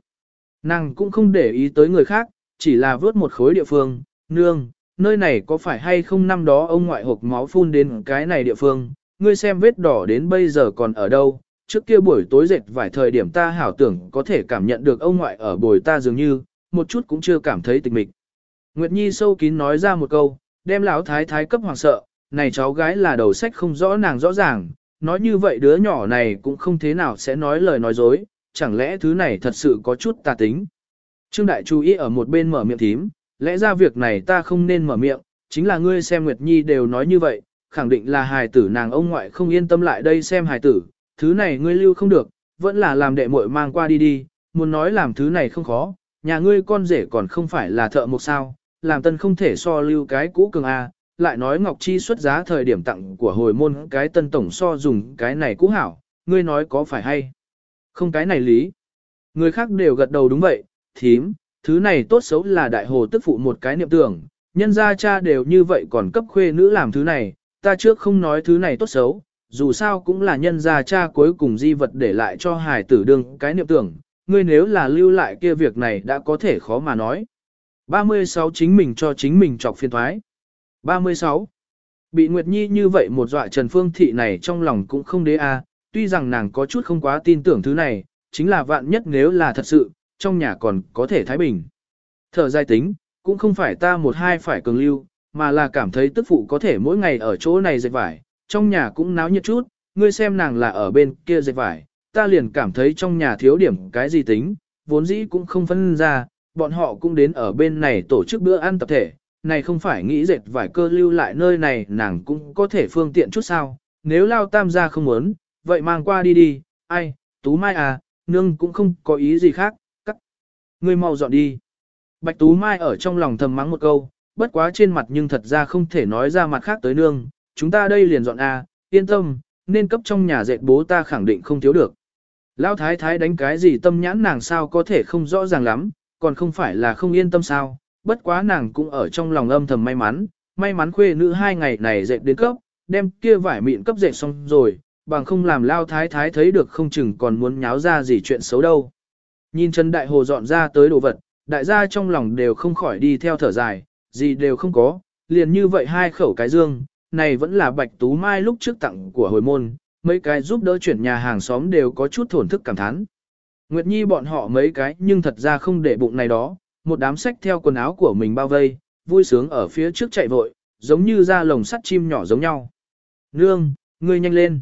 Nàng cũng không để ý tới người khác, chỉ là vớt một khối địa phương, nương, nơi này có phải hay không năm đó ông ngoại hộp máu phun đến cái này địa phương, ngươi xem vết đỏ đến bây giờ còn ở đâu, trước kia buổi tối dệt vài thời điểm ta hảo tưởng có thể cảm nhận được ông ngoại ở bồi ta dường như, một chút cũng chưa cảm thấy tịch mịch. Nguyệt Nhi sâu kín nói ra một câu, đem lão thái thái cấp hoàng sợ, này cháu gái là đầu sách không rõ nàng rõ ràng, nói như vậy đứa nhỏ này cũng không thế nào sẽ nói lời nói dối, chẳng lẽ thứ này thật sự có chút tà tính. Trương Đại chú ý ở một bên mở miệng thím, lẽ ra việc này ta không nên mở miệng, chính là ngươi xem Nguyệt Nhi đều nói như vậy, khẳng định là hài tử nàng ông ngoại không yên tâm lại đây xem hài tử, thứ này ngươi lưu không được, vẫn là làm đệ muội mang qua đi đi, muốn nói làm thứ này không khó, nhà ngươi con rể còn không phải là thợ một sao, làm tân không thể so lưu cái cũ cường A, lại nói Ngọc Chi xuất giá thời điểm tặng của hồi môn cái tân tổng so dùng cái này cũ hảo, ngươi nói có phải hay? Không cái này lý. Người khác đều gật đầu đúng vậy, thím, thứ này tốt xấu là đại hồ tức phụ một cái niệm tưởng, nhân gia cha đều như vậy còn cấp khuê nữ làm thứ này, ta trước không nói thứ này tốt xấu, dù sao cũng là nhân gia cha cuối cùng di vật để lại cho hài tử đương cái niệm tưởng, ngươi nếu là lưu lại kia việc này đã có thể khó mà nói. 36 chính mình cho chính mình chọc phiên thoái. 36. Bị Nguyệt Nhi như vậy một dọa Trần Phương Thị này trong lòng cũng không đế a, tuy rằng nàng có chút không quá tin tưởng thứ này, chính là vạn nhất nếu là thật sự, trong nhà còn có thể thái bình. Thở dài tính, cũng không phải ta một hai phải cường lưu, mà là cảm thấy tức phụ có thể mỗi ngày ở chỗ này dệt vải, trong nhà cũng náo nhiệt chút, ngươi xem nàng là ở bên kia dệt vải, ta liền cảm thấy trong nhà thiếu điểm cái gì tính, vốn dĩ cũng không phân ra, bọn họ cũng đến ở bên này tổ chức bữa ăn tập thể, này không phải nghĩ dệt vải cơ lưu lại nơi này nàng cũng có thể phương tiện chút sao, nếu lao tam gia không muốn, vậy mang qua đi đi, ai, tú mai à, nương cũng không có ý gì khác, cắt, ngươi mau dọn đi. Bạch tú mai ở trong lòng thầm mắng một câu, bất quá trên mặt nhưng thật ra không thể nói ra mặt khác tới nương, chúng ta đây liền dọn à, yên tâm, nên cấp trong nhà dệt bố ta khẳng định không thiếu được. Lão thái thái đánh cái gì tâm nhãn nàng sao có thể không rõ ràng lắm, còn không phải là không yên tâm sao, bất quá nàng cũng ở trong lòng âm thầm may mắn, may mắn khuê nữ hai ngày này dệt đến cấp, đem kia vải mịn cấp dệt xong rồi, bằng không làm lao thái thái thấy được không chừng còn muốn nháo ra gì chuyện xấu đâu. Nhìn Trần Đại Hồ dọn ra tới đồ vật, đại gia trong lòng đều không khỏi đi theo thở dài, gì đều không có, liền như vậy hai khẩu cái dương, này vẫn là bạch tú mai lúc trước tặng của hồi môn, mấy cái giúp đỡ chuyển nhà hàng xóm đều có chút thổn thức cảm thán. Nguyệt Nhi bọn họ mấy cái nhưng thật ra không để bụng này đó, một đám sách theo quần áo của mình bao vây, vui sướng ở phía trước chạy vội, giống như ra lồng sắt chim nhỏ giống nhau. Nương, ngươi nhanh lên.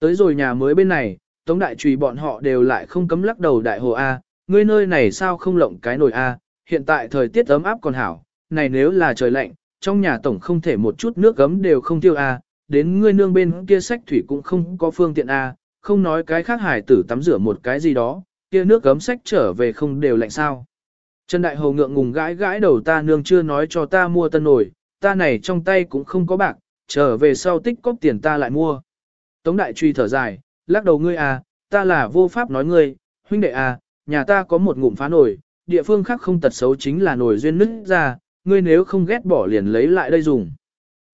Tới rồi nhà mới bên này, Tống Đại Trùy bọn họ đều lại không cấm lắc đầu đại hồ A, ngươi nơi này sao không lộng cái nồi A, hiện tại thời tiết ấm áp còn hảo, này nếu là trời lạnh, trong nhà tổng không thể một chút nước gấm đều không tiêu A, đến ngươi nương bên kia sách thủy cũng không có phương tiện A, không nói cái khác hải tử tắm rửa một cái gì đó, kia nước gấm sách trở về không đều lạnh sao. Trần Đại Hầu ngượng ngùng gãi gãi đầu ta nương chưa nói cho ta mua tân nổi ta này trong tay cũng không có bạc, trở về sau tích cóp tiền ta lại mua. Tống Đại truy thở dài, lắc đầu ngươi à, ta là vô pháp nói ngươi, huynh đệ à, nhà ta có một ngụm phá nổi địa phương khác không tật xấu chính là nổi duyên nứt ra, ngươi nếu không ghét bỏ liền lấy lại đây dùng.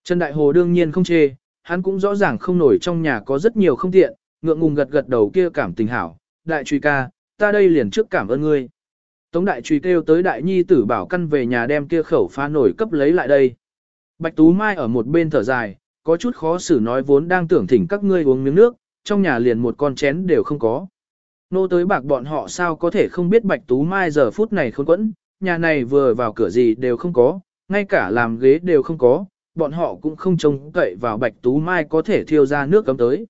Trần Đại Hồ đương nhiên không chê, hắn cũng rõ ràng không nổi trong nhà có rất nhiều không tiện, ngượng ngùng gật gật đầu kia cảm tình hảo, đại truy ca, ta đây liền trước cảm ơn ngươi. Tống đại trùy kêu tới đại nhi tử bảo căn về nhà đem kia khẩu pha nổi cấp lấy lại đây. Bạch Tú Mai ở một bên thở dài, có chút khó xử nói vốn đang tưởng thỉnh các ngươi uống miếng nước, trong nhà liền một con chén đều không có. Nô tới bạc bọn họ sao có thể không biết Bạch Tú Mai giờ phút này khốn quẫn, nhà này vừa vào cửa gì đều không có, ngay cả làm ghế đều không có, bọn họ cũng không trông cậy vào Bạch Tú Mai có thể thiêu ra nước cấm tới.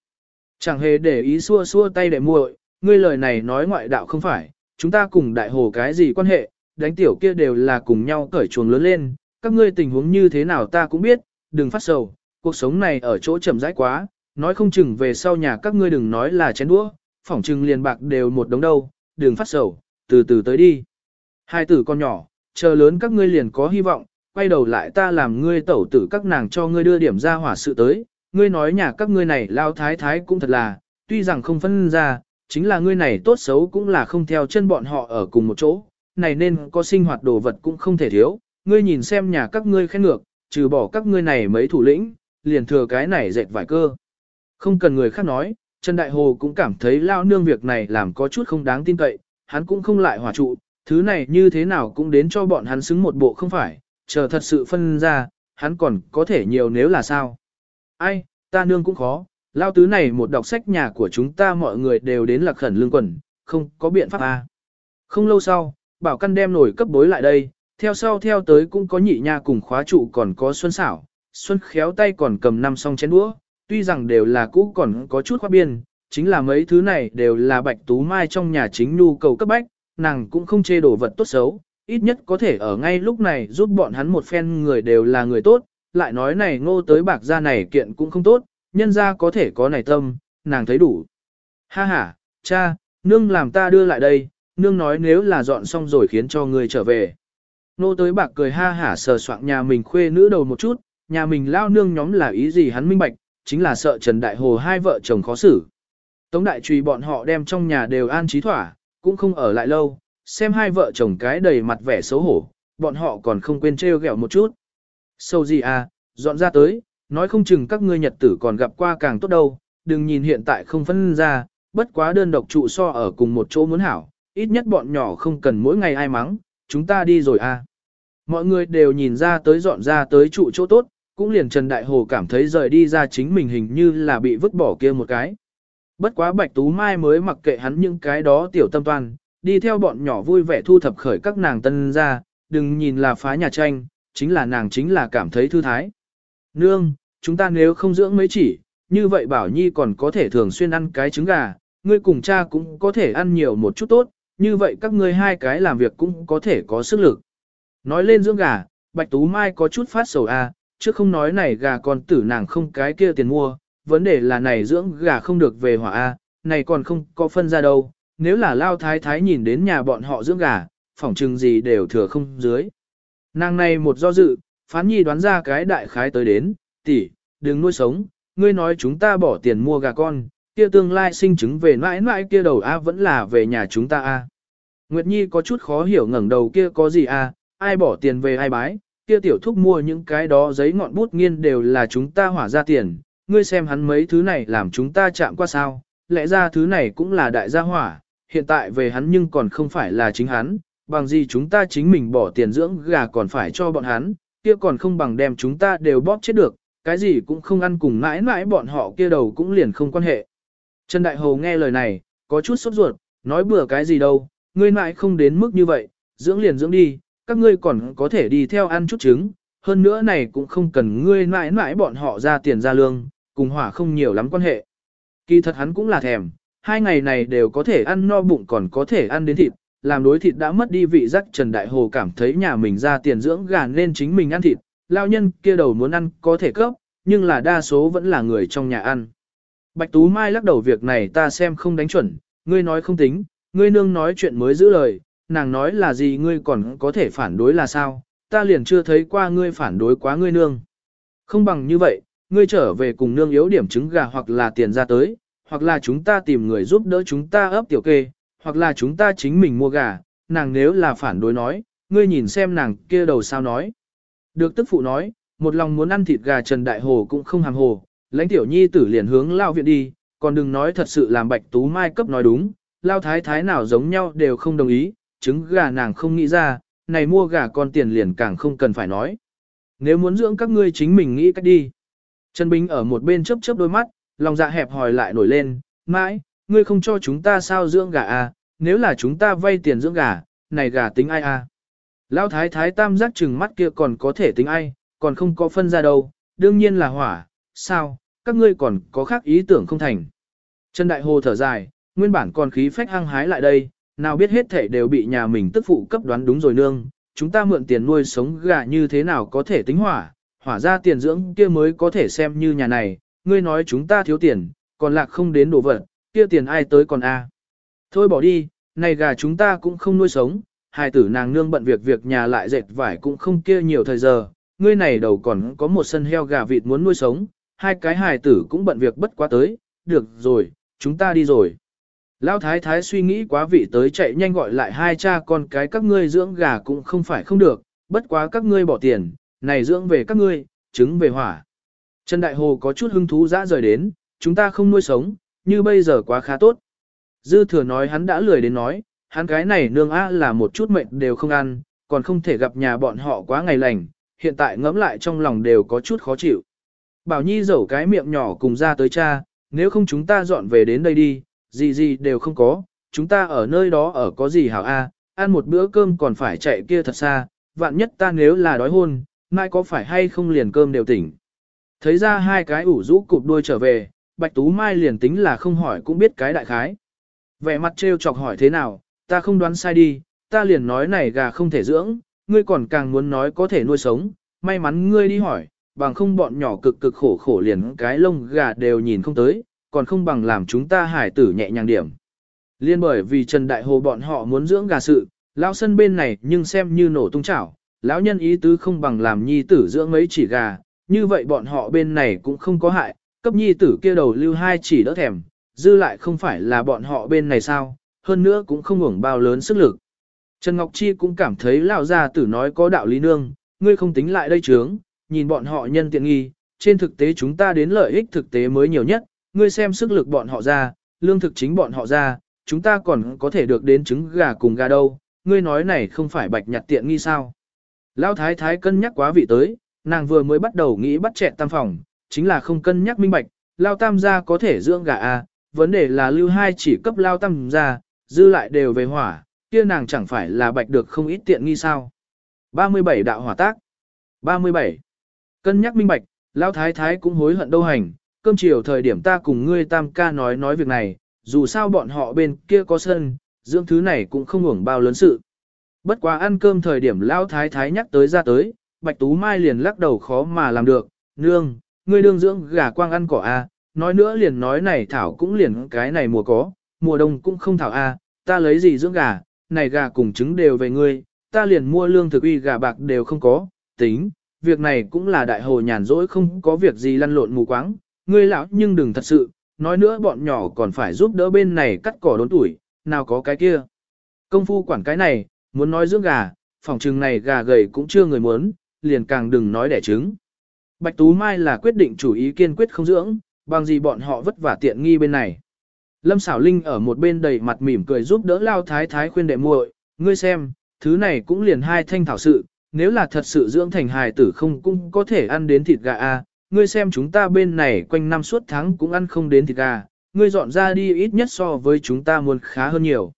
Chẳng hề để ý xua xua tay để muội, ngươi lời này nói ngoại đạo không phải, chúng ta cùng đại hồ cái gì quan hệ, đánh tiểu kia đều là cùng nhau cởi chuồng lớn lên, các ngươi tình huống như thế nào ta cũng biết, đừng phát sầu, cuộc sống này ở chỗ chậm rãi quá, nói không chừng về sau nhà các ngươi đừng nói là chén đũa, phỏng chừng liền bạc đều một đống đâu, đừng phát sầu, từ từ tới đi. Hai tử con nhỏ, chờ lớn các ngươi liền có hy vọng, quay đầu lại ta làm ngươi tẩu tử các nàng cho ngươi đưa điểm ra hỏa sự tới, ngươi nói nhà các ngươi này lao thái thái cũng thật là, tuy rằng không phân ra, chính là ngươi này tốt xấu cũng là không theo chân bọn họ ở cùng một chỗ, này nên có sinh hoạt đồ vật cũng không thể thiếu, ngươi nhìn xem nhà các ngươi khen ngược, trừ bỏ các ngươi này mấy thủ lĩnh, liền thừa cái này dệt vải cơ. Không cần người khác nói, Trần Đại Hồ cũng cảm thấy lao nương việc này làm có chút không đáng tin cậy, hắn cũng không lại hòa trụ, thứ này như thế nào cũng đến cho bọn hắn xứng một bộ không phải, chờ thật sự phân ra, hắn còn có thể nhiều nếu là sao. Ai, ta nương cũng khó, lao tứ này một đọc sách nhà của chúng ta mọi người đều đến lạc khẩn lương quần, không có biện pháp à. Không lâu sau, bảo căn đem nổi cấp bối lại đây, theo sau theo tới cũng có nhị nha cùng khóa trụ còn có xuân xảo, Xuân khéo tay còn cầm năm song chén đũa, tuy rằng đều là cũ còn có chút khoa biên, chính là mấy thứ này đều là bạch tú mai trong nhà chính nhu cầu cấp bách, nàng cũng không chê đổ vật tốt xấu, ít nhất có thể ở ngay lúc này giúp bọn hắn một phen người đều là người tốt, lại nói này ngô tới bạc gia này kiện cũng không tốt, nhân ra có thể có này tâm, nàng thấy đủ. Ha ha, cha, nương làm ta đưa lại đây, nương nói nếu là dọn xong rồi khiến cho người trở về. Nô tới bạc cười ha hả sờ soạn nhà mình khuê nữ đầu một chút, nhà mình lao nương nhóm là ý gì hắn minh bạch, chính là sợ Trần Đại Hồ hai vợ chồng khó xử. Tống đại trùy bọn họ đem trong nhà đều an trí thỏa, cũng không ở lại lâu, xem hai vợ chồng cái đầy mặt vẻ xấu hổ, bọn họ còn không quên trêu ghẹo một chút. Sâu gì à, dọn ra tới, nói không chừng các ngươi nhật tử còn gặp qua càng tốt đâu, đừng nhìn hiện tại không phân ra, bất quá đơn độc trụ so ở cùng một chỗ muốn hảo, ít nhất bọn nhỏ không cần mỗi ngày ai mắng, chúng ta đi rồi à. Mọi người đều nhìn ra tới dọn ra tới trụ chỗ tốt, cũng liền Trần Đại Hồ cảm thấy rời đi ra chính mình hình như là bị vứt bỏ kia một cái. Bất quá Bạch Tú Mai mới mặc kệ hắn những cái đó tiểu tâm toàn, đi theo bọn nhỏ vui vẻ thu thập khởi các nàng tân ra, đừng nhìn là phá nhà tranh, chính là nàng chính là cảm thấy thư thái. Nương, chúng ta nếu không dưỡng mấy chỉ, như vậy Bảo Nhi còn có thể thường xuyên ăn cái trứng gà, ngươi cùng cha cũng có thể ăn nhiều một chút tốt, như vậy các ngươi hai cái làm việc cũng có thể có sức lực. Nói lên dưỡng gà, Bạch Tú Mai có chút phát sầu a, à, chứ không nói này gà còn tử nàng không cái kia tiền mua, vấn đề là này dưỡng gà không được về hỏa a, này còn không có phân ra đâu, nếu là lao thái thái nhìn đến nhà bọn họ dưỡng gà, phỏng chừng gì đều thừa không dưới. Nàng này một do dự, phán nhi đoán ra cái đại khái tới đến, tỷ, đừng nuôi sống, ngươi nói chúng ta bỏ tiền mua gà con, kia tương lai sinh chứng về mãi mãi kia đầu a vẫn là về nhà chúng ta a. Nguyệt Nhi có chút khó hiểu ngẩng đầu kia có gì a, ai bỏ tiền về ai bái, kia tiểu thúc mua những cái đó giấy ngọn bút nghiên đều là chúng ta hỏa ra tiền, ngươi xem hắn mấy thứ này làm chúng ta chạm qua sao, lẽ ra thứ này cũng là đại gia hỏa, hiện tại về hắn nhưng còn không phải là chính hắn, bằng gì chúng ta chính mình bỏ tiền dưỡng gà còn phải cho bọn hắn, kia còn không bằng đem chúng ta đều bóp chết được, cái gì cũng không ăn cùng mãi mãi bọn họ kia đầu cũng liền không quan hệ. Trần Đại Hầu nghe lời này, có chút sốt ruột, nói bừa cái gì đâu, ngươi mãi không đến mức như vậy, dưỡng liền dưỡng đi, các ngươi còn có thể đi theo ăn chút trứng, hơn nữa này cũng không cần ngươi mãi mãi bọn họ ra tiền ra lương, cùng hỏa không nhiều lắm quan hệ. Kỳ thật hắn cũng là thèm, hai ngày này đều có thể ăn no bụng còn có thể ăn đến thịt, làm đối thịt đã mất đi vị giác Trần Đại Hồ cảm thấy nhà mình ra tiền dưỡng gà nên chính mình ăn thịt, lao nhân kia đầu muốn ăn có thể cấp, nhưng là đa số vẫn là người trong nhà ăn. Bạch Tú Mai lắc đầu việc này ta xem không đánh chuẩn, ngươi nói không tính, ngươi nương nói chuyện mới giữ lời, nàng nói là gì ngươi còn có thể phản đối là sao, ta liền chưa thấy qua ngươi phản đối quá ngươi nương. Không bằng như vậy, ngươi trở về cùng nương yếu điểm trứng gà hoặc là tiền ra tới, hoặc là chúng ta tìm người giúp đỡ chúng ta ấp tiểu kê, hoặc là chúng ta chính mình mua gà, nàng nếu là phản đối nói, ngươi nhìn xem nàng kia đầu sao nói. Được tức phụ nói, một lòng muốn ăn thịt gà Trần Đại Hồ cũng không hàm hồ, lãnh tiểu nhi tử liền hướng lao viện đi, còn đừng nói thật sự làm bạch tú mai cấp nói đúng, lao thái thái nào giống nhau đều không đồng ý, trứng gà nàng không nghĩ ra, này mua gà con tiền liền càng không cần phải nói. Nếu muốn dưỡng các ngươi chính mình nghĩ cách đi. Trần Bình ở một bên chớp chớp đôi mắt, lòng dạ hẹp hòi lại nổi lên, mãi, ngươi không cho chúng ta sao dưỡng gà à, nếu là chúng ta vay tiền dưỡng gà, này gà tính ai à. Lão thái thái tam giác chừng mắt kia còn có thể tính ai, còn không có phân ra đâu, đương nhiên là hỏa, sao, các ngươi còn có khác ý tưởng không thành. Trần Đại Hồ thở dài, nguyên bản còn khí phách hăng hái lại đây, nào biết hết thể đều bị nhà mình tức phụ cấp đoán đúng rồi nương, chúng ta mượn tiền nuôi sống gà như thế nào có thể tính hỏa, hỏa ra tiền dưỡng kia mới có thể xem như nhà này, ngươi nói chúng ta thiếu tiền, còn lạc không đến đồ vật, kia tiền ai tới còn a? Thôi bỏ đi, này gà chúng ta cũng không nuôi sống, hai tử nàng nương bận việc việc nhà lại dệt vải cũng không kia nhiều thời giờ, ngươi này đầu còn có một sân heo gà vịt muốn nuôi sống, hai cái hài tử cũng bận việc bất quá tới, được rồi, chúng ta đi rồi. Lão thái thái suy nghĩ quá vị tới chạy nhanh gọi lại hai cha con cái các ngươi dưỡng gà cũng không phải không được, bất quá các ngươi bỏ tiền, này dưỡng về các ngươi, trứng về hỏa. Trần Đại Hồ có chút hứng thú dã rời đến, chúng ta không nuôi sống, như bây giờ quá khá tốt. Dư thừa nói hắn đã lười đến nói, hắn cái này nương á là một chút mệnh đều không ăn, còn không thể gặp nhà bọn họ quá ngày lành, hiện tại ngẫm lại trong lòng đều có chút khó chịu. Bảo Nhi dẫu cái miệng nhỏ cùng ra tới cha, nếu không chúng ta dọn về đến đây đi, gì gì đều không có, chúng ta ở nơi đó ở có gì hảo a, ăn một bữa cơm còn phải chạy kia thật xa, vạn nhất ta nếu là đói hôn, mai có phải hay không liền cơm đều tỉnh. Thấy ra hai cái ủ rũ cụp đuôi trở về, Bạch Tú Mai liền tính là không hỏi cũng biết cái đại khái. Vẻ mặt trêu chọc hỏi thế nào, ta không đoán sai đi, ta liền nói này gà không thể dưỡng, ngươi còn càng muốn nói có thể nuôi sống, may mắn ngươi đi hỏi, bằng không bọn nhỏ cực cực khổ khổ liền cái lông gà đều nhìn không tới, còn không bằng làm chúng ta hải tử nhẹ nhàng điểm. Liên bởi vì Trần Đại Hồ bọn họ muốn dưỡng gà sự, lão sân bên này nhưng xem như nổ tung chảo, lão nhân ý tứ không bằng làm nhi tử dưỡng mấy chỉ gà, như vậy bọn họ bên này cũng không có hại, cấp nhi tử kia đầu lưu hai chỉ đỡ thèm, dư lại không phải là bọn họ bên này sao, hơn nữa cũng không hưởng bao lớn sức lực. Trần Ngọc Chi cũng cảm thấy lão gia tử nói có đạo lý nương, ngươi không tính lại đây chướng, nhìn bọn họ nhân tiện nghi, trên thực tế chúng ta đến lợi ích thực tế mới nhiều nhất, ngươi xem sức lực bọn họ ra, lương thực chính bọn họ ra, chúng ta còn có thể được đến trứng gà cùng gà đâu, ngươi nói này không phải bạch nhặt tiện nghi sao. Lão thái thái cân nhắc quá vị tới, nàng vừa mới bắt đầu nghĩ bắt trẻ tam phòng, chính là không cân nhắc minh bạch, lao tam gia có thể dưỡng gà à, vấn đề là lưu hai chỉ cấp lao tam gia, dư lại đều về hỏa, kia nàng chẳng phải là bạch được không ít tiện nghi sao. 37 đạo hỏa tác 37. Cân nhắc minh bạch, lao thái thái cũng hối hận đâu hành, cơm chiều thời điểm ta cùng ngươi tam ca nói nói việc này, dù sao bọn họ bên kia có sân, dưỡng thứ này cũng không hưởng bao lớn sự. Bất quá ăn cơm thời điểm lao thái thái nhắc tới ra tới, Bạch Tú Mai liền lắc đầu khó mà làm được, nương, ngươi đương dưỡng gà quang ăn cỏ a, à, nói nữa liền nói này thảo cũng liền cái này mùa có, mùa đông cũng không thảo a, à, ta lấy gì dưỡng gà, này gà cùng trứng đều về ngươi, ta liền mua lương thực uy gà bạc đều không có, tính, việc này cũng là đại hồ nhàn rỗi không có việc gì lăn lộn mù quáng, ngươi lão nhưng đừng thật sự, nói nữa bọn nhỏ còn phải giúp đỡ bên này cắt cỏ đốn tuổi, nào có cái kia. Công phu quản cái này, muốn nói dưỡng gà, phòng trừng này gà gầy cũng chưa người muốn, liền càng đừng nói đẻ trứng. Bạch Tú Mai là quyết định chủ ý kiên quyết không dưỡng, bằng gì bọn họ vất vả tiện nghi bên này. Lâm Sảo Linh ở một bên đầy mặt mỉm cười giúp đỡ Lao Thái Thái khuyên đệ muội, ngươi xem, thứ này cũng liền hai thanh thảo sự, nếu là thật sự dưỡng thành hài tử không cũng có thể ăn đến thịt gà a. ngươi xem chúng ta bên này quanh năm suốt tháng cũng ăn không đến thịt gà, ngươi dọn ra đi ít nhất so với chúng ta muốn khá hơn nhiều.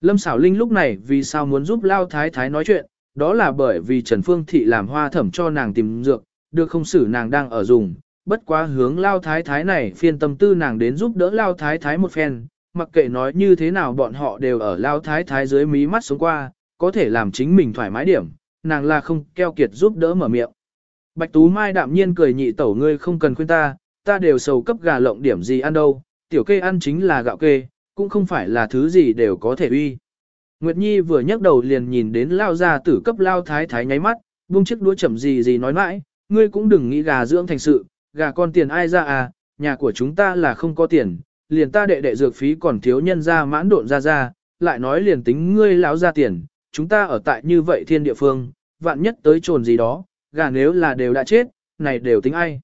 Lâm Sảo Linh lúc này vì sao muốn giúp Lao Thái Thái nói chuyện, đó là bởi vì Trần Phương Thị làm hoa thẩm cho nàng tìm dược, được không xử nàng đang ở dùng, bất quá hướng lao thái thái này phiên tâm tư nàng đến giúp đỡ lao thái thái một phen, mặc kệ nói như thế nào bọn họ đều ở lao thái thái dưới mí mắt xuống qua, có thể làm chính mình thoải mái điểm, nàng là không keo kiệt giúp đỡ mở miệng. Bạch Tú Mai đạm nhiên cười nhị tẩu ngươi không cần khuyên ta, ta đều sầu cấp gà lộng điểm gì ăn đâu, tiểu kê ăn chính là gạo kê, cũng không phải là thứ gì đều có thể uy. Nguyệt Nhi vừa nhấc đầu liền nhìn đến lao ra tử cấp lao thái thái nháy mắt, buông chiếc đũa chậm gì gì nói mãi, ngươi cũng đừng nghĩ gà dưỡng thành sự, gà con tiền ai ra à, nhà của chúng ta là không có tiền, liền ta đệ đệ dược phí còn thiếu nhân ra mãn độn ra ra, lại nói liền tính ngươi lão ra tiền, chúng ta ở tại như vậy thiên địa phương, vạn nhất tới trồn gì đó, gà nếu là đều đã chết, này đều tính ai.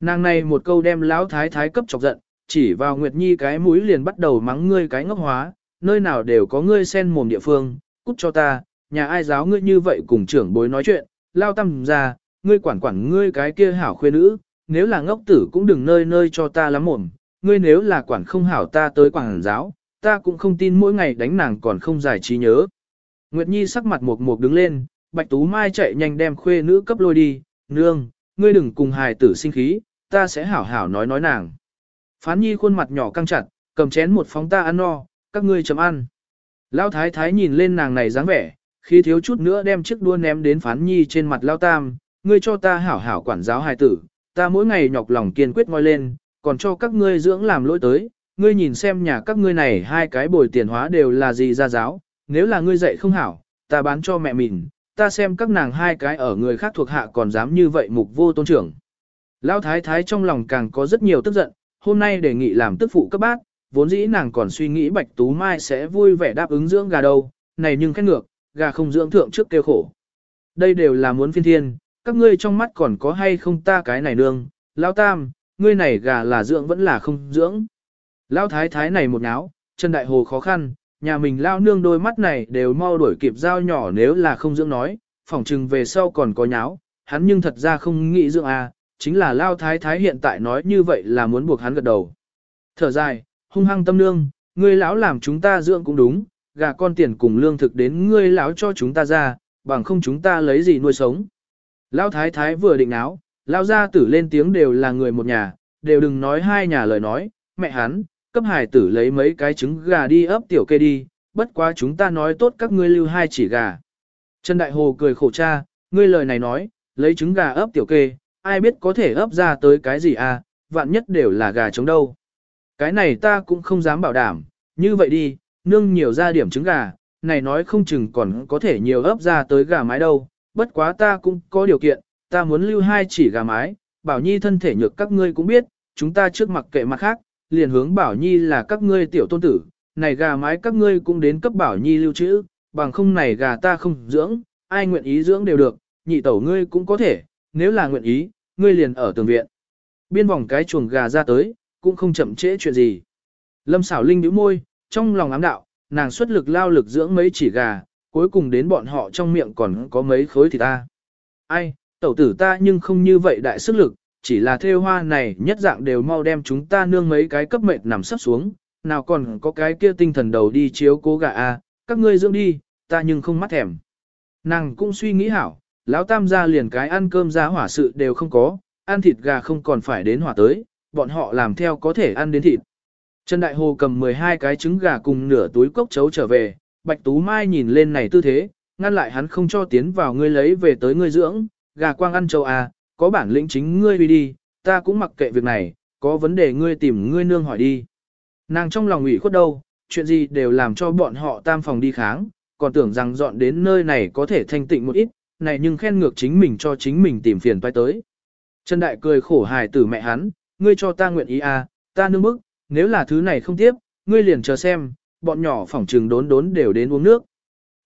Nàng này một câu đem lão thái thái cấp chọc giận, chỉ vào Nguyệt Nhi cái mũi liền bắt đầu mắng ngươi cái ngốc hóa, nơi nào đều có ngươi sen mồm địa phương, cút cho ta, nhà ai giáo ngươi như vậy cùng trưởng bối nói chuyện, lao tâm ra, ngươi quản quản ngươi cái kia hảo khuê nữ, nếu là ngốc tử cũng đừng nơi nơi cho ta lắm mồm, ngươi nếu là quản không hảo ta tới quảng giáo, ta cũng không tin mỗi ngày đánh nàng còn không giải trí nhớ. Nguyệt Nhi sắc mặt mộc mộc đứng lên, Bạch Tú Mai chạy nhanh đem khuê nữ cấp lôi đi, nương, ngươi đừng cùng hài tử sinh khí, ta sẽ hảo hảo nói nói nàng. Phán Nhi khuôn mặt nhỏ căng chặt, cầm chén một phóng ta ăn no, các ngươi chấm ăn. Lão thái thái nhìn lên nàng này dáng vẻ, khi thiếu chút nữa đem chiếc đua ném đến Phán Nhi trên mặt Lao Tam, ngươi cho ta hảo hảo quản giáo hài tử, ta mỗi ngày nhọc lòng kiên quyết ngoi lên, còn cho các ngươi dưỡng làm lỗi tới, ngươi nhìn xem nhà các ngươi này hai cái bồi tiền hóa đều là gì ra giáo, nếu là ngươi dạy không hảo, ta bán cho mẹ mình, ta xem các nàng hai cái ở người khác thuộc hạ còn dám như vậy mục vô tôn trưởng. Lão thái thái trong lòng càng có rất nhiều tức giận, hôm nay đề nghị làm tức phụ cấp bác, vốn dĩ nàng còn suy nghĩ Bạch Tú Mai sẽ vui vẻ đáp ứng dưỡng gà đâu, này nhưng khét ngược, gà không dưỡng thượng trước kêu khổ. Đây đều là muốn phiên thiên, các ngươi trong mắt còn có hay không ta cái này nương, lão tam, ngươi này gà là dưỡng vẫn là không dưỡng. Lão thái thái này một náo, chân đại hồ khó khăn, nhà mình lao nương đôi mắt này đều mau đuổi kịp dao nhỏ nếu là không dưỡng nói, phỏng chừng về sau còn có nháo, hắn nhưng thật ra không nghĩ dưỡng à, chính là lao thái thái hiện tại nói như vậy là muốn buộc hắn gật đầu. Thở dài, hung hăng tâm nương, ngươi lão làm chúng ta dưỡng cũng đúng, gà con tiền cùng lương thực đến ngươi lão cho chúng ta ra, bằng không chúng ta lấy gì nuôi sống. Lão thái thái vừa định áo, Lao gia tử lên tiếng đều là người một nhà, đều đừng nói hai nhà lời nói, mẹ hắn, cấp hải tử lấy mấy cái trứng gà đi ấp tiểu kê đi, bất quá chúng ta nói tốt các ngươi lưu hai chỉ gà. Trần Đại Hồ cười khổ cha, ngươi lời này nói, lấy trứng gà ấp tiểu kê, ai biết có thể ấp ra tới cái gì à, vạn nhất đều là gà trống đâu. Cái này ta cũng không dám bảo đảm, như vậy đi, nương nhiều ra điểm trứng gà, này nói không chừng còn có thể nhiều ấp ra tới gà mái đâu, bất quá ta cũng có điều kiện, ta muốn lưu hai chỉ gà mái, bảo nhi thân thể nhược các ngươi cũng biết, chúng ta trước mặc kệ mặt khác, liền hướng bảo nhi là các ngươi tiểu tôn tử, này gà mái các ngươi cũng đến cấp bảo nhi lưu trữ, bằng không này gà ta không dưỡng, ai nguyện ý dưỡng đều được, nhị tẩu ngươi cũng có thể, nếu là nguyện ý, ngươi liền ở tường viện. Biên vòng cái chuồng gà ra tới, cũng không chậm trễ chuyện gì. Lâm xảo linh nhíu môi, trong lòng ám đạo, nàng xuất lực lao lực dưỡng mấy chỉ gà, cuối cùng đến bọn họ trong miệng còn có mấy khối thì ta. Ai, tẩu tử ta nhưng không như vậy đại sức lực, chỉ là theo hoa này nhất dạng đều mau đem chúng ta nương mấy cái cấp mệt nằm sắp xuống, nào còn có cái kia tinh thần đầu đi chiếu cố gà a, các ngươi dưỡng đi, ta nhưng không mắt thèm. Nàng cũng suy nghĩ hảo, lão tam gia liền cái ăn cơm ra hỏa sự đều không có, ăn thịt gà không còn phải đến hỏa tới, bọn họ làm theo có thể ăn đến thịt. Trần Đại Hồ cầm 12 cái trứng gà cùng nửa túi cốc chấu trở về, Bạch Tú Mai nhìn lên này tư thế, ngăn lại hắn không cho tiến vào ngươi lấy về tới ngươi dưỡng, gà quang ăn châu à, có bản lĩnh chính ngươi đi đi, ta cũng mặc kệ việc này, có vấn đề ngươi tìm ngươi nương hỏi đi. Nàng trong lòng ủy khuất đâu, chuyện gì đều làm cho bọn họ tam phòng đi kháng, còn tưởng rằng dọn đến nơi này có thể thanh tịnh một ít, này nhưng khen ngược chính mình cho chính mình tìm phiền toái tới. Trần Đại cười khổ hài tử mẹ hắn, ngươi cho ta nguyện ý à, ta nương bức, nếu là thứ này không tiếp, ngươi liền chờ xem, bọn nhỏ phỏng trừng đốn đốn đều đến uống nước.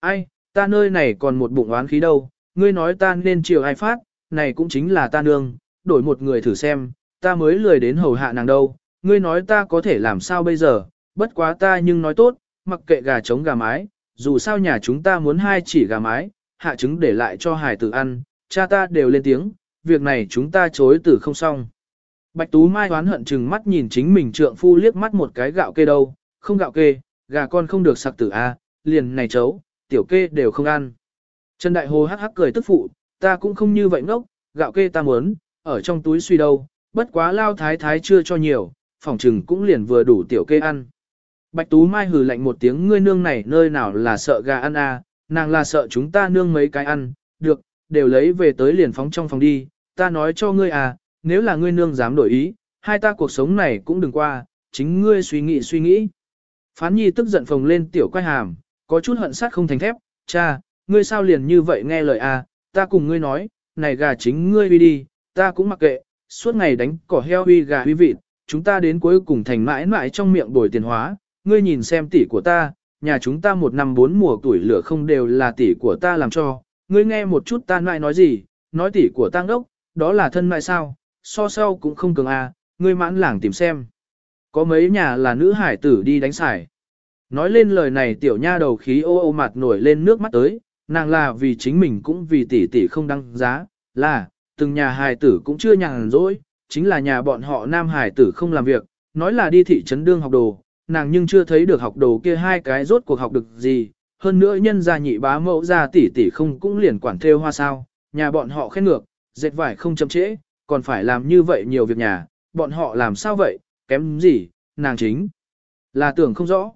Ai, ta nơi này còn một bụng oán khí đâu, ngươi nói ta nên chiều ai phát, này cũng chính là ta nương, đổi một người thử xem, ta mới lười đến hầu hạ nàng đâu, ngươi nói ta có thể làm sao bây giờ, bất quá ta nhưng nói tốt, mặc kệ gà trống gà mái, dù sao nhà chúng ta muốn hai chỉ gà mái, hạ trứng để lại cho hải tử ăn, cha ta đều lên tiếng, việc này chúng ta chối từ không xong. Bạch Tú Mai oán hận chừng mắt nhìn chính mình trượng phu liếc mắt một cái gạo kê đâu, không gạo kê, gà con không được sặc tử a, liền này chấu, tiểu kê đều không ăn. Trần Đại Hồ hắc hắc cười tức phụ, ta cũng không như vậy ngốc, gạo kê ta muốn, ở trong túi suy đâu, bất quá lao thái thái chưa cho nhiều, phòng trừng cũng liền vừa đủ tiểu kê ăn. Bạch Tú Mai hừ lạnh một tiếng ngươi nương này nơi nào là sợ gà ăn à, nàng là sợ chúng ta nương mấy cái ăn, được, đều lấy về tới liền phóng trong phòng đi, ta nói cho ngươi à, nếu là ngươi nương dám đổi ý, hai ta cuộc sống này cũng đừng qua, chính ngươi suy nghĩ suy nghĩ. Phán nhi tức giận phồng lên tiểu quay hàm, có chút hận sát không thành thép, cha, ngươi sao liền như vậy nghe lời à, ta cùng ngươi nói, này gà chính ngươi đi đi, ta cũng mặc kệ, suốt ngày đánh cỏ heo huy gà huy vịt, chúng ta đến cuối cùng thành mãi mãi trong miệng bồi tiền hóa, ngươi nhìn xem tỷ của ta, nhà chúng ta một năm bốn mùa tuổi lửa không đều là tỷ của ta làm cho, ngươi nghe một chút ta mãi nói gì, nói tỷ của ta ngốc, đó là thân mãi sao, so sau cũng không cường à, ngươi mãn làng tìm xem. Có mấy nhà là nữ hải tử đi đánh xài. Nói lên lời này tiểu nha đầu khí ô ô mặt nổi lên nước mắt tới, nàng là vì chính mình cũng vì tỷ tỷ không đăng giá, là, từng nhà hài tử cũng chưa nhàn rỗi, chính là nhà bọn họ nam hài tử không làm việc, nói là đi thị trấn đương học đồ, nàng nhưng chưa thấy được học đồ kia hai cái rốt cuộc học được gì, hơn nữa nhân gia nhị bá mẫu gia tỷ tỷ không cũng liền quản theo hoa sao, nhà bọn họ khen ngược, dệt vải không chậm trễ, còn phải làm như vậy nhiều việc nhà, bọn họ làm sao vậy, kém gì, nàng chính là tưởng không rõ.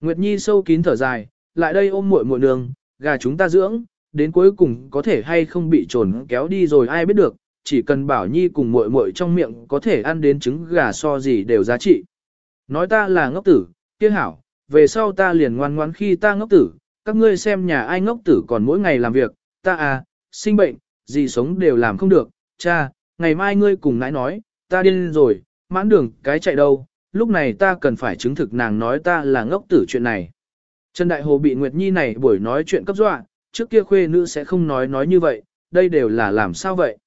Nguyệt Nhi sâu kín thở dài, lại đây ôm muội muội nương, gà chúng ta dưỡng, đến cuối cùng có thể hay không bị trồn kéo đi rồi ai biết được, chỉ cần bảo Nhi cùng muội muội trong miệng có thể ăn đến trứng gà so gì đều giá trị. Nói ta là ngốc tử, kia hảo, về sau ta liền ngoan ngoãn khi ta ngốc tử, các ngươi xem nhà ai ngốc tử còn mỗi ngày làm việc, ta à, sinh bệnh, gì sống đều làm không được, cha, ngày mai ngươi cùng nãi nói, ta điên rồi, mãn đường cái chạy đâu, lúc này ta cần phải chứng thực nàng nói ta là ngốc tử chuyện này. Trần Đại Hồ bị Nguyệt Nhi này buổi nói chuyện cấp dọa, trước kia khuê nữ sẽ không nói nói như vậy, đây đều là làm sao vậy?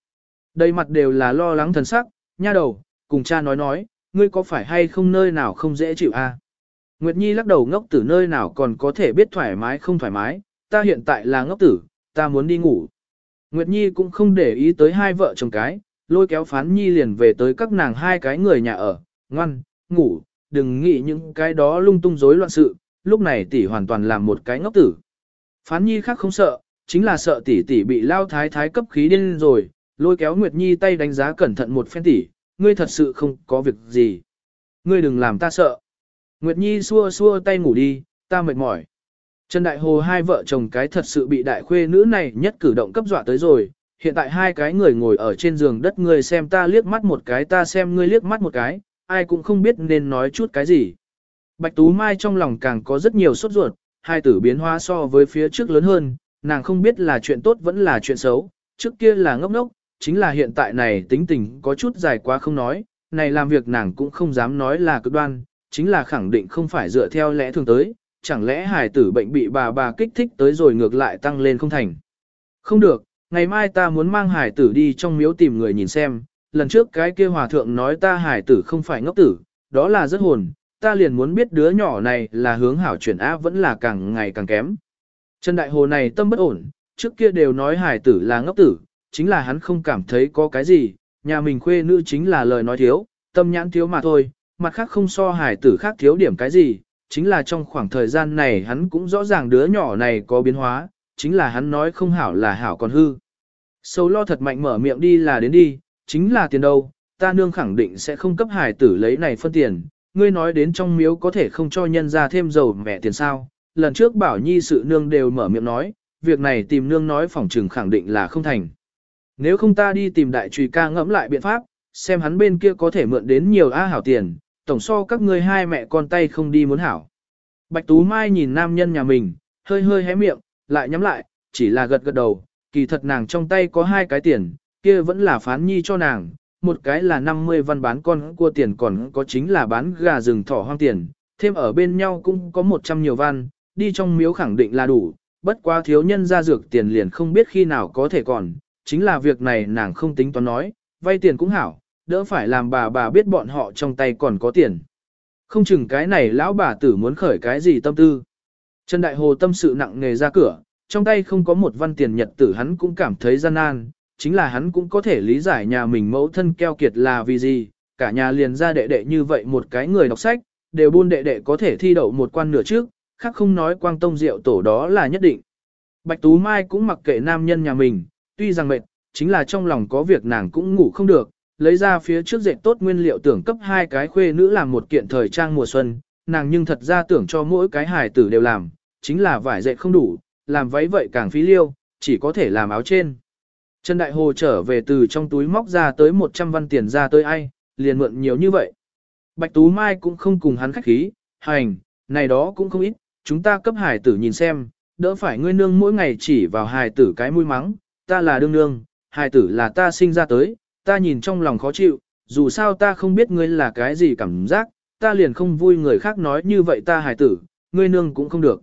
Đây mặt đều là lo lắng thần sắc, nha đầu, cùng cha nói nói, ngươi có phải hay không nơi nào không dễ chịu a? À? Nguyệt Nhi lắc đầu ngốc tử nơi nào còn có thể biết thoải mái không thoải mái, ta hiện tại là ngốc tử, ta muốn đi ngủ. Nguyệt Nhi cũng không để ý tới hai vợ chồng cái, lôi kéo phán Nhi liền về tới các nàng hai cái người nhà ở, ngoan, ngủ, đừng nghĩ những cái đó lung tung rối loạn sự, lúc này tỷ hoàn toàn làm một cái ngốc tử. Phán Nhi khác không sợ, chính là sợ tỷ tỷ bị lao thái thái cấp khí điên rồi, lôi kéo Nguyệt Nhi tay đánh giá cẩn thận một phen tỷ, ngươi thật sự không có việc gì. Ngươi đừng làm ta sợ. Nguyệt Nhi xua xua tay ngủ đi, ta mệt mỏi. Trần Đại Hồ hai vợ chồng cái thật sự bị đại khuê nữ này nhất cử động cấp dọa tới rồi, hiện tại hai cái người ngồi ở trên giường đất ngươi xem ta liếc mắt một cái ta xem ngươi liếc mắt một cái, ai cũng không biết nên nói chút cái gì. Bạch Tú Mai trong lòng càng có rất nhiều sốt ruột, hai tử biến hóa so với phía trước lớn hơn, nàng không biết là chuyện tốt vẫn là chuyện xấu, trước kia là ngốc ngốc, chính là hiện tại này tính tình có chút dài quá không nói, này làm việc nàng cũng không dám nói là cực đoan, chính là khẳng định không phải dựa theo lẽ thường tới, chẳng lẽ hài tử bệnh bị bà bà kích thích tới rồi ngược lại tăng lên không thành. Không được, ngày mai ta muốn mang hải tử đi trong miếu tìm người nhìn xem, lần trước cái kia hòa thượng nói ta hải tử không phải ngốc tử, đó là rất hồn, ta liền muốn biết đứa nhỏ này là hướng hảo chuyển á vẫn là càng ngày càng kém. Trần Đại Hồ này tâm bất ổn, trước kia đều nói hải tử là ngốc tử, chính là hắn không cảm thấy có cái gì, nhà mình khuê nữ chính là lời nói thiếu, tâm nhãn thiếu mà thôi, mặt khác không so hải tử khác thiếu điểm cái gì, chính là trong khoảng thời gian này hắn cũng rõ ràng đứa nhỏ này có biến hóa, chính là hắn nói không hảo là hảo còn hư. Sâu lo thật mạnh mở miệng đi là đến đi, chính là tiền đâu, ta nương khẳng định sẽ không cấp hải tử lấy này phân tiền, ngươi nói đến trong miếu có thể không cho nhân ra thêm dầu mẹ tiền sao, lần trước bảo nhi sự nương đều mở miệng nói, việc này tìm nương nói phỏng trừng khẳng định là không thành. Nếu không ta đi tìm đại trùy ca ngẫm lại biện pháp, xem hắn bên kia có thể mượn đến nhiều A hảo tiền, tổng so các ngươi hai mẹ con tay không đi muốn hảo. Bạch Tú Mai nhìn nam nhân nhà mình, hơi hơi hé miệng, lại nhắm lại, chỉ là gật gật đầu, kỳ thật nàng trong tay có hai cái tiền, kia vẫn là phán nhi cho nàng, một cái là 50 văn bán con cua tiền còn có chính là bán gà rừng thỏ hoang tiền, thêm ở bên nhau cũng có 100 nhiều văn, đi trong miếu khẳng định là đủ, bất quá thiếu nhân ra dược tiền liền không biết khi nào có thể còn, chính là việc này nàng không tính toán nói, vay tiền cũng hảo, đỡ phải làm bà bà biết bọn họ trong tay còn có tiền. Không chừng cái này lão bà tử muốn khởi cái gì tâm tư. Trần Đại Hồ tâm sự nặng nề ra cửa, trong tay không có một văn tiền nhật tử hắn cũng cảm thấy gian nan, chính là hắn cũng có thể lý giải nhà mình mẫu thân keo kiệt là vì gì, cả nhà liền ra đệ đệ như vậy một cái người đọc sách, đều buôn đệ đệ có thể thi đậu một quan nửa trước, khác không nói quang tông diệu tổ đó là nhất định. Bạch Tú Mai cũng mặc kệ nam nhân nhà mình, tuy rằng mệt, chính là trong lòng có việc nàng cũng ngủ không được, lấy ra phía trước dệt tốt nguyên liệu tưởng cấp hai cái khuê nữ làm một kiện thời trang mùa xuân, nàng nhưng thật ra tưởng cho mỗi cái hài tử đều làm, chính là vải dệt không đủ, làm váy vậy càng phí liêu, chỉ có thể làm áo trên. Trần Đại Hồ trở về từ trong túi móc ra tới 100 văn tiền ra tới ai, liền mượn nhiều như vậy. Bạch Tú Mai cũng không cùng hắn khách khí, hành, này đó cũng không ít, chúng ta cấp hải tử nhìn xem, đỡ phải ngươi nương mỗi ngày chỉ vào hải tử cái mũi mắng, ta là đương nương, hải tử là ta sinh ra tới, ta nhìn trong lòng khó chịu, dù sao ta không biết ngươi là cái gì cảm giác, ta liền không vui người khác nói như vậy ta hải tử, ngươi nương cũng không được.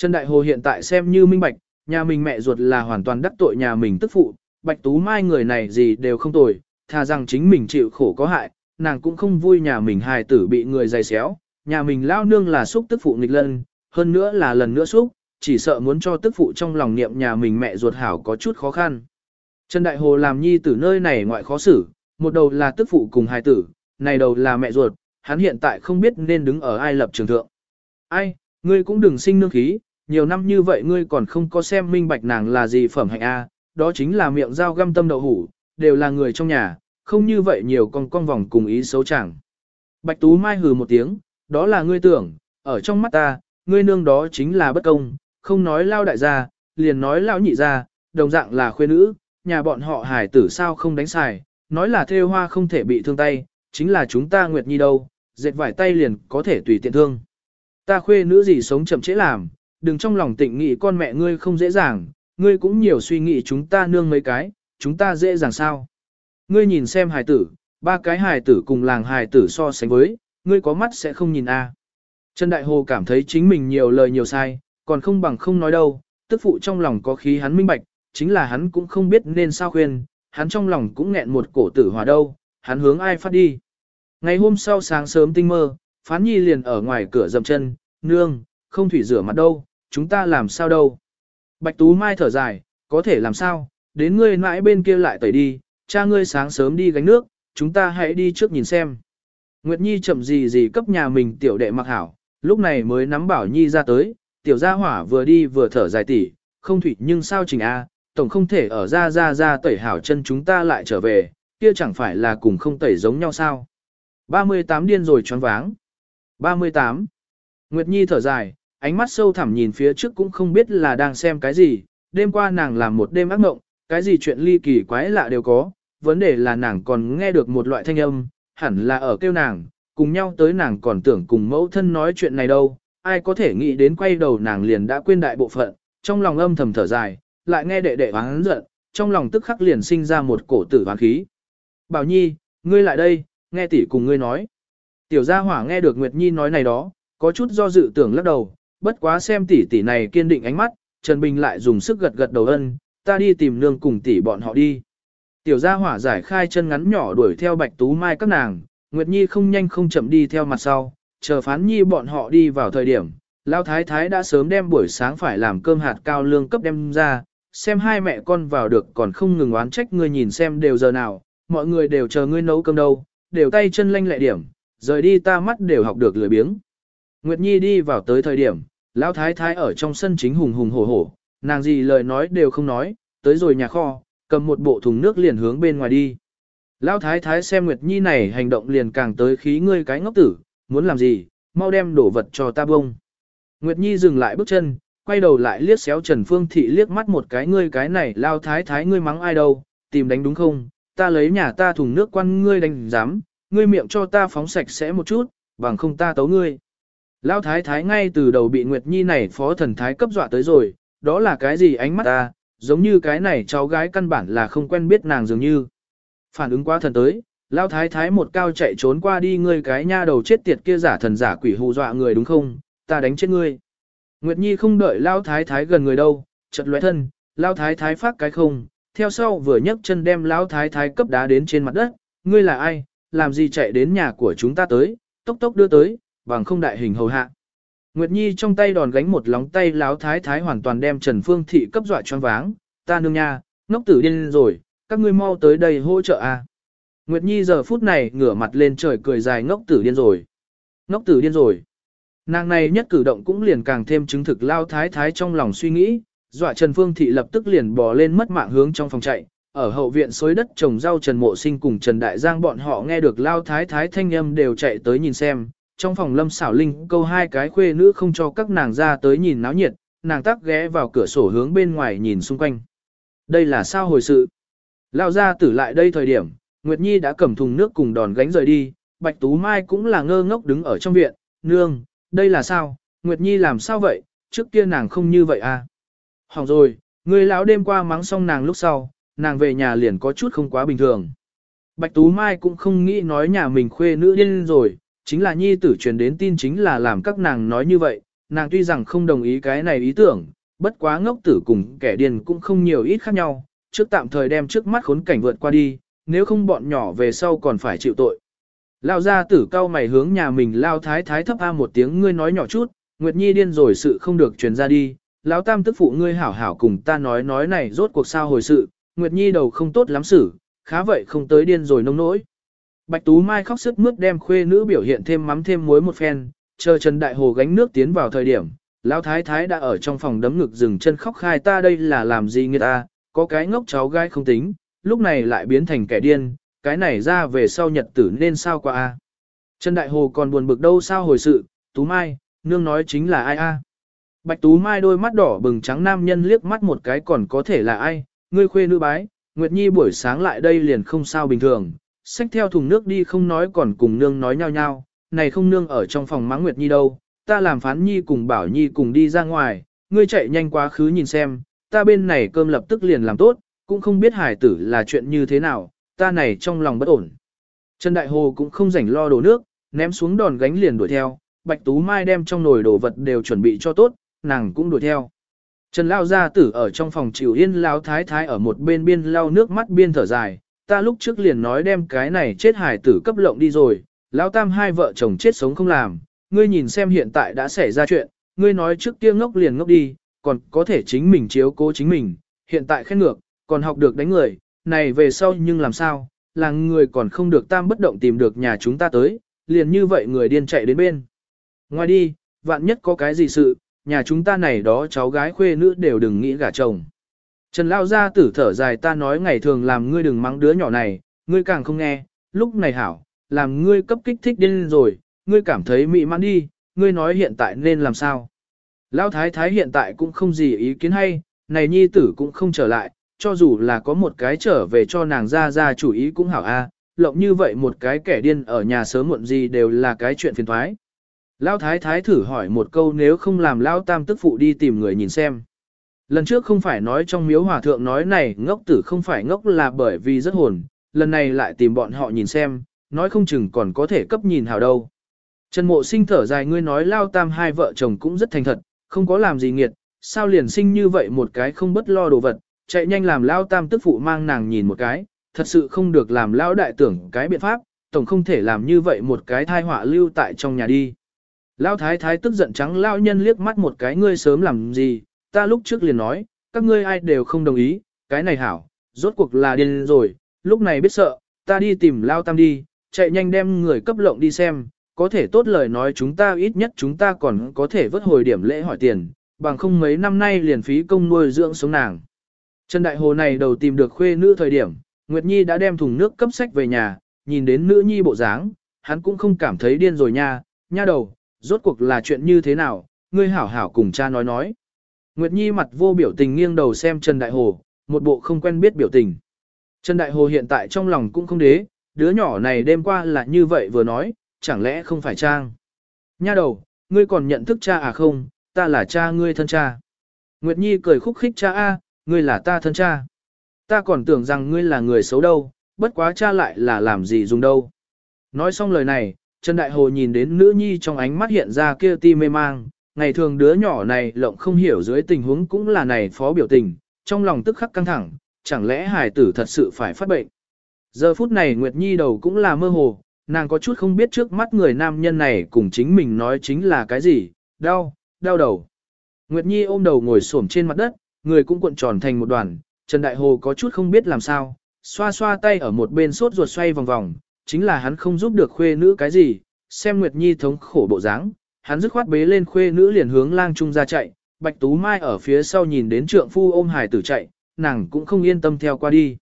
Trần Đại Hồ hiện tại xem như minh bạch, nhà mình mẹ ruột là hoàn toàn đắc tội nhà mình tức phụ, Bạch Tú Mai người này gì đều không tồi, thà rằng chính mình chịu khổ có hại, nàng cũng không vui nhà mình hài tử bị người dày xéo, nhà mình lao nương là xúc tức phụ nghịch lân, hơn nữa là lần nữa xúc, chỉ sợ muốn cho tức phụ trong lòng niệm nhà mình mẹ ruột hảo có chút khó khăn. Trần Đại Hồ làm nhi tử nơi này ngoại khó xử, một đầu là tức phụ cùng hài tử, này đầu là mẹ ruột, hắn hiện tại không biết nên đứng ở ai lập trường thượng. Ai, ngươi cũng đừng sinh nương khí, nhiều năm như vậy ngươi còn không có xem minh bạch nàng là gì phẩm hạnh A, đó chính là miệng dao găm tâm đậu hủ, đều là người trong nhà, không như vậy nhiều con con vòng cùng ý xấu chẳng. Bạch Tú Mai hừ một tiếng, đó là ngươi tưởng, ở trong mắt ta, ngươi nương đó chính là bất công, không nói lao đại gia, liền nói lao nhị gia, đồng dạng là khuê nữ, nhà bọn họ hải tử sao không đánh xài, nói là thêu hoa không thể bị thương tay, chính là chúng ta Nguyệt Nhi đâu, dệt vải tay liền có thể tùy tiện thương. Ta khuê nữ gì sống chậm chễ làm, đừng trong lòng tịnh nghị con mẹ ngươi không dễ dàng, ngươi cũng nhiều suy nghĩ chúng ta nương mấy cái, chúng ta dễ dàng sao. Ngươi nhìn xem hài tử, ba cái hài tử cùng làng hài tử so sánh với, ngươi có mắt sẽ không nhìn a. Trần Đại Hồ cảm thấy chính mình nhiều lời nhiều sai, còn không bằng không nói đâu, tức phụ trong lòng có khí hắn minh bạch, chính là hắn cũng không biết nên sao khuyên, hắn trong lòng cũng nghẹn một cổ tử hòa đâu, hắn hướng ai phát đi. Ngày hôm sau sáng sớm tinh mơ, Phán Nhi liền ở ngoài cửa dầm chân, nương, không thủy rửa mặt đâu, chúng ta làm sao đâu. Bạch Tú Mai thở dài, có thể làm sao, đến ngươi mãi bên kia lại tẩy đi, cha ngươi sáng sớm đi gánh nước, chúng ta hãy đi trước nhìn xem. Nguyệt Nhi chậm gì gì cấp nhà mình tiểu đệ mặc hảo, lúc này mới nắm bảo Nhi ra tới, tiểu gia hỏa vừa đi vừa thở dài tỉ, không thủy nhưng sao trình A, tổng không thể ở ra ra ra tẩy hảo chân chúng ta lại trở về, kia chẳng phải là cùng không tẩy giống nhau sao. 38 điên rồi choáng váng. 38. Nguyệt Nhi thở dài, ánh mắt sâu thẳm nhìn phía trước cũng không biết là đang xem cái gì, đêm qua nàng làm một đêm ác mộng, cái gì chuyện ly kỳ quái lạ đều có, vấn đề là nàng còn nghe được một loại thanh âm, hẳn là ở kêu nàng, cùng nhau tới nàng còn tưởng cùng mẫu thân nói chuyện này đâu, ai có thể nghĩ đến quay đầu nàng liền đã quên đại bộ phận, trong lòng âm thầm thở dài, lại nghe đệ đệ oán giận, trong lòng tức khắc liền sinh ra một cổ tử hoán khí. Bảo Nhi, ngươi lại đây, nghe tỷ cùng ngươi nói. Tiểu gia hỏa nghe được Nguyệt Nhi nói này đó, có chút do dự tưởng lắc đầu, bất quá xem tỷ tỷ này kiên định ánh mắt, Trần Bình lại dùng sức gật gật đầu ân, ta đi tìm nương cùng tỷ bọn họ đi. Tiểu gia hỏa giải khai chân ngắn nhỏ đuổi theo Bạch Tú Mai các nàng, Nguyệt Nhi không nhanh không chậm đi theo mặt sau, chờ phán nhi bọn họ đi vào thời điểm, Lão Thái Thái đã sớm đem buổi sáng phải làm cơm hạt cao lương cấp đem ra, xem hai mẹ con vào được còn không ngừng oán trách ngươi nhìn xem đều giờ nào, mọi người đều chờ ngươi nấu cơm đâu, đều tay chân lanh lẹ điểm, rời đi ta mắt đều học được lười biếng. Nguyệt Nhi đi vào tới thời điểm, Lão Thái Thái ở trong sân chính hùng hùng hổ hổ, nàng gì lời nói đều không nói, tới rồi nhà kho, cầm một bộ thùng nước liền hướng bên ngoài đi. Lão Thái Thái xem Nguyệt Nhi này hành động liền càng tới khí ngươi cái ngốc tử, muốn làm gì, mau đem đổ vật cho ta bông. Nguyệt Nhi dừng lại bước chân, quay đầu lại liếc xéo Trần Phương Thị liếc mắt một cái ngươi cái này lao thái thái ngươi mắng ai đâu, tìm đánh đúng không, ta lấy nhà ta thùng nước quan ngươi đánh dám, ngươi miệng cho ta phóng sạch sẽ một chút, bằng không ta tấu ngươi. Lão thái thái ngay từ đầu bị Nguyệt Nhi này phó thần thái cấp dọa tới rồi, đó là cái gì ánh mắt ta, giống như cái này cháu gái căn bản là không quen biết nàng dường như. Phản ứng quá thần tới, Lão thái thái một cao chạy trốn qua đi ngươi cái nha đầu chết tiệt kia giả thần giả quỷ hù dọa người đúng không, ta đánh chết ngươi. Nguyệt Nhi không đợi Lão thái thái gần người đâu, chật lóe thân, Lão thái thái phát cái không, theo sau vừa nhấc chân đem Lão thái thái cấp đá đến trên mặt đất, ngươi là ai, làm gì chạy đến nhà của chúng ta tới, tốc tốc đưa tới, bằng không đại hình hầu hạ. Nguyệt Nhi trong tay đòn gánh một lóng tay Lão thái thái hoàn toàn đem Trần Phương Thị cấp dọa choáng váng, ta nương nha, ngốc tử điên rồi, các ngươi mau tới đây hỗ trợ a. Nguyệt Nhi giờ phút này ngửa mặt lên trời cười dài ngốc tử điên rồi. Ngốc tử điên rồi. Nàng này nhất cử động cũng liền càng thêm chứng thực lao thái thái trong lòng suy nghĩ, dọa Trần Phương Thị lập tức liền bò lên mất mạng hướng trong phòng chạy. Ở hậu viện xối đất trồng rau Trần Mộ Sinh cùng Trần Đại Giang bọn họ nghe được lao thái thái thanh âm đều chạy tới nhìn xem. Trong phòng lâm xảo linh câu hai cái khuê nữ không cho các nàng ra tới nhìn náo nhiệt, nàng tắc ghé vào cửa sổ hướng bên ngoài nhìn xung quanh. Đây là sao hồi sự? Lao ra tử lại đây thời điểm, Nguyệt Nhi đã cầm thùng nước cùng đòn gánh rời đi, Bạch Tú Mai cũng là ngơ ngốc đứng ở trong viện, nương, đây là sao, Nguyệt Nhi làm sao vậy, trước kia nàng không như vậy à. Hỏng rồi, người lão đêm qua mắng xong nàng lúc sau, nàng về nhà liền có chút không quá bình thường. Bạch Tú Mai cũng không nghĩ nói nhà mình khuê nữ điên rồi, chính là Nhi tử truyền đến tin chính là làm các nàng nói như vậy, nàng tuy rằng không đồng ý cái này ý tưởng, bất quá ngốc tử cùng kẻ điên cũng không nhiều ít khác nhau, trước tạm thời đem trước mắt khốn cảnh vượt qua đi, nếu không bọn nhỏ về sau còn phải chịu tội. Lao ra tử cao mày hướng nhà mình lao thái thái thấp a một tiếng ngươi nói nhỏ chút, Nguyệt Nhi điên rồi sự không được truyền ra đi, lão tam tức phụ ngươi hảo hảo cùng ta nói nói này rốt cuộc sao hồi sự, Nguyệt Nhi đầu không tốt lắm xử, khá vậy không tới điên rồi nông nỗi. Bạch Tú Mai khóc sức mướt đem khuê nữ biểu hiện thêm mắm thêm muối một phen, chờ Trần Đại Hồ gánh nước tiến vào thời điểm, lão thái thái đã ở trong phòng đấm ngực dừng chân khóc khai ta đây là làm gì người ta, có cái ngốc cháu gái không tính, lúc này lại biến thành kẻ điên, cái này ra về sau nhật tử nên sao qua a? Trần Đại Hồ còn buồn bực đâu sao hồi sự, Tú Mai, nương nói chính là ai a? Bạch Tú Mai đôi mắt đỏ bừng trắng nam nhân liếc mắt một cái còn có thể là ai, ngươi khuê nữ bái, Nguyệt Nhi buổi sáng lại đây liền không sao bình thường, xách theo thùng nước đi không nói còn cùng nương nói nhau nhau, này không nương ở trong phòng máng Nguyệt Nhi đâu, ta làm phán Nhi cùng Bảo Nhi cùng đi ra ngoài, ngươi chạy nhanh quá khứ nhìn xem, ta bên này cơm lập tức liền làm tốt, cũng không biết hải tử là chuyện như thế nào, ta này trong lòng bất ổn. Trần Đại Hồ cũng không rảnh lo đổ nước, ném xuống đòn gánh liền đuổi theo, Bạch Tú Mai đem trong nồi đồ vật đều chuẩn bị cho tốt, nàng cũng đuổi theo. Trần Lao gia tử ở trong phòng chịu yên Lao Thái Thái ở một bên biên lao nước mắt biên thở dài, ta lúc trước liền nói đem cái này chết hải tử cấp lộng đi rồi, Lão Tam hai vợ chồng chết sống không làm, ngươi nhìn xem hiện tại đã xảy ra chuyện, ngươi nói trước kia ngốc liền ngốc đi, còn có thể chính mình chiếu cố chính mình, hiện tại khen ngược, còn học được đánh người, này về sau nhưng làm sao, là người còn không được tam bất động tìm được nhà chúng ta tới, liền như vậy người điên chạy đến bên. Ngoài đi, vạn nhất có cái gì sự, nhà chúng ta này đó cháu gái khuê nữ đều đừng nghĩ gả chồng. Trần Lao ra tử thở dài ta nói ngày thường làm ngươi đừng mắng đứa nhỏ này, ngươi càng không nghe, lúc này hảo, làm ngươi cấp kích thích điên rồi, ngươi cảm thấy mị mãn đi, ngươi nói hiện tại nên làm sao. Lão thái thái hiện tại cũng không gì ý kiến hay, này nhi tử cũng không trở lại, cho dù là có một cái trở về cho nàng ra ra chủ ý cũng hảo a, lộng như vậy một cái kẻ điên ở nhà sớm muộn gì đều là cái chuyện phiền thoái. Lão thái thái thử hỏi một câu nếu không làm lão tam tức phụ đi tìm người nhìn xem. Lần trước không phải nói trong miếu hòa thượng nói này ngốc tử không phải ngốc là bởi vì rất hồn, lần này lại tìm bọn họ nhìn xem, nói không chừng còn có thể cấp nhìn hào đâu. Trần mộ sinh thở dài ngươi nói lao tam hai vợ chồng cũng rất thành thật, không có làm gì nghiệt, sao liền sinh như vậy một cái không bất lo đồ vật, chạy nhanh làm lao tam tức phụ mang nàng nhìn một cái, thật sự không được làm lao đại tưởng cái biện pháp, tổng không thể làm như vậy một cái thai họa lưu tại trong nhà đi. Lao thái thái tức giận trắng lao nhân liếc mắt một cái ngươi sớm làm gì, ta lúc trước liền nói, các ngươi ai đều không đồng ý, cái này hảo, rốt cuộc là điên rồi, lúc này biết sợ, ta đi tìm lao tam đi, chạy nhanh đem người cấp lộng đi xem, có thể tốt lời nói chúng ta ít nhất chúng ta còn có thể vớt hồi điểm lễ hỏi tiền, bằng không mấy năm nay liền phí công nuôi dưỡng sống nàng. Trần Đại Hồ này đầu tìm được khuê nữ thời điểm, Nguyệt Nhi đã đem thùng nước cấp sách về nhà, nhìn đến nữ nhi bộ dáng, hắn cũng không cảm thấy điên rồi nha, nha đầu, rốt cuộc là chuyện như thế nào, ngươi hảo hảo cùng cha nói nói. Nguyệt Nhi mặt vô biểu tình nghiêng đầu xem Trần Đại Hồ, một bộ không quen biết biểu tình. Trần Đại Hồ hiện tại trong lòng cũng không đế, đứa nhỏ này đêm qua là như vậy vừa nói, chẳng lẽ không phải Trang? Nha đầu, ngươi còn nhận thức cha à không, ta là cha ngươi thân cha. Nguyệt Nhi cười khúc khích cha a, ngươi là ta thân cha. Ta còn tưởng rằng ngươi là người xấu đâu, bất quá cha lại là làm gì dùng đâu. Nói xong lời này, Trần Đại Hồ nhìn đến nữ nhi trong ánh mắt hiện ra kia ti mê mang, ngày thường đứa nhỏ này lộng không hiểu dưới tình huống cũng là này phó biểu tình, trong lòng tức khắc căng thẳng, chẳng lẽ hài tử thật sự phải phát bệnh. Giờ phút này Nguyệt Nhi đầu cũng là mơ hồ, nàng có chút không biết trước mắt người nam nhân này cùng chính mình nói chính là cái gì, đau, đau đầu. Nguyệt Nhi ôm đầu ngồi xổm trên mặt đất, người cũng cuộn tròn thành một đoàn, Trần Đại Hồ có chút không biết làm sao, xoa xoa tay ở một bên sốt ruột xoay vòng vòng, chính là hắn không giúp được khuê nữ cái gì, xem Nguyệt Nhi thống khổ bộ dáng, hắn dứt khoát bế lên khuê nữ liền hướng lang trung ra chạy, Bạch Tú Mai ở phía sau nhìn đến trượng phu ôm hài tử chạy, nàng cũng không yên tâm theo qua đi.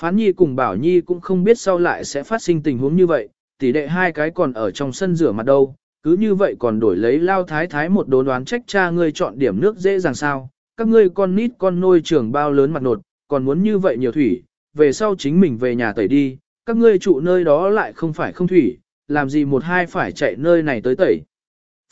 Phán Nhi cùng Bảo Nhi cũng không biết sau lại sẽ phát sinh tình huống như vậy, tỷ đệ hai cái còn ở trong sân rửa mặt đâu, cứ như vậy còn đổi lấy lao thái thái một đốn đoán trách cha ngươi chọn điểm nước dễ dàng sao, các ngươi con nít con nôi trưởng bao lớn mặt nột, còn muốn như vậy nhiều thủy, về sau chính mình về nhà tẩy đi, các ngươi trụ nơi đó lại không phải không thủy, làm gì một hai phải chạy nơi này tới tẩy.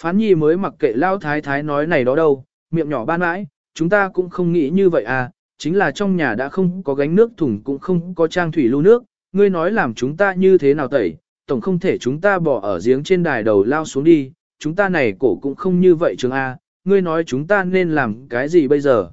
Phán nhi mới mặc kệ lao thái thái nói này đó đâu, miệng nhỏ ban mãi, chúng ta cũng không nghĩ như vậy à, chính là trong nhà đã không có gánh nước thùng cũng không có trang thủy lưu nước, ngươi nói làm chúng ta như thế nào tẩy, tổng không thể chúng ta bỏ ở giếng trên đài đầu lao xuống đi, chúng ta này cổ cũng không như vậy trường A, à, ngươi nói chúng ta nên làm cái gì bây giờ.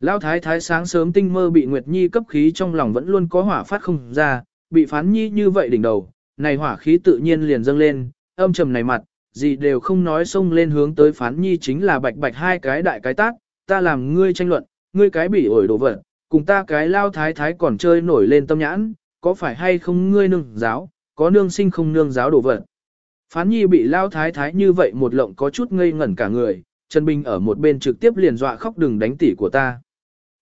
Lão thái thái sáng sớm tinh mơ bị Nguyệt Nhi cấp khí trong lòng vẫn luôn có hỏa phát không ra, bị phán nhi như vậy đỉnh đầu, này hỏa khí tự nhiên liền dâng lên, âm trầm này mặt, gì đều không nói xông lên hướng tới phán nhi chính là bạch bạch hai cái đại cái tác, ta làm ngươi tranh luận, ngươi cái bị ổi đồ vật, cùng ta cái lao thái thái còn chơi nổi lên tâm nhãn, có phải hay không ngươi nương giáo, có nương sinh không nương giáo đồ vật. Phán nhi bị lao thái thái như vậy một lộng có chút ngây ngẩn cả người, Trần Bình ở một bên trực tiếp liền dọa khóc đừng đánh tỷ của ta.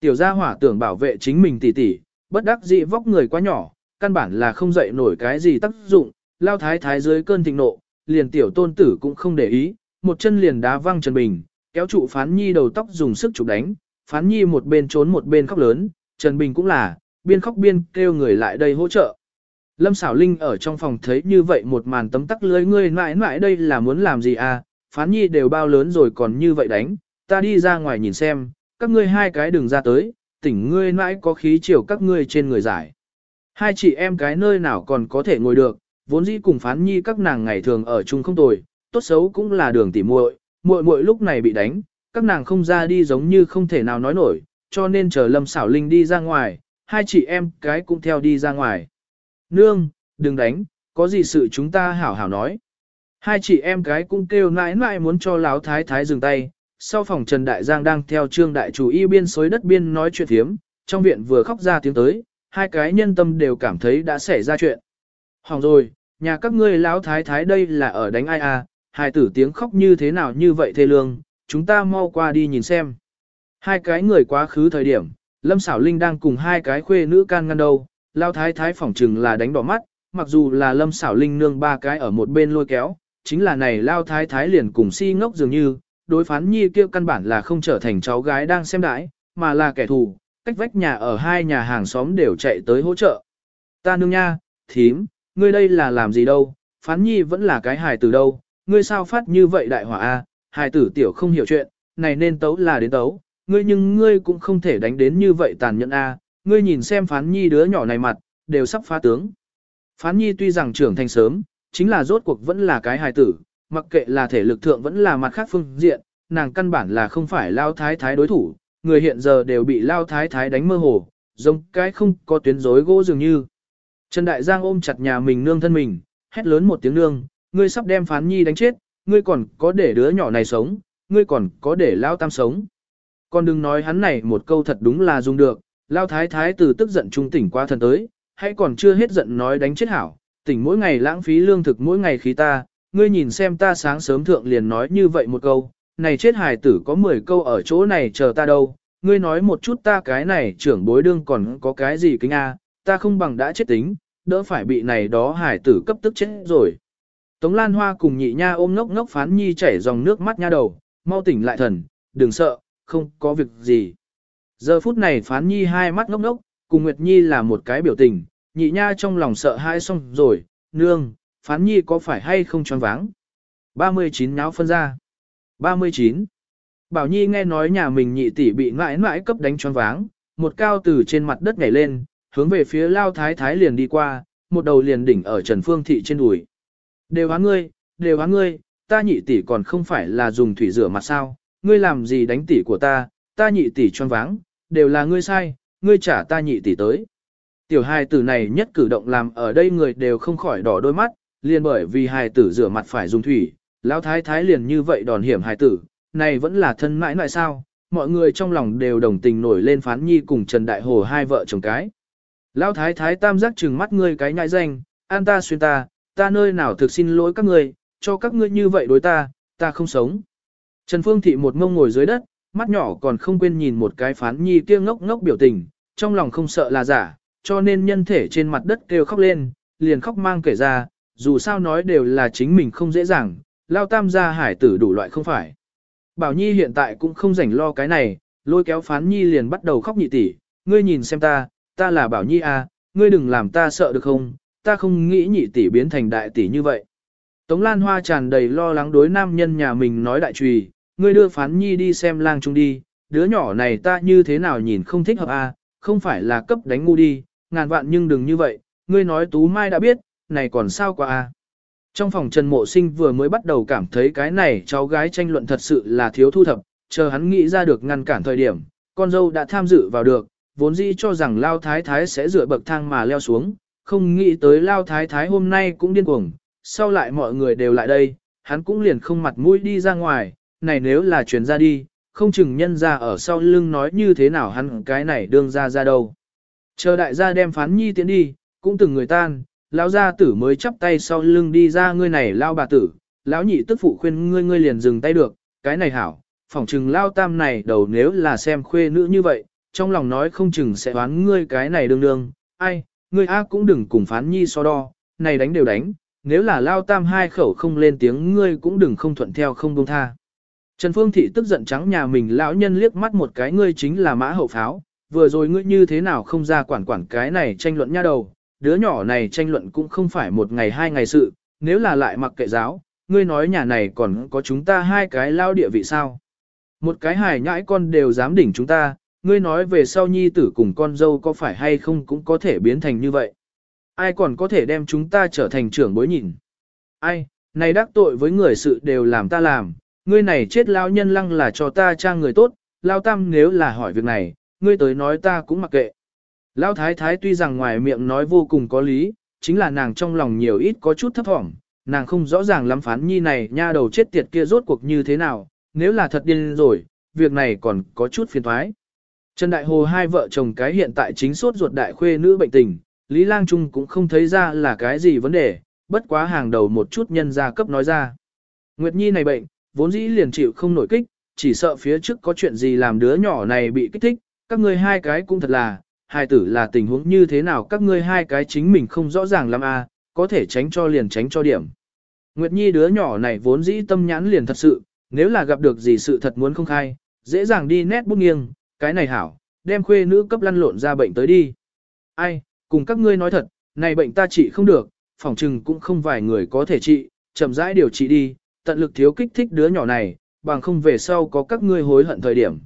Tiểu gia hỏa tưởng bảo vệ chính mình tỷ tỷ, bất đắc dĩ vóc người quá nhỏ, căn bản là không dậy nổi cái gì tác dụng, lao thái thái dưới cơn thịnh nộ, liền tiểu tôn tử cũng không để ý, một chân liền đá văng Trần Bình, kéo trụ phán nhi đầu tóc dùng sức chụp đánh, phán nhi một bên trốn một bên khóc lớn, Trần Bình cũng là, biên khóc biên kêu người lại đây hỗ trợ. Lâm Sảo linh ở trong phòng thấy như vậy một màn tấm tắc lưới ngươi mãi mãi đây là muốn làm gì à, phán nhi đều bao lớn rồi còn như vậy đánh, ta đi ra ngoài nhìn xem, các ngươi hai cái đừng ra tới, tỉnh ngươi mãi có khí chiều các ngươi trên người giải. Hai chị em cái nơi nào còn có thể ngồi được, vốn dĩ cùng phán nhi các nàng ngày thường ở chung không tồi, tốt xấu cũng là đường tỉ muội, muội muội lúc này bị đánh, các nàng không ra đi giống như không thể nào nói nổi, cho nên chờ Lâm xảo linh đi ra ngoài, hai chị em cái cũng theo đi ra ngoài. Nương, đừng đánh, có gì sự chúng ta hảo hảo nói. Hai chị em gái cũng kêu nãi nãi muốn cho láo thái thái dừng tay. Sau phòng Trần Đại Giang đang theo trương đại chủ y biên xối đất biên nói chuyện thiếm, trong viện vừa khóc ra tiếng tới, hai cái nhân tâm đều cảm thấy đã xảy ra chuyện. Hỏng rồi, nhà các ngươi Lão thái thái đây là ở đánh ai à, hai tử tiếng khóc như thế nào như vậy thê lương, chúng ta mau qua đi nhìn xem. Hai cái người quá khứ thời điểm, Lâm Sảo Linh đang cùng hai cái khuê nữ can ngăn đâu, Lão thái thái phỏng trừng là đánh đỏ mắt, mặc dù là Lâm Sảo Linh nương ba cái ở một bên lôi kéo, chính là này lao thái thái liền cùng si ngốc dường như, đối phán nhi kia căn bản là không trở thành cháu gái đang xem đãi, mà là kẻ thù, cách vách nhà ở hai nhà hàng xóm đều chạy tới hỗ trợ. Ta nương nha, thím, ngươi đây là làm gì đâu, phán nhi vẫn là cái hài tử đâu, ngươi sao phát như vậy đại hỏa a, hài tử tiểu không hiểu chuyện, này nên tấu là đến tấu, ngươi nhưng ngươi cũng không thể đánh đến như vậy tàn nhẫn a, ngươi nhìn xem phán nhi đứa nhỏ này mặt, đều sắp phá tướng. Phán nhi tuy rằng trưởng thành sớm, chính là rốt cuộc vẫn là cái hài tử, mặc kệ là thể lực thượng vẫn là mặt khác phương diện, nàng căn bản là không phải lao thái thái đối thủ, người hiện giờ đều bị lao thái thái đánh mơ hồ, giống cái không có tuyến rối gỗ dường như. Trần Đại Giang ôm chặt nhà mình nương thân mình, hét lớn một tiếng nương, ngươi sắp đem phán nhi đánh chết, ngươi còn có để đứa nhỏ này sống, ngươi còn có để lao tam sống. Còn đừng nói hắn này một câu thật đúng là dùng được, lao thái thái từ tức giận trung tỉnh qua thần tới, hãy còn chưa hết giận nói đánh chết hảo, tỉnh mỗi ngày lãng phí lương thực mỗi ngày khí ta, ngươi nhìn xem ta sáng sớm thượng liền nói như vậy một câu, này chết hài tử có 10 câu ở chỗ này chờ ta đâu, ngươi nói một chút ta cái này trưởng bối đương còn có cái gì kính a, ta không bằng đã chết tính, đỡ phải bị này đó hải tử cấp tức chết rồi. Tống Lan Hoa cùng nhị nha ôm ngốc ngốc phán nhi chảy dòng nước mắt nha đầu, mau tỉnh lại thần, đừng sợ, không có việc gì. Giờ phút này phán nhi hai mắt ngốc ngốc, cùng Nguyệt Nhi là một cái biểu tình, nhị nha trong lòng sợ hãi xong rồi, nương, phán nhi có phải hay không choáng váng. 39 nháo phân ra. 39. Bảo Nhi nghe nói nhà mình nhị tỷ bị mãi mãi cấp đánh choáng váng, một cao từ trên mặt đất nhảy lên, hướng về phía lao thái thái liền đi qua, một đầu liền đỉnh ở Trần Phương Thị trên đùi. Đều hóa ngươi, đều hóa ngươi, ta nhị tỷ còn không phải là dùng thủy rửa mặt sao, ngươi làm gì đánh tỷ của ta, ta nhị tỷ choáng váng, đều là ngươi sai, ngươi trả ta nhị tỷ tới. Tiểu hài tử này nhất cử động làm ở đây người đều không khỏi đỏ đôi mắt, liền bởi vì hài tử rửa mặt phải dùng thủy, lão thái thái liền như vậy đòn hiểm hài tử, này vẫn là thân mãi mãi sao, mọi người trong lòng đều đồng tình nổi lên phán nhi cùng Trần Đại Hồ hai vợ chồng cái. Lão thái thái tam giác trừng mắt ngươi cái nhãi danh, an ta xuyên ta, ta nơi nào thực xin lỗi các ngươi, cho các ngươi như vậy đối ta, ta không sống. Trần Phương Thị một ngông ngồi dưới đất, mắt nhỏ còn không quên nhìn một cái phán nhi kia ngốc ngốc biểu tình, trong lòng không sợ là giả, cho nên nhân thể trên mặt đất kêu khóc lên, liền khóc mang kể ra, dù sao nói đều là chính mình không dễ dàng, lao tam gia hải tử đủ loại không phải. Bảo Nhi hiện tại cũng không rảnh lo cái này, lôi kéo phán Nhi liền bắt đầu khóc nhị tỷ, ngươi nhìn xem ta, ta là Bảo Nhi à, ngươi đừng làm ta sợ được không, ta không nghĩ nhị tỷ biến thành đại tỷ như vậy. Tống Lan Hoa tràn đầy lo lắng đối nam nhân nhà mình nói đại trùy, ngươi đưa phán Nhi đi xem lang trung đi, đứa nhỏ này ta như thế nào nhìn không thích hợp à, không phải là cấp đánh ngu đi, ngàn vạn nhưng đừng như vậy, ngươi nói Tú Mai đã biết, này còn sao quá à. Trong phòng Trần Mộ Sinh vừa mới bắt đầu cảm thấy cái này cháu gái tranh luận thật sự là thiếu thu thập, chờ hắn nghĩ ra được ngăn cản thời điểm, con dâu đã tham dự vào được, vốn dĩ cho rằng Lao Thái Thái sẽ dựa bậc thang mà leo xuống, không nghĩ tới Lao Thái Thái hôm nay cũng điên cuồng, sau lại mọi người đều lại đây, hắn cũng liền không mặt mũi đi ra ngoài, này nếu là chuyển ra đi, không chừng nhân ra ở sau lưng nói như thế nào hắn cái này đương ra ra đâu. Chờ đại gia đem phán nhi tiến đi, cũng từng người tan, lão gia tử mới chắp tay sau lưng đi ra ngươi này lao bà tử, lão nhị tức phụ khuyên ngươi ngươi liền dừng tay được, cái này hảo, phỏng chừng lao tam này đầu nếu là xem khuê nữ như vậy, trong lòng nói không chừng sẽ đoán ngươi cái này đương đương, ai, ngươi A cũng đừng cùng phán nhi so đo, này đánh đều đánh, nếu là lao tam hai khẩu không lên tiếng ngươi cũng đừng không thuận theo không buông tha. Trần Phương Thị tức giận trắng nhà mình lão nhân liếc mắt một cái ngươi chính là mã hậu pháo, vừa rồi ngươi như thế nào không ra quản quản cái này tranh luận nha đầu, đứa nhỏ này tranh luận cũng không phải một ngày hai ngày sự, nếu là lại mặc kệ giáo, ngươi nói nhà này còn có chúng ta hai cái lao địa vị sao. Một cái hài nhãi con đều dám đỉnh chúng ta, ngươi nói về sau nhi tử cùng con dâu có phải hay không cũng có thể biến thành như vậy. Ai còn có thể đem chúng ta trở thành trưởng bối nhìn. Ai, này đắc tội với người sự đều làm ta làm, ngươi này chết lao nhân lăng là cho ta trang người tốt, lao tam nếu là hỏi việc này, ngươi tới nói ta cũng mặc kệ. Lão thái thái tuy rằng ngoài miệng nói vô cùng có lý, chính là nàng trong lòng nhiều ít có chút thấp thỏm, nàng không rõ ràng lắm phán nhi này nha đầu chết tiệt kia rốt cuộc như thế nào, nếu là thật điên rồi, việc này còn có chút phiền thoái. Trần Đại Hồ hai vợ chồng cái hiện tại chính sốt ruột đại khuê nữ bệnh tình, Lý Lang Trung cũng không thấy ra là cái gì vấn đề, bất quá hàng đầu một chút nhân gia cấp nói ra. Nguyệt Nhi này bệnh, vốn dĩ liền chịu không nổi kích, chỉ sợ phía trước có chuyện gì làm đứa nhỏ này bị kích thích, các ngươi hai cái cũng thật là, hai tử là tình huống như thế nào các ngươi hai cái chính mình không rõ ràng lắm à, có thể tránh cho liền tránh cho điểm. Nguyệt Nhi đứa nhỏ này vốn dĩ tâm nhãn liền thật sự, nếu là gặp được gì sự thật muốn không khai, dễ dàng đi nét bút nghiêng, cái này hảo, đem khuê nữ cấp lăn lộn ra bệnh tới đi. Ai, cùng các ngươi nói thật, này bệnh ta trị không được, phòng trừng cũng không vài người có thể trị, chậm rãi điều trị đi, tận lực thiếu kích thích đứa nhỏ này, bằng không về sau có các ngươi hối hận thời điểm.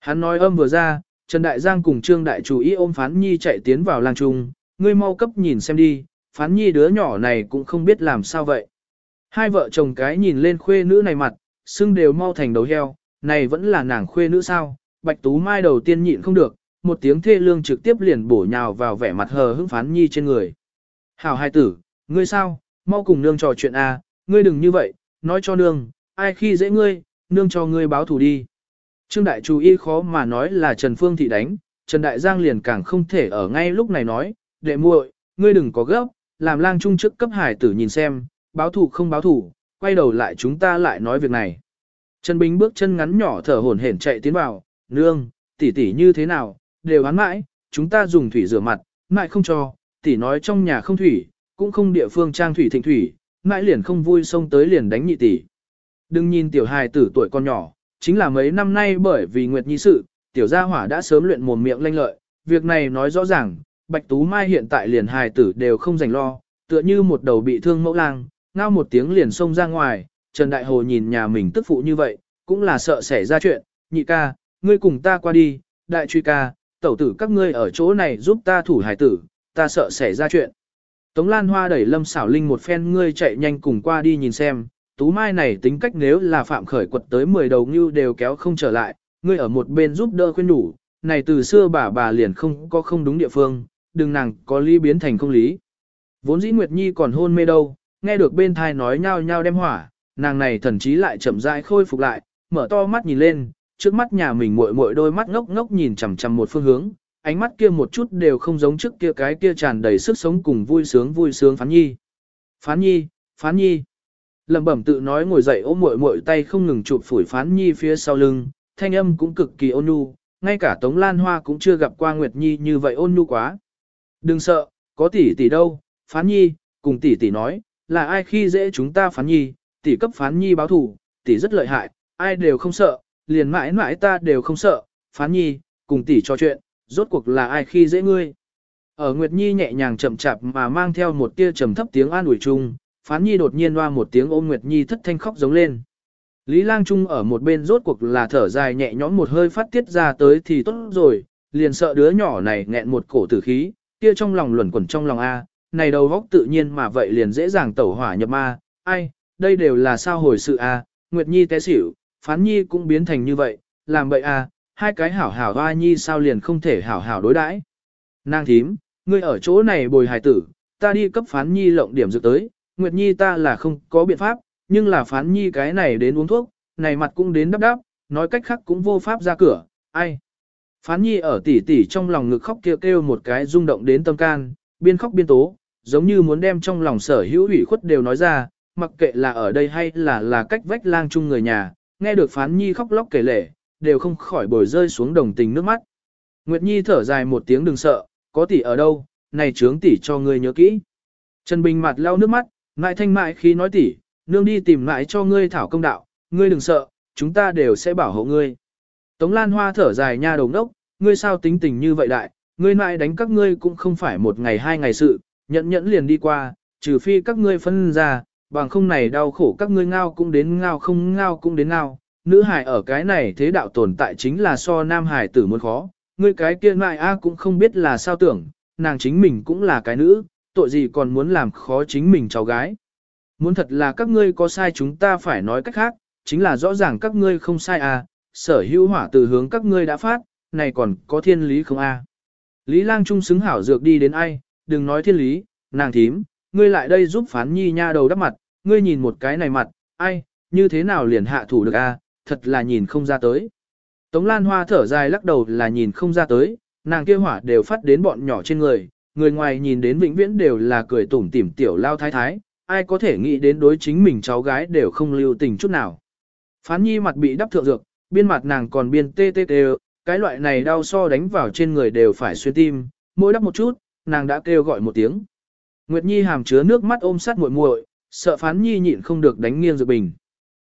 Hắn nói âm vừa ra, Trần Đại Giang cùng Trương Đại Chủ ý ôm Phán Nhi chạy tiến vào làng trung, ngươi mau cấp nhìn xem đi, Phán Nhi đứa nhỏ này cũng không biết làm sao vậy. Hai vợ chồng cái nhìn lên khuê nữ này mặt, xưng đều mau thành đầu heo, này vẫn là nàng khuê nữ sao, Bạch Tú Mai đầu tiên nhịn không được, một tiếng thê lương trực tiếp liền bổ nhào vào vẻ mặt hờ hững Phán Nhi trên người. Hảo hai tử, ngươi sao, mau cùng nương trò chuyện a, à, ngươi đừng như vậy, nói cho nương, ai khi dễ ngươi, nương cho ngươi báo thù đi. Trương Đại chú y khó mà nói là Trần Phương Thị đánh, Trần Đại Giang liền càng không thể ở ngay lúc này nói, đệ muội, ngươi đừng có gấp, làm lang trung trước cấp hải tử nhìn xem, báo thù không báo thù, quay đầu lại chúng ta lại nói việc này. Trần Bình bước chân ngắn nhỏ thở hổn hển chạy tiến vào, nương, tỷ tỷ như thế nào, đều hắn mãi, chúng ta dùng thủy rửa mặt, mãi không cho, tỷ nói trong nhà không thủy, cũng không địa phương trang thủy thịnh thủy, mãi liền không vui xông tới liền đánh nhị tỷ. Đừng nhìn tiểu hài tử tuổi con nhỏ, chính là mấy năm nay bởi vì Nguyệt Nhi sự, tiểu gia hỏa đã sớm luyện mồm miệng lanh lợi, việc này nói rõ ràng, Bạch Tú Mai hiện tại liền hài tử đều không dành lo, tựa như một đầu bị thương mẫu lang, ngao một tiếng liền xông ra ngoài, Trần Đại Hồ nhìn nhà mình tức phụ như vậy, cũng là sợ xảy ra chuyện, nhị ca, ngươi cùng ta qua đi, đại truy ca, tẩu tử các ngươi ở chỗ này giúp ta thủ hải tử, ta sợ xảy ra chuyện. Tống Lan Hoa đẩy Lâm Xảo Linh một phen ngươi chạy nhanh cùng qua đi nhìn xem, Tú Mai này tính cách nếu là phạm khởi quật tới 10 đầu như đều kéo không trở lại, ngươi ở một bên giúp đỡ khuyên đủ, này từ xưa bà bà liền không có không đúng địa phương, đừng nàng có lý biến thành không lý. Vốn dĩ Nguyệt Nhi còn hôn mê đâu, nghe được bên thai nói nhau nhau đem hỏa, nàng này thần chí lại chậm rãi khôi phục lại, mở to mắt nhìn lên, trước mắt nhà mình muội muội đôi mắt ngốc ngốc nhìn chằm chằm một phương hướng, ánh mắt kia một chút đều không giống trước kia cái kia tràn đầy sức sống cùng vui sướng vui sướng phán nhi. Phán nhi, phán nhi. Lẩm bẩm tự nói ngồi dậy ôm muội muội tay không ngừng chụp phủi phán nhi phía sau lưng, thanh âm cũng cực kỳ ôn nhu, ngay cả Tống Lan Hoa cũng chưa gặp qua Nguyệt Nhi như vậy ôn nhu quá. Đừng sợ, có tỷ tỷ đâu, phán nhi, cùng tỷ tỷ nói, là ai khi dễ chúng ta phán nhi, tỷ cấp phán nhi báo thủ, tỷ rất lợi hại, ai đều không sợ, liền mãi mãi ta đều không sợ, phán nhi, cùng tỷ trò chuyện, rốt cuộc là ai khi dễ ngươi. Ở Nguyệt Nhi nhẹ nhàng chậm chạp mà mang theo một tia trầm thấp tiếng an ủi chung, Phán Nhi đột nhiên loa một tiếng ôm Nguyệt Nhi thất thanh khóc giống lên. Lý Lang Trung ở một bên rốt cuộc là thở dài nhẹ nhõm một hơi phát tiết ra tới thì tốt rồi, liền sợ đứa nhỏ này nghẹn một cổ tử khí, kia trong lòng luẩn quẩn trong lòng A, này đầu góc tự nhiên mà vậy liền dễ dàng tẩu hỏa nhập ma, ai, đây đều là sao hồi sự A, Nguyệt Nhi té xỉu, Phán Nhi cũng biến thành như vậy, làm vậy à? hai cái hảo hảo hoa nhi sao liền không thể hảo hảo đối đãi. Nàng thím, ngươi ở chỗ này bồi hài tử, ta đi cấp phán nhi lộng điểm dược tới, Nguyệt Nhi ta là không có biện pháp, nhưng là phán nhi cái này đến uống thuốc, này mặt cũng đến đắp đắp, nói cách khác cũng vô pháp ra cửa, ai. Phán nhi ở tỉ tỉ trong lòng ngực khóc kêu kêu một cái rung động đến tâm can, biên khóc biên tố, giống như muốn đem trong lòng sở hữu ủy khuất đều nói ra, mặc kệ là ở đây hay là là cách vách lang chung người nhà, nghe được phán nhi khóc lóc kể lể, đều không khỏi bồi rơi xuống đồng tình nước mắt. Nguyệt Nhi thở dài một tiếng đừng sợ, có tỷ ở đâu, này trướng tỷ cho ngươi nhớ kỹ. Trần Bình mặt lau nước mắt, ngại thanh mại khi nói tỷ, nương đi tìm lại cho ngươi thảo công đạo, ngươi đừng sợ, chúng ta đều sẽ bảo hộ ngươi. Tống Lan Hoa thở dài nha đồng đốc, ngươi sao tính tình như vậy đại, ngươi mãi đánh các ngươi cũng không phải một ngày hai ngày sự, nhẫn nhẫn liền đi qua, trừ phi các ngươi phân ra, bằng không này đau khổ các ngươi ngao cũng đến ngao không ngao cũng đến ngao, nữ hải ở cái này thế đạo tồn tại chính là so nam hải tử muốn khó, ngươi cái kia mại a cũng không biết là sao tưởng, nàng chính mình cũng là cái nữ, tội gì còn muốn làm khó chính mình cháu gái. Muốn thật là các ngươi có sai chúng ta phải nói cách khác, chính là rõ ràng các ngươi không sai à, sở hữu hỏa từ hướng các ngươi đã phát, này còn có thiên lý không a? Lý lang trung xứng hảo dược đi đến ai, đừng nói thiên lý, nàng thím, ngươi lại đây giúp phán nhi nha đầu đắp mặt, ngươi nhìn một cái này mặt, ai, như thế nào liền hạ thủ được a? thật là nhìn không ra tới. Tống Lan Hoa thở dài lắc đầu là nhìn không ra tới, nàng kia hỏa đều phát đến bọn nhỏ trên người, người ngoài nhìn đến vĩnh viễn đều là cười tủm tỉm tiểu lao thái thái, ai có thể nghĩ đến đối chính mình cháu gái đều không lưu tình chút nào. Phán nhi mặt bị đắp thượng dược, biên mặt nàng còn biên tê tê tê, cái loại này đau so đánh vào trên người đều phải xuyên tim, mỗi đắp một chút, nàng đã kêu gọi một tiếng. Nguyệt Nhi hàm chứa nước mắt ôm sát muội muội, sợ phán Nhi nhịn không được đánh nghiêng dược bình.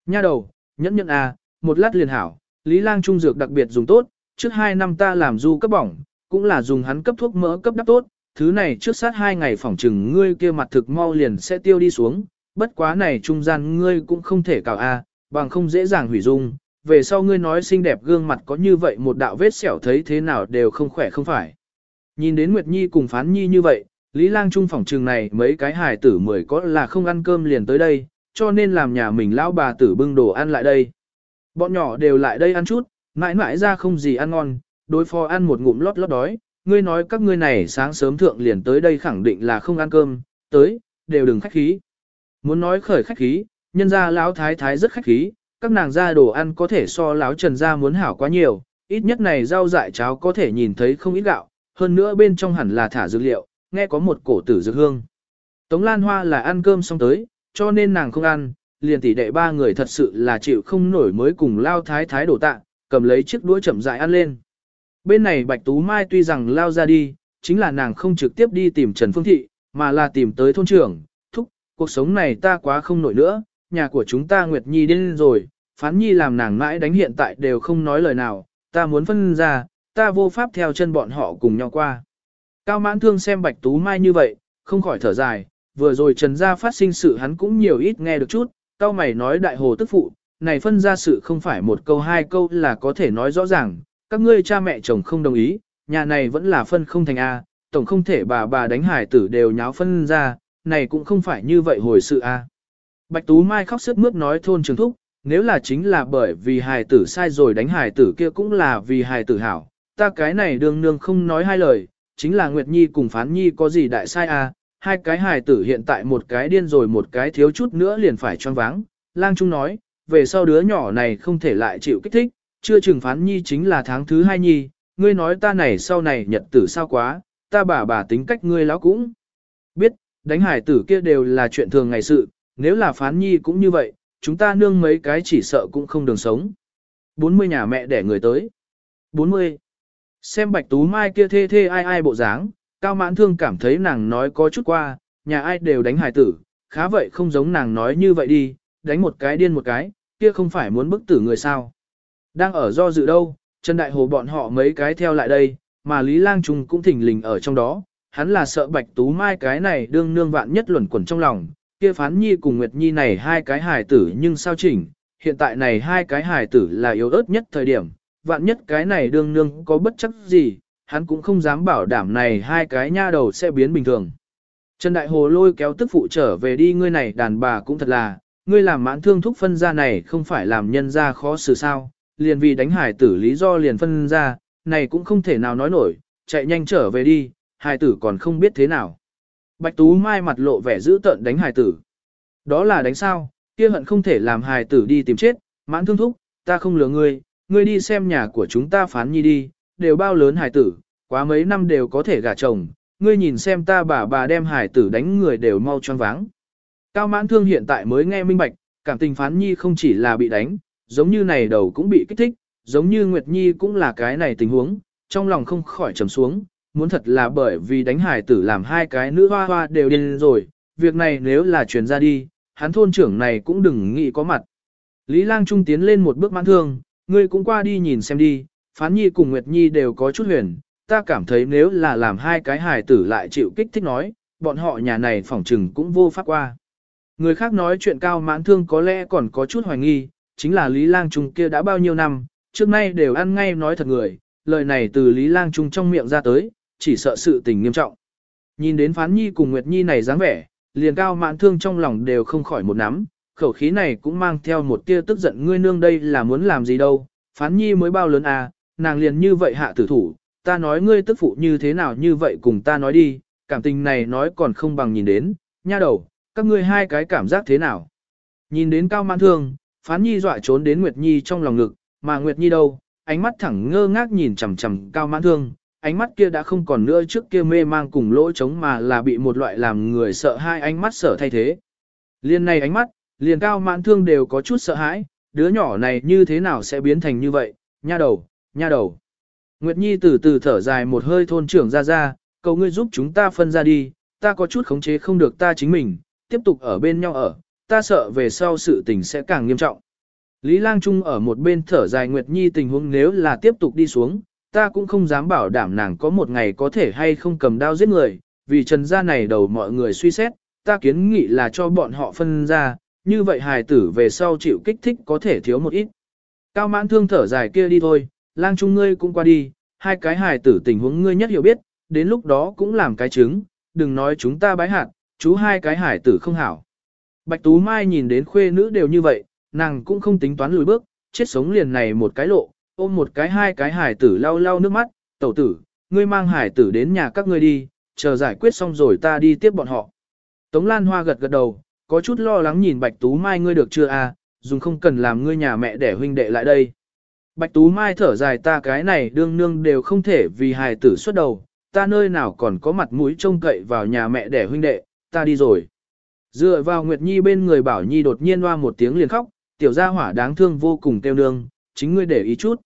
Nha đầu, nhẫn nhẫn à, một lát liền hảo, Lý Lang trung dược đặc biệt dùng tốt, trước hai năm ta làm du cấp bỏng, cũng là dùng hắn cấp thuốc mỡ cấp đắp tốt, thứ này trước sát hai ngày phỏng trừng ngươi kia mặt thực mau liền sẽ tiêu đi xuống, bất quá này trung gian ngươi cũng không thể cào a, bằng không dễ dàng hủy dung, về sau ngươi nói xinh đẹp gương mặt có như vậy một đạo vết sẹo thấy thế nào đều không khỏe không phải. Nhìn đến Nguyệt Nhi cùng Phán Nhi như vậy, Lý Lang Trung phòng trường này mấy cái hài tử mười có là không ăn cơm liền tới đây, cho nên làm nhà mình lão bà tử bưng đồ ăn lại đây. Bọn nhỏ đều lại đây ăn chút, mãi mãi ra không gì ăn ngon, đối phó ăn một ngụm lót lót đói, ngươi nói các ngươi này sáng sớm thượng liền tới đây khẳng định là không ăn cơm, tới, đều đừng khách khí. Muốn nói khởi khách khí, nhân gia lão thái thái rất khách khí, các nàng ra đồ ăn có thể so lão trần gia muốn hảo quá nhiều, ít nhất này rau dại cháo có thể nhìn thấy không ít gạo, hơn nữa bên trong hẳn là thả dược liệu, nghe có một cổ tử dược hương. Tống Lan Hoa là ăn cơm xong tới, cho nên nàng không ăn, liền tỷ đệ ba người thật sự là chịu không nổi mới cùng lao thái thái đổ tạ, cầm lấy chiếc đũa chậm rãi ăn lên. Bên này Bạch Tú Mai tuy rằng lao ra đi, chính là nàng không trực tiếp đi tìm Trần Phương Thị, mà là tìm tới thôn trưởng, thúc, cuộc sống này ta quá không nổi nữa, nhà của chúng ta Nguyệt Nhi điên rồi, phán nhi làm nàng mãi đánh hiện tại đều không nói lời nào, ta muốn phân ra, ta vô pháp theo chân bọn họ cùng nhau qua. Cao mãn thương xem Bạch Tú Mai như vậy, không khỏi thở dài, vừa rồi Trần Gia phát sinh sự hắn cũng nhiều ít nghe được chút, cao mày nói đại hồ tức phụ, này phân ra sự không phải một câu hai câu là có thể nói rõ ràng, các ngươi cha mẹ chồng không đồng ý, nhà này vẫn là phân không thành A, tổng không thể bà bà đánh hải tử đều nháo phân ra, này cũng không phải như vậy hồi sự A. Bạch Tú Mai khóc sức mướt nói thôn trường thúc, nếu là chính là bởi vì hài tử sai rồi đánh hài tử kia cũng là vì hài tử hảo, ta cái này đương nương không nói hai lời, chính là Nguyệt Nhi cùng Phán Nhi có gì đại sai à, hai cái hài tử hiện tại một cái điên rồi một cái thiếu chút nữa liền phải choáng váng, lang trung nói, về sau đứa nhỏ này không thể lại chịu kích thích, chưa chừng Phán Nhi chính là tháng thứ hai Nhi, ngươi nói ta này sau này nhật tử sao quá, ta bà bà tính cách ngươi lão cũng biết, đánh hài tử kia đều là chuyện thường ngày sự, nếu là Phán Nhi cũng như vậy, chúng ta nương mấy cái chỉ sợ cũng không đường sống. 40 nhà mẹ đẻ người tới. 40. Xem bạch tú mai kia thê thê ai ai bộ dáng, cao mãn thương cảm thấy nàng nói có chút qua, nhà ai đều đánh hài tử, khá vậy không giống nàng nói như vậy đi, đánh một cái điên một cái, kia không phải muốn bức tử người sao. Đang ở do dự đâu, Trần Đại Hồ bọn họ mấy cái theo lại đây, mà Lý Lang Trung cũng thỉnh lình ở trong đó, hắn là sợ bạch tú mai cái này đương nương vạn nhất luẩn quẩn trong lòng, kia phán nhi cùng Nguyệt Nhi này hai cái hài tử nhưng sao chỉnh, hiện tại này hai cái hài tử là yếu ớt nhất thời điểm, vạn nhất cái này đương nương có bất chấp gì, hắn cũng không dám bảo đảm này hai cái nha đầu sẽ biến bình thường. Trần Đại Hồ lôi kéo tức phụ trở về đi ngươi này đàn bà cũng thật là, ngươi làm mãn thương thúc phân ra này không phải làm nhân ra khó xử sao, liền vì đánh hải tử lý do liền phân ra, này cũng không thể nào nói nổi, chạy nhanh trở về đi, hải tử còn không biết thế nào. Bạch Tú Mai mặt lộ vẻ dữ tợn đánh hải tử. Đó là đánh sao, kia hận không thể làm hài tử đi tìm chết, mãn thương thúc, ta không lừa ngươi, ngươi đi xem nhà của chúng ta phán nhi đi, đều bao lớn Hải tử, quá mấy năm đều có thể gả chồng, ngươi nhìn xem ta bà bà đem Hải tử đánh người đều mau choáng váng. Cao mãn thương hiện tại mới nghe minh bạch, cảm tình phán nhi không chỉ là bị đánh, giống như này đầu cũng bị kích thích, giống như Nguyệt Nhi cũng là cái này tình huống, trong lòng không khỏi trầm xuống, muốn thật là bởi vì đánh hải tử làm hai cái nữ hoa hoa đều điên rồi, việc này nếu là truyền ra đi, hắn thôn trưởng này cũng đừng nghĩ có mặt. Lý Lang Trung tiến lên một bước mãn thương, ngươi cũng qua đi nhìn xem đi, Phán Nhi cùng Nguyệt Nhi đều có chút huyền, ta cảm thấy nếu là làm hai cái hài tử lại chịu kích thích nói, bọn họ nhà này phỏng trừng cũng vô pháp qua. Người khác nói chuyện cao mãn thương có lẽ còn có chút hoài nghi, chính là Lý Lang Trung kia đã bao nhiêu năm, trước nay đều ăn ngay nói thật người, lời này từ Lý Lang Trung trong miệng ra tới, chỉ sợ sự tình nghiêm trọng. Nhìn đến Phán Nhi cùng Nguyệt Nhi này dáng vẻ, liền cao mãn thương trong lòng đều không khỏi một nắm, khẩu khí này cũng mang theo một tia tức giận ngươi nương đây là muốn làm gì đâu, Phán Nhi mới bao lớn à, nàng liền như vậy hạ tử thủ, ta nói ngươi tức phụ như thế nào như vậy cùng ta nói đi, cảm tình này nói còn không bằng nhìn đến, nha đầu, các ngươi hai cái cảm giác thế nào. Nhìn đến cao mạn thương, Phán Nhi dọa trốn đến Nguyệt Nhi trong lòng ngực, mà Nguyệt Nhi đâu, ánh mắt thẳng ngơ ngác nhìn chằm chằm cao mãn thương, ánh mắt kia đã không còn nữa trước kia mê mang cùng lỗ trống mà là bị một loại làm người sợ hai ánh mắt sở thay thế. Liên này ánh mắt, liền cao mãn thương đều có chút sợ hãi, đứa nhỏ này như thế nào sẽ biến thành như vậy, nha đầu, nha đầu. Nguyệt Nhi từ từ thở dài một hơi thôn trưởng ra ra, cầu ngươi giúp chúng ta phân ra đi, ta có chút khống chế không được ta chính mình, tiếp tục ở bên nhau ở, ta sợ về sau sự tình sẽ càng nghiêm trọng. Lý Lang Trung ở một bên thở dài Nguyệt Nhi tình huống nếu là tiếp tục đi xuống, ta cũng không dám bảo đảm nàng có một ngày có thể hay không cầm đao giết người, vì trần gia này đầu mọi người suy xét, ta kiến nghị là cho bọn họ phân ra, như vậy hài tử về sau chịu kích thích có thể thiếu một ít. Cao mãn thương thở dài kia đi thôi, lang trung ngươi cũng qua đi, hai cái hài tử tình huống ngươi nhất hiểu biết, đến lúc đó cũng làm cái chứng, đừng nói chúng ta bái hạt, chú hai cái hài tử không hảo. Bạch Tú Mai nhìn đến khuê nữ đều như vậy, nàng cũng không tính toán lùi bước, chết sống liền này một cái lộ, ôm một cái hai cái hài tử lau lau nước mắt, tẩu tử, ngươi mang hài tử đến nhà các ngươi đi, chờ giải quyết xong rồi ta đi tiếp bọn họ. Tống Lan Hoa gật gật đầu, có chút lo lắng nhìn Bạch Tú Mai ngươi được chưa à, dùng không cần làm ngươi nhà mẹ để huynh đệ lại đây. Bạch Tú Mai thở dài ta cái này đương nương đều không thể vì hài tử xuất đầu, ta nơi nào còn có mặt mũi trông cậy vào nhà mẹ để huynh đệ, ta đi rồi. Dựa vào Nguyệt Nhi bên người Bảo Nhi đột nhiên hoa một tiếng liền khóc, tiểu gia hỏa đáng thương vô cùng tiêu nương, chính ngươi để ý chút.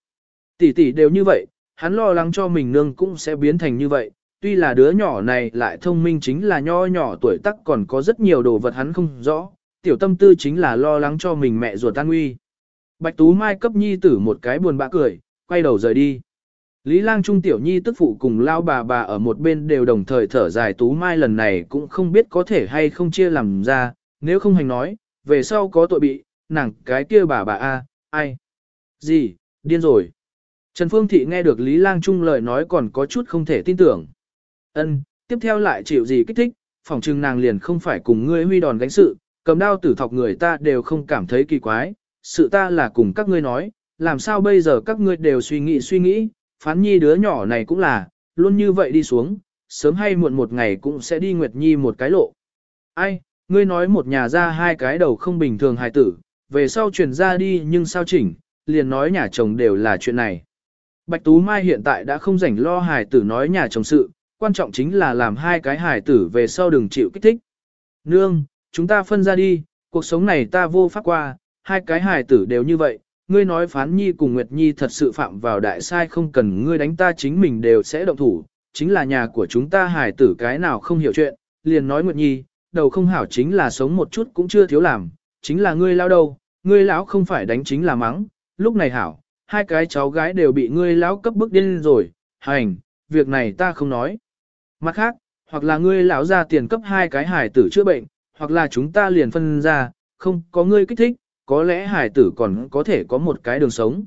Tỷ tỷ đều như vậy, hắn lo lắng cho mình nương cũng sẽ biến thành như vậy, tuy là đứa nhỏ này lại thông minh chính là nho nhỏ tuổi tác còn có rất nhiều đồ vật hắn không rõ, tiểu tâm tư chính là lo lắng cho mình mẹ ruột tan nguy. Bạch Tú Mai cấp nhi tử một cái buồn bã cười, quay đầu rời đi. Lý Lang Trung tiểu nhi tức phụ cùng lao bà bà ở một bên đều đồng thời thở dài Tú Mai lần này cũng không biết có thể hay không chia làm ra, nếu không hành nói, về sau có tội bị, nàng cái kia bà bà a, ai? Gì, điên rồi. Trần Phương Thị nghe được Lý Lang Trung lời nói còn có chút không thể tin tưởng. Ân, tiếp theo lại chịu gì kích thích, phòng chừng nàng liền không phải cùng ngươi huy đòn gánh sự, cầm đao tử thọc người ta đều không cảm thấy kỳ quái, sự ta là cùng các ngươi nói, làm sao bây giờ các ngươi đều suy nghĩ suy nghĩ, phán nhi đứa nhỏ này cũng là, luôn như vậy đi xuống, sớm hay muộn một ngày cũng sẽ đi Nguyệt Nhi một cái lộ. Ai, ngươi nói một nhà ra hai cái đầu không bình thường hài tử, về sau truyền ra đi nhưng sao chỉnh, liền nói nhà chồng đều là chuyện này. Bạch Tú Mai hiện tại đã không rảnh lo hài tử nói nhà chồng sự, quan trọng chính là làm hai cái hải tử về sau đừng chịu kích thích. Nương, chúng ta phân ra đi, cuộc sống này ta vô pháp qua, hai cái hải tử đều như vậy, ngươi nói phán nhi cùng Nguyệt Nhi thật sự phạm vào đại sai không cần ngươi đánh ta chính mình đều sẽ động thủ, chính là nhà của chúng ta hải tử cái nào không hiểu chuyện, liền nói Nguyệt Nhi, đầu không hảo chính là sống một chút cũng chưa thiếu làm, chính là ngươi lao đâu, ngươi lão không phải đánh chính là mắng, lúc này hảo, hai cái cháu gái đều bị ngươi lão cấp bức điên rồi, hành, việc này ta không nói. Mặt khác, hoặc là ngươi lão ra tiền cấp hai cái hải tử chữa bệnh, hoặc là chúng ta liền phân ra, không có ngươi kích thích, có lẽ hải tử còn có thể có một cái đường sống.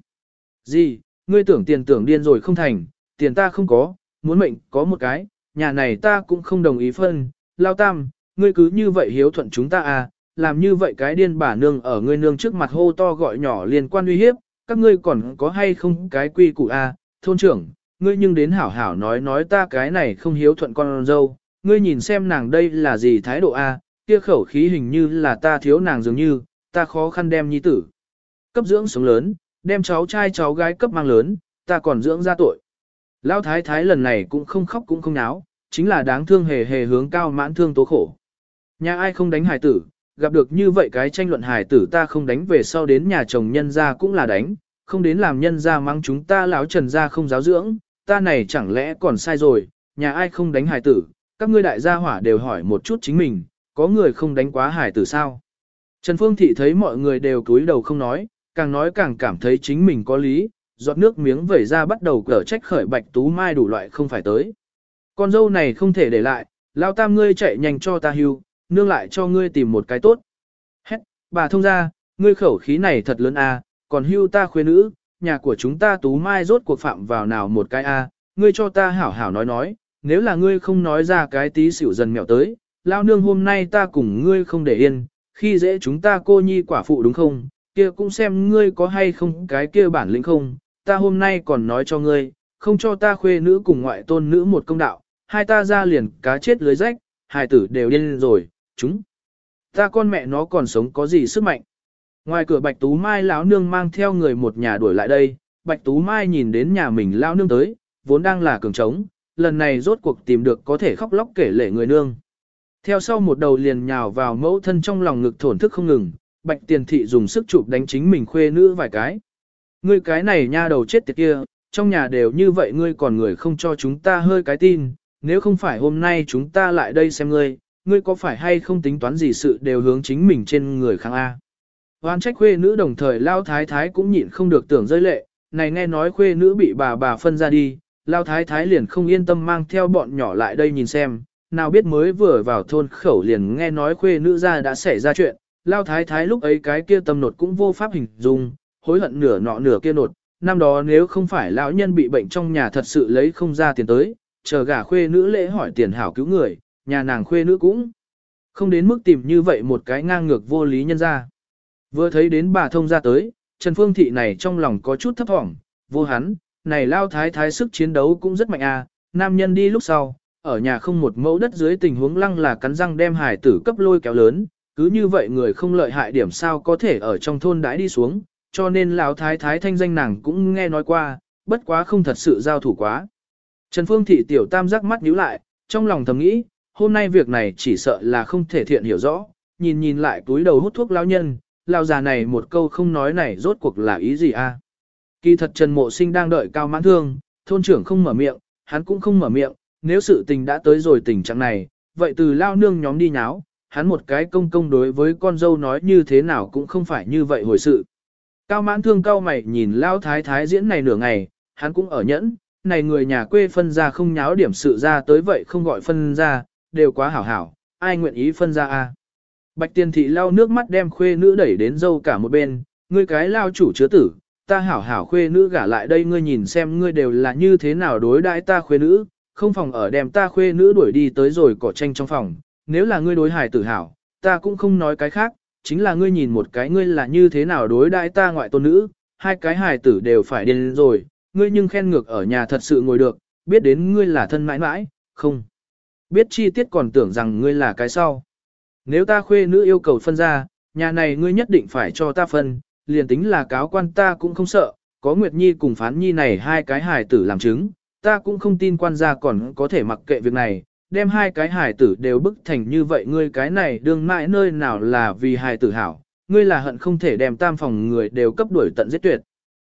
Gì, ngươi tưởng tiền tưởng điên rồi không thành, tiền ta không có, muốn mệnh có một cái, nhà này ta cũng không đồng ý phân, lao tam, ngươi cứ như vậy hiếu thuận chúng ta à, làm như vậy cái điên bà nương ở ngươi nương trước mặt hô to gọi nhỏ liên quan uy hiếp, các ngươi còn có hay không cái quy củ à, thôn trưởng, ngươi nhưng đến hảo hảo nói nói ta cái này không hiếu thuận con dâu, ngươi nhìn xem nàng đây là gì thái độ a, kia khẩu khí hình như là ta thiếu nàng dường như, ta khó khăn đem nhi tử. Cấp dưỡng sống lớn, đem cháu trai cháu gái cấp mang lớn, ta còn dưỡng ra tội. Lão thái thái lần này cũng không khóc cũng không náo, chính là đáng thương hề hề hướng cao mãn thương tố khổ. Nhà ai không đánh hài tử, gặp được như vậy cái tranh luận hài tử ta không đánh về sau đến nhà chồng nhân ra cũng là đánh, không đến làm nhân ra mang chúng ta lão trần ra không giáo dưỡng, ta này chẳng lẽ còn sai rồi, nhà ai không đánh hài tử, các ngươi đại gia hỏa đều hỏi một chút chính mình, có người không đánh quá hài tử sao? Trần Phương Thị thấy mọi người đều cúi đầu không nói, càng nói càng cảm thấy chính mình có lý, giọt nước miếng vẩy ra bắt đầu cở trách khởi bạch tú mai đủ loại không phải tới. Con dâu này không thể để lại, lao tam ngươi chạy nhanh cho ta hưu, nương lại cho ngươi tìm một cái tốt. Hét, bà thông ra, ngươi khẩu khí này thật lớn à, còn hưu ta khuê nữ, nhà của chúng ta tú mai rốt cuộc phạm vào nào một cái a, ngươi cho ta hảo hảo nói nói, nếu là ngươi không nói ra cái tí xỉu dần mẹo tới, lao nương hôm nay ta cùng ngươi không để yên, khi dễ chúng ta cô nhi quả phụ đúng không, kia cũng xem ngươi có hay không cái kia bản lĩnh không, ta hôm nay còn nói cho ngươi, không cho ta khuê nữ cùng ngoại tôn nữ một công đạo, hai ta ra liền cá chết lưới rách, hai tử đều điên rồi, chúng. Ta con mẹ nó còn sống có gì sức mạnh. Ngoài cửa Bạch Tú Mai lão nương mang theo người một nhà đuổi lại đây, Bạch Tú Mai nhìn đến nhà mình lão nương tới, vốn đang là cường trống, lần này rốt cuộc tìm được có thể khóc lóc kể lể người nương. Theo sau một đầu liền nhào vào mẫu thân trong lòng ngực thổn thức không ngừng, Bạch Tiền Thị dùng sức chụp đánh chính mình khuê nữ vài cái. Ngươi cái này nha đầu chết tiệt kia, trong nhà đều như vậy ngươi còn người không cho chúng ta hơi cái tin, nếu không phải hôm nay chúng ta lại đây xem ngươi, ngươi có phải hay không tính toán gì sự đều hướng chính mình trên người kháng A. Hoan trách khuê nữ đồng thời lao thái thái cũng nhịn không được tưởng rơi lệ, này nghe nói khuê nữ bị bà bà phân ra đi, lao thái thái liền không yên tâm mang theo bọn nhỏ lại đây nhìn xem, nào biết mới vừa vào thôn khẩu liền nghe nói khuê nữ ra đã xảy ra chuyện, lao thái thái lúc ấy cái kia tâm nột cũng vô pháp hình dung, hối hận nửa nọ nửa kia nột, năm đó nếu không phải lão nhân bị bệnh trong nhà thật sự lấy không ra tiền tới, chờ gả khuê nữ lễ hỏi tiền hảo cứu người, nhà nàng khuê nữ cũng không đến mức tìm như vậy một cái ngang ngược vô lý nhân ra. Vừa thấy đến bà thông ra tới, Trần Phương Thị này trong lòng có chút thấp thỏm, vô hắn, này lao thái thái sức chiến đấu cũng rất mạnh à, nam nhân đi lúc sau, ở nhà không một mẫu đất dưới tình huống lăng là cắn răng đem hải tử cấp lôi kéo lớn, cứ như vậy người không lợi hại điểm sao có thể ở trong thôn đãi đi xuống, cho nên lão thái thái thanh danh nàng cũng nghe nói qua, bất quá không thật sự giao thủ quá. Trần Phương Thị tiểu tam giác mắt nhíu lại, trong lòng thầm nghĩ, hôm nay việc này chỉ sợ là không thể thiện hiểu rõ, nhìn nhìn lại túi đầu hút thuốc lão nhân, lão già này một câu không nói này rốt cuộc là ý gì a? Kỳ thật Trần Mộ Sinh đang đợi cao mãn thương, thôn trưởng không mở miệng, hắn cũng không mở miệng, nếu sự tình đã tới rồi tình trạng này, vậy từ lao nương nhóm đi nháo, hắn một cái công công đối với con dâu nói như thế nào cũng không phải như vậy hồi sự. Cao mãn thương cao mày nhìn lao thái thái diễn này nửa ngày, hắn cũng ở nhẫn, này người nhà quê phân ra không nháo điểm sự ra tới vậy không gọi phân ra, đều quá hảo hảo, ai nguyện ý phân ra a? Bạch tiên thị lao nước mắt đem khuê nữ đẩy đến dâu cả một bên, ngươi cái lao chủ chứa tử, ta hảo hảo khuê nữ gả lại đây ngươi nhìn xem ngươi đều là như thế nào đối đãi ta khuê nữ, không phòng ở đem ta khuê nữ đuổi đi tới rồi cỏ tranh trong phòng, nếu là ngươi đối hài tử hảo, ta cũng không nói cái khác, chính là ngươi nhìn một cái ngươi là như thế nào đối đãi ta ngoại tôn nữ, hai cái hài tử đều phải điên rồi, ngươi nhưng khen ngược ở nhà thật sự ngồi được, biết đến ngươi là thân mãi mãi, không. Biết chi tiết còn tưởng rằng ngươi là cái sau. Nếu ta khuê nữ yêu cầu phân ra, nhà này ngươi nhất định phải cho ta phân, liền tính là cáo quan ta cũng không sợ, có Nguyệt Nhi cùng Phán Nhi này hai cái hài tử làm chứng, ta cũng không tin quan gia còn có thể mặc kệ việc này, đem hai cái hài tử đều bức thành như vậy ngươi cái này đương mãi nơi nào là vì hài tử hảo, ngươi là hận không thể đem tam phòng người đều cấp đuổi tận giết tuyệt.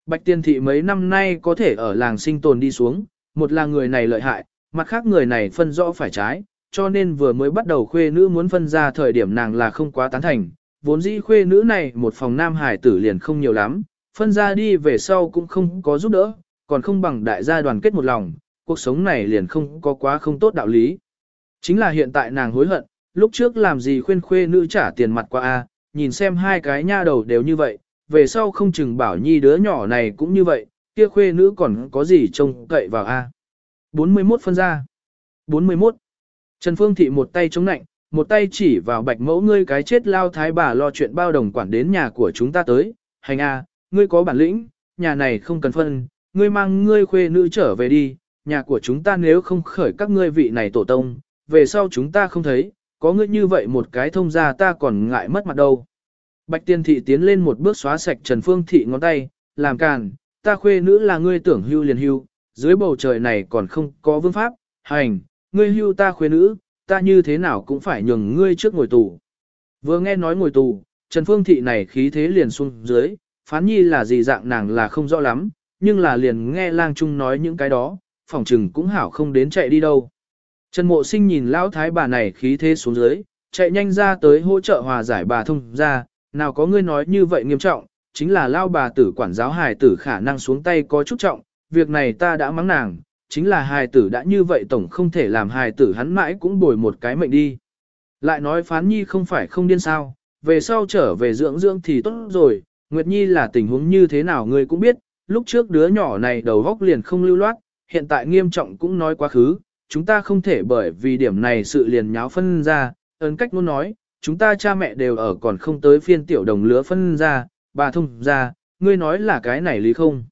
Bạch tiên thị mấy năm nay có thể ở làng sinh tồn đi xuống, một là người này lợi hại, mặt khác người này phân rõ phải trái, cho nên vừa mới bắt đầu khuê nữ muốn phân ra thời điểm nàng là không quá tán thành, vốn dĩ khuê nữ này một phòng nam hải tử liền không nhiều lắm, phân ra đi về sau cũng không có giúp đỡ, còn không bằng đại gia đoàn kết một lòng, cuộc sống này liền không có quá không tốt đạo lý. Chính là hiện tại nàng hối hận, lúc trước làm gì khuyên khuê nữ trả tiền mặt qua a, nhìn xem hai cái nha đầu đều như vậy, về sau không chừng bảo nhi đứa nhỏ này cũng như vậy, kia khuê nữ còn có gì trông cậy vào a. 41 phân ra. 41. Trần Phương Thị một tay chống nạnh, một tay chỉ vào bạch mẫu ngươi cái chết lao thái bà lo chuyện bao đồng quản đến nhà của chúng ta tới, hành a, ngươi có bản lĩnh, nhà này không cần phân, ngươi mang ngươi khuê nữ trở về đi, nhà của chúng ta nếu không khởi các ngươi vị này tổ tông, về sau chúng ta không thấy, có ngươi như vậy một cái thông ra ta còn ngại mất mặt đâu. Bạch tiên thị tiến lên một bước xóa sạch Trần Phương thị ngón tay, làm càn, ta khuê nữ là ngươi tưởng hưu liền hưu, dưới bầu trời này còn không có vương pháp, hành, ngươi hưu ta khuê nữ, ta như thế nào cũng phải nhường ngươi trước ngồi tù. Vừa nghe nói ngồi tù, Trần Phương thị này khí thế liền xuống dưới, phán nhi là gì dạng nàng là không rõ lắm, nhưng là liền nghe lang trung nói những cái đó, phòng trừng cũng hảo không đến chạy đi đâu. Trần Mộ Sinh nhìn lão thái bà này khí thế xuống dưới, chạy nhanh ra tới hỗ trợ hòa giải bà thông ra, nào có ngươi nói như vậy nghiêm trọng, chính là lao bà tử quản giáo hài tử khả năng xuống tay có chút trọng, việc này ta đã mắng nàng, chính là hài tử đã như vậy tổng không thể làm hài tử hắn mãi cũng bồi một cái mệnh đi. Lại nói phán nhi không phải không điên sao, về sau trở về dưỡng dưỡng thì tốt rồi, Nguyệt Nhi là tình huống như thế nào ngươi cũng biết, lúc trước đứa nhỏ này đầu góc liền không lưu loát, hiện tại nghiêm trọng cũng nói quá khứ, chúng ta không thể bởi vì điểm này sự liền nháo phân ra, ấn cách muốn nói, chúng ta cha mẹ đều ở còn không tới phiên tiểu đồng lứa phân ra, bà thông ra, ngươi nói là cái này lý không.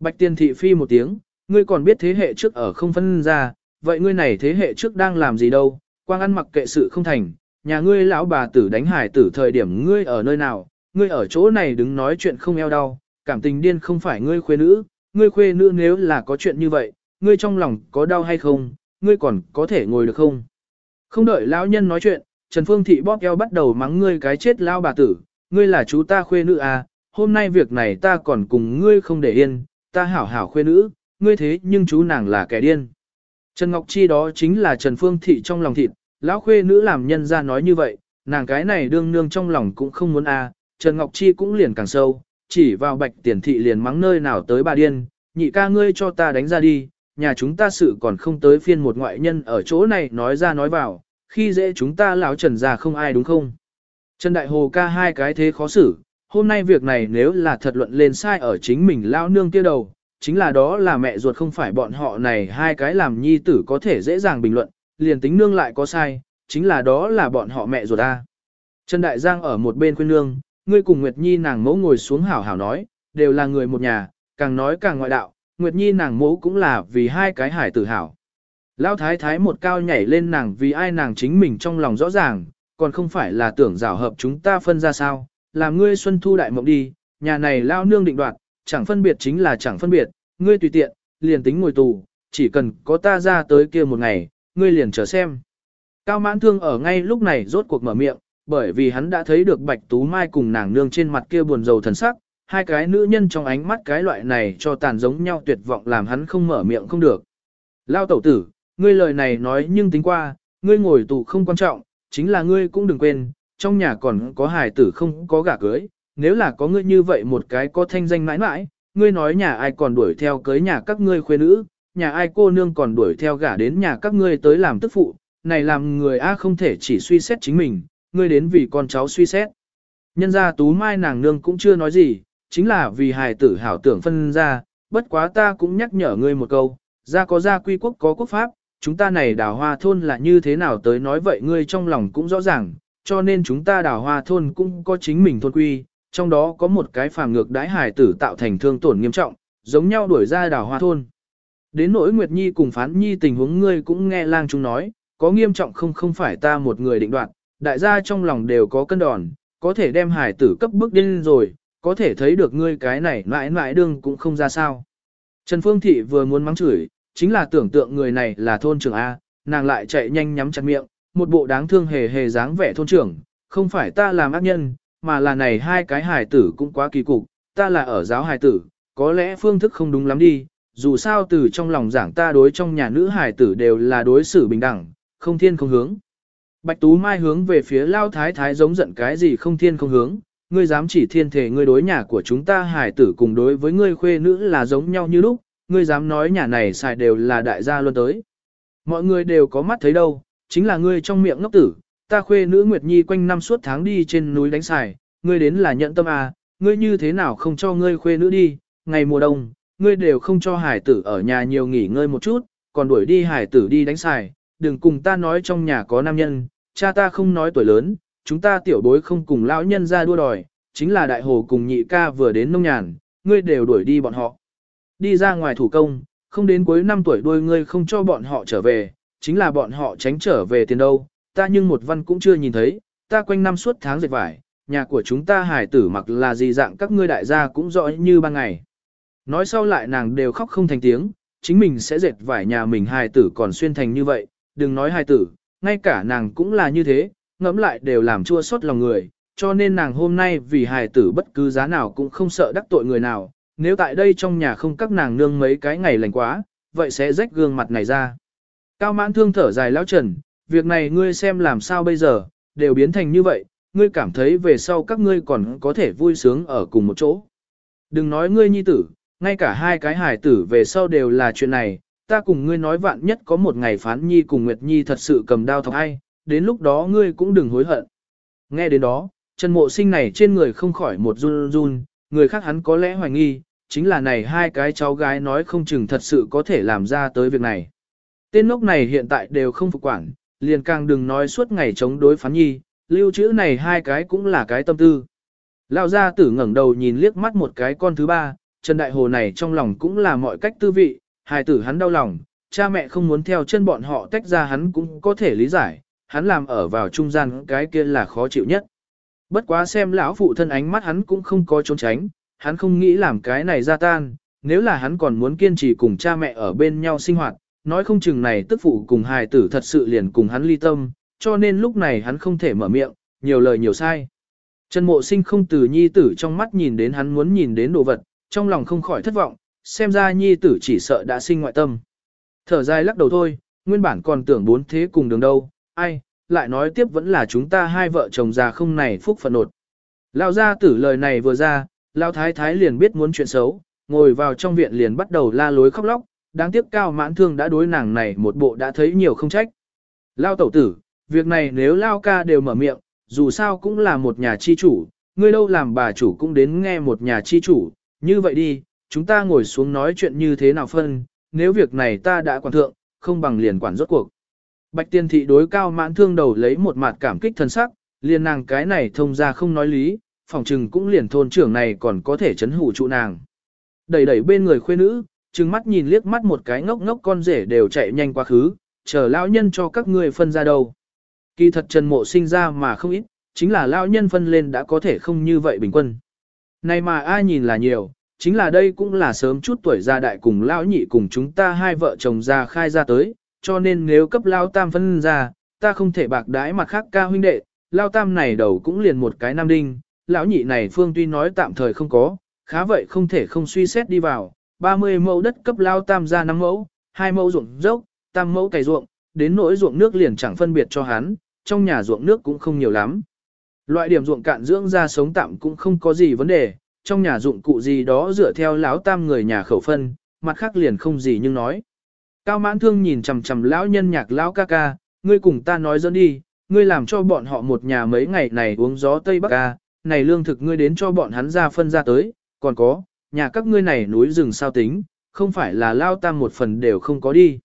Bạch tiên thị phi một tiếng, ngươi còn biết thế hệ trước ở không phân ra, vậy ngươi này thế hệ trước đang làm gì đâu, quang ăn mặc kệ sự không thành, nhà ngươi lão bà tử đánh hải tử thời điểm ngươi ở nơi nào, ngươi ở chỗ này đứng nói chuyện không eo đau, cảm tình điên không phải ngươi khuê nữ, ngươi khuê nữ nếu là có chuyện như vậy, ngươi trong lòng có đau hay không, ngươi còn có thể ngồi được không? Không đợi lão nhân nói chuyện, Trần Phương Thị bóp eo bắt đầu mắng ngươi cái chết lão bà tử, ngươi là chú ta khuê nữ à, hôm nay việc này ta còn cùng ngươi không để yên, ta hảo hảo khuê nữ, ngươi thế nhưng chú nàng là kẻ điên. Trần Ngọc Chi đó chính là Trần Phương Thị trong lòng thịt, lão khuê nữ làm nhân ra nói như vậy, nàng cái này đương nương trong lòng cũng không muốn a. Trần Ngọc Chi cũng liền càng sâu, chỉ vào bạch tiền thị liền mắng nơi nào tới bà điên, nhị ca ngươi cho ta đánh ra đi, nhà chúng ta sự còn không tới phiên một ngoại nhân ở chỗ này nói ra nói vào, khi dễ chúng ta lão trần già không ai đúng không? Trần Đại Hồ ca hai cái thế khó xử, hôm nay việc này nếu là thật luận lên sai ở chính mình lão nương kia đầu, chính là đó là mẹ ruột không phải bọn họ này hai cái làm nhi tử có thể dễ dàng bình luận, liền tính nương lại có sai, chính là đó là bọn họ mẹ ruột ta. Trần Đại Giang ở một bên khuyên nương, ngươi cùng Nguyệt Nhi nàng mẫu ngồi xuống hảo hảo nói, đều là người một nhà, càng nói càng ngoại đạo, Nguyệt Nhi nàng mẫu cũng là vì hai cái hải tử hảo. Lão thái thái một cao nhảy lên nàng vì ai nàng chính mình trong lòng rõ ràng, còn không phải là tưởng rào hợp chúng ta phân ra sao, làm ngươi xuân thu đại mộng đi, nhà này lao nương định đoạt, chẳng phân biệt chính là chẳng phân biệt, ngươi tùy tiện, liền tính ngồi tù, chỉ cần có ta ra tới kia một ngày, ngươi liền chờ xem. Cao mãn thương ở ngay lúc này rốt cuộc mở miệng, bởi vì hắn đã thấy được bạch tú mai cùng nàng nương trên mặt kia buồn rầu thần sắc, hai cái nữ nhân trong ánh mắt cái loại này cho tàn giống nhau tuyệt vọng làm hắn không mở miệng không được. Lao tẩu tử, ngươi lời này nói nhưng tính qua, ngươi ngồi tù không quan trọng, chính là ngươi cũng đừng quên, trong nhà còn có hài tử không có gả cưới, nếu là có ngươi như vậy một cái có thanh danh mãi mãi, ngươi nói nhà ai còn đuổi theo cưới nhà các ngươi khuê nữ, nhà ai cô nương còn đuổi theo gả đến nhà các ngươi tới làm tức phụ, này làm người A không thể chỉ suy xét chính mình, ngươi đến vì con cháu suy xét. Nhân ra tú mai nàng nương cũng chưa nói gì, chính là vì hài tử hảo tưởng phân ra, bất quá ta cũng nhắc nhở ngươi một câu, ra có gia quy quốc có quốc pháp, chúng ta này đào hoa thôn là như thế nào tới nói vậy ngươi trong lòng cũng rõ ràng, cho nên chúng ta đào hoa thôn cũng có chính mình thôn quy, trong đó có một cái phàm ngược đái Hải tử tạo thành thương tổn nghiêm trọng, giống nhau đuổi ra đảo hoa thôn. Đến nỗi Nguyệt Nhi cùng Phán Nhi tình huống ngươi cũng nghe lang chúng nói, có nghiêm trọng không không phải ta một người định đoạt, đại gia trong lòng đều có cân đòn, có thể đem Hải tử cấp bước điên rồi, có thể thấy được ngươi cái này mãi mãi đương cũng không ra sao. Trần Phương Thị vừa muốn mắng chửi, chính là tưởng tượng người này là thôn trưởng A, nàng lại chạy nhanh nhắm chặt miệng, một bộ đáng thương hề hề dáng vẻ thôn trưởng, không phải ta làm ác nhân, mà là này hai cái hài tử cũng quá kỳ cục, ta là ở giáo hài tử, có lẽ phương thức không đúng lắm đi, dù sao từ trong lòng giảng ta đối trong nhà nữ hài tử đều là đối xử bình đẳng, không thiên không hướng. Bạch Tú Mai hướng về phía Lao Thái Thái giống giận cái gì không thiên không hướng, ngươi dám chỉ thiên thể ngươi đối nhà của chúng ta hài tử cùng đối với ngươi khuê nữ là giống nhau như lúc, ngươi dám nói nhà này xài đều là đại gia luôn tới. Mọi người đều có mắt thấy đâu, chính là ngươi trong miệng ngốc tử, ta khuê nữ Nguyệt Nhi quanh năm suốt tháng đi trên núi đánh xài, ngươi đến là nhận tâm à, ngươi như thế nào không cho ngươi khuê nữ đi, ngày mùa đông, ngươi đều không cho hải tử ở nhà nhiều nghỉ ngơi một chút, còn đuổi đi hải tử đi đánh xài, đừng cùng ta nói trong nhà có nam nhân, cha ta không nói tuổi lớn, chúng ta tiểu bối không cùng lão nhân ra đua đòi, chính là đại hồ cùng nhị ca vừa đến nông nhàn, ngươi đều đuổi đi bọn họ. Đi ra ngoài thủ công, không đến cuối năm tuổi đuôi ngươi không cho bọn họ trở về, chính là bọn họ tránh trở về tiền đâu, ta nhưng một văn cũng chưa nhìn thấy, ta quanh năm suốt tháng dệt vải, nhà của chúng ta hài tử mặc là gì dạng các ngươi đại gia cũng rõ như ban ngày. Nói sau lại nàng đều khóc không thành tiếng, chính mình sẽ dệt vải nhà mình hài tử còn xuyên thành như vậy, đừng nói hài tử, ngay cả nàng cũng là như thế, ngẫm lại đều làm chua xót lòng người, cho nên nàng hôm nay vì hài tử bất cứ giá nào cũng không sợ đắc tội người nào, nếu tại đây trong nhà không các nàng nương mấy cái ngày lành quá, vậy sẽ rách gương mặt này ra. Cao mãn thương thở dài lão trần, việc này ngươi xem làm sao bây giờ, đều biến thành như vậy, ngươi cảm thấy về sau các ngươi còn có thể vui sướng ở cùng một chỗ. Đừng nói ngươi nhi tử, ngay cả hai cái hài tử về sau đều là chuyện này, ta cùng ngươi nói vạn nhất có một ngày phán nhi cùng Nguyệt Nhi thật sự cầm đao thọc ai, đến lúc đó ngươi cũng đừng hối hận. Nghe đến đó, Trần Mộ Sinh này trên người không khỏi một run run, người khác hắn có lẽ hoài nghi, chính là này hai cái cháu gái nói không chừng thật sự có thể làm ra tới việc này. Tên ngốc này hiện tại đều không phục quản, liền càng đừng nói suốt ngày chống đối phán nhi, lưu trữ này hai cái cũng là cái tâm tư. Lão gia tử ngẩng đầu nhìn liếc mắt một cái con thứ ba, Trần Đại Hồ này trong lòng cũng là mọi cách tư vị, hài tử hắn đau lòng, cha mẹ không muốn theo chân bọn họ tách ra hắn cũng có thể lý giải, hắn làm ở vào trung gian cái kia là khó chịu nhất. Bất quá xem lão phụ thân ánh mắt hắn cũng không có trốn tránh, hắn không nghĩ làm cái này ra tan, nếu là hắn còn muốn kiên trì cùng cha mẹ ở bên nhau sinh hoạt, nói không chừng này tức phụ cùng hài tử thật sự liền cùng hắn ly tâm, cho nên lúc này hắn không thể mở miệng, nhiều lời nhiều sai. Trần mộ sinh không từ nhi tử trong mắt nhìn đến hắn muốn nhìn đến đồ vật, trong lòng không khỏi thất vọng, xem ra nhi tử chỉ sợ đã sinh ngoại tâm. Thở dài lắc đầu thôi, nguyên bản còn tưởng bốn thế cùng đường đâu, ai, lại nói tiếp vẫn là chúng ta hai vợ chồng già không này phúc phận nột. Lao ra tử lời này vừa ra, Lao thái thái liền biết muốn chuyện xấu, ngồi vào trong viện liền bắt đầu la lối khóc lóc, đáng tiếc cao mãn thương đã đối nàng này một bộ đã thấy nhiều không trách. Lao tẩu tử, việc này nếu Lao ca đều mở miệng, dù sao cũng là một nhà chi chủ, ngươi đâu làm bà chủ cũng đến nghe một nhà chi chủ, như vậy đi, chúng ta ngồi xuống nói chuyện như thế nào phân, nếu việc này ta đã quản thượng, không bằng liền quản rốt cuộc. Bạch tiên thị đối cao mãn thương đầu lấy một mặt cảm kích thân sắc, liền nàng cái này thông ra không nói lý, phòng trừng cũng liền thôn trưởng này còn có thể chấn hủ trụ nàng. Đẩy đẩy bên người khuê nữ, trừng mắt nhìn liếc mắt một cái ngốc ngốc con rể đều chạy nhanh quá khứ, chờ lão nhân cho các ngươi phân ra đâu. Kỳ thật Trần Mộ sinh ra mà không ít, chính là lão nhân phân lên đã có thể không như vậy bình quân. Này mà ai nhìn là nhiều, chính là đây cũng là sớm chút tuổi gia đại cùng lão nhị cùng chúng ta hai vợ chồng ra khai ra tới, cho nên nếu cấp lão tam phân ra, ta không thể bạc đái mặt khác ca huynh đệ, lão tam này đầu cũng liền một cái nam đinh, lão nhị này phương tuy nói tạm thời không có, khá vậy không thể không suy xét đi vào, 30 mẫu đất cấp lao tam ra 5 mẫu, hai mẫu ruộng dốc, tam mẫu cày ruộng, đến nỗi ruộng nước liền chẳng phân biệt cho hắn, trong nhà ruộng nước cũng không nhiều lắm. Loại điểm ruộng cạn dưỡng ra sống tạm cũng không có gì vấn đề, trong nhà dụng cụ gì đó dựa theo lão tam người nhà khẩu phân, mặt khác liền không gì nhưng nói. Cao mãn thương nhìn chằm chằm lão nhân nhạc lão ca ca, ngươi cùng ta nói dẫn đi, ngươi làm cho bọn họ một nhà mấy ngày này uống gió Tây Bắc ca, này lương thực ngươi đến cho bọn hắn ra phân ra tới, còn có, nhà các ngươi này núi rừng sao tính, không phải là lao tam một phần đều không có đi.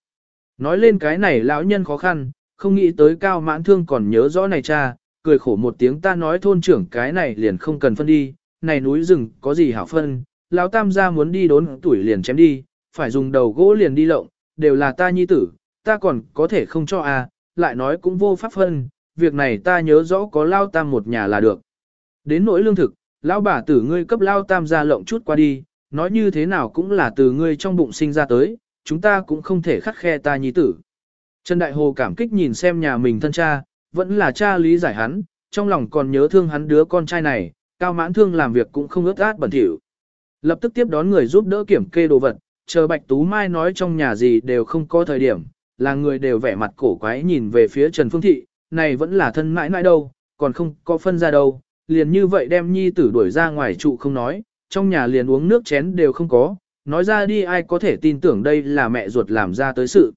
Nói lên cái này lão nhân khó khăn, không nghĩ tới cao mãn thương còn nhớ rõ này cha, cười khổ một tiếng ta nói thôn trưởng cái này liền không cần phân đi, này núi rừng có gì hảo phân, lão tam gia muốn đi đốn tuổi liền chém đi, phải dùng đầu gỗ liền đi lộng, đều là ta nhi tử, ta còn có thể không cho à, lại nói cũng vô pháp phân, việc này ta nhớ rõ có lao tam một nhà là được. Đến nỗi lương thực, lão bà tử ngươi cấp lao tam gia lộng chút qua đi, nói như thế nào cũng là từ ngươi trong bụng sinh ra tới, chúng ta cũng không thể khắt khe ta nhi tử. Trần Đại Hồ cảm kích nhìn xem nhà mình thân cha, vẫn là cha lý giải hắn, trong lòng còn nhớ thương hắn đứa con trai này, cao mãn thương làm việc cũng không ướt át bẩn thỉu. Lập tức tiếp đón người giúp đỡ kiểm kê đồ vật, chờ Bạch Tú Mai nói trong nhà gì đều không có thời điểm, là người đều vẻ mặt cổ quái nhìn về phía Trần Phương Thị, này vẫn là thân mãi mãi đâu, còn không có phân ra đâu, liền như vậy đem nhi tử đuổi ra ngoài trụ không nói, trong nhà liền uống nước chén đều không có, nói ra đi ai có thể tin tưởng đây là mẹ ruột làm ra tới sự.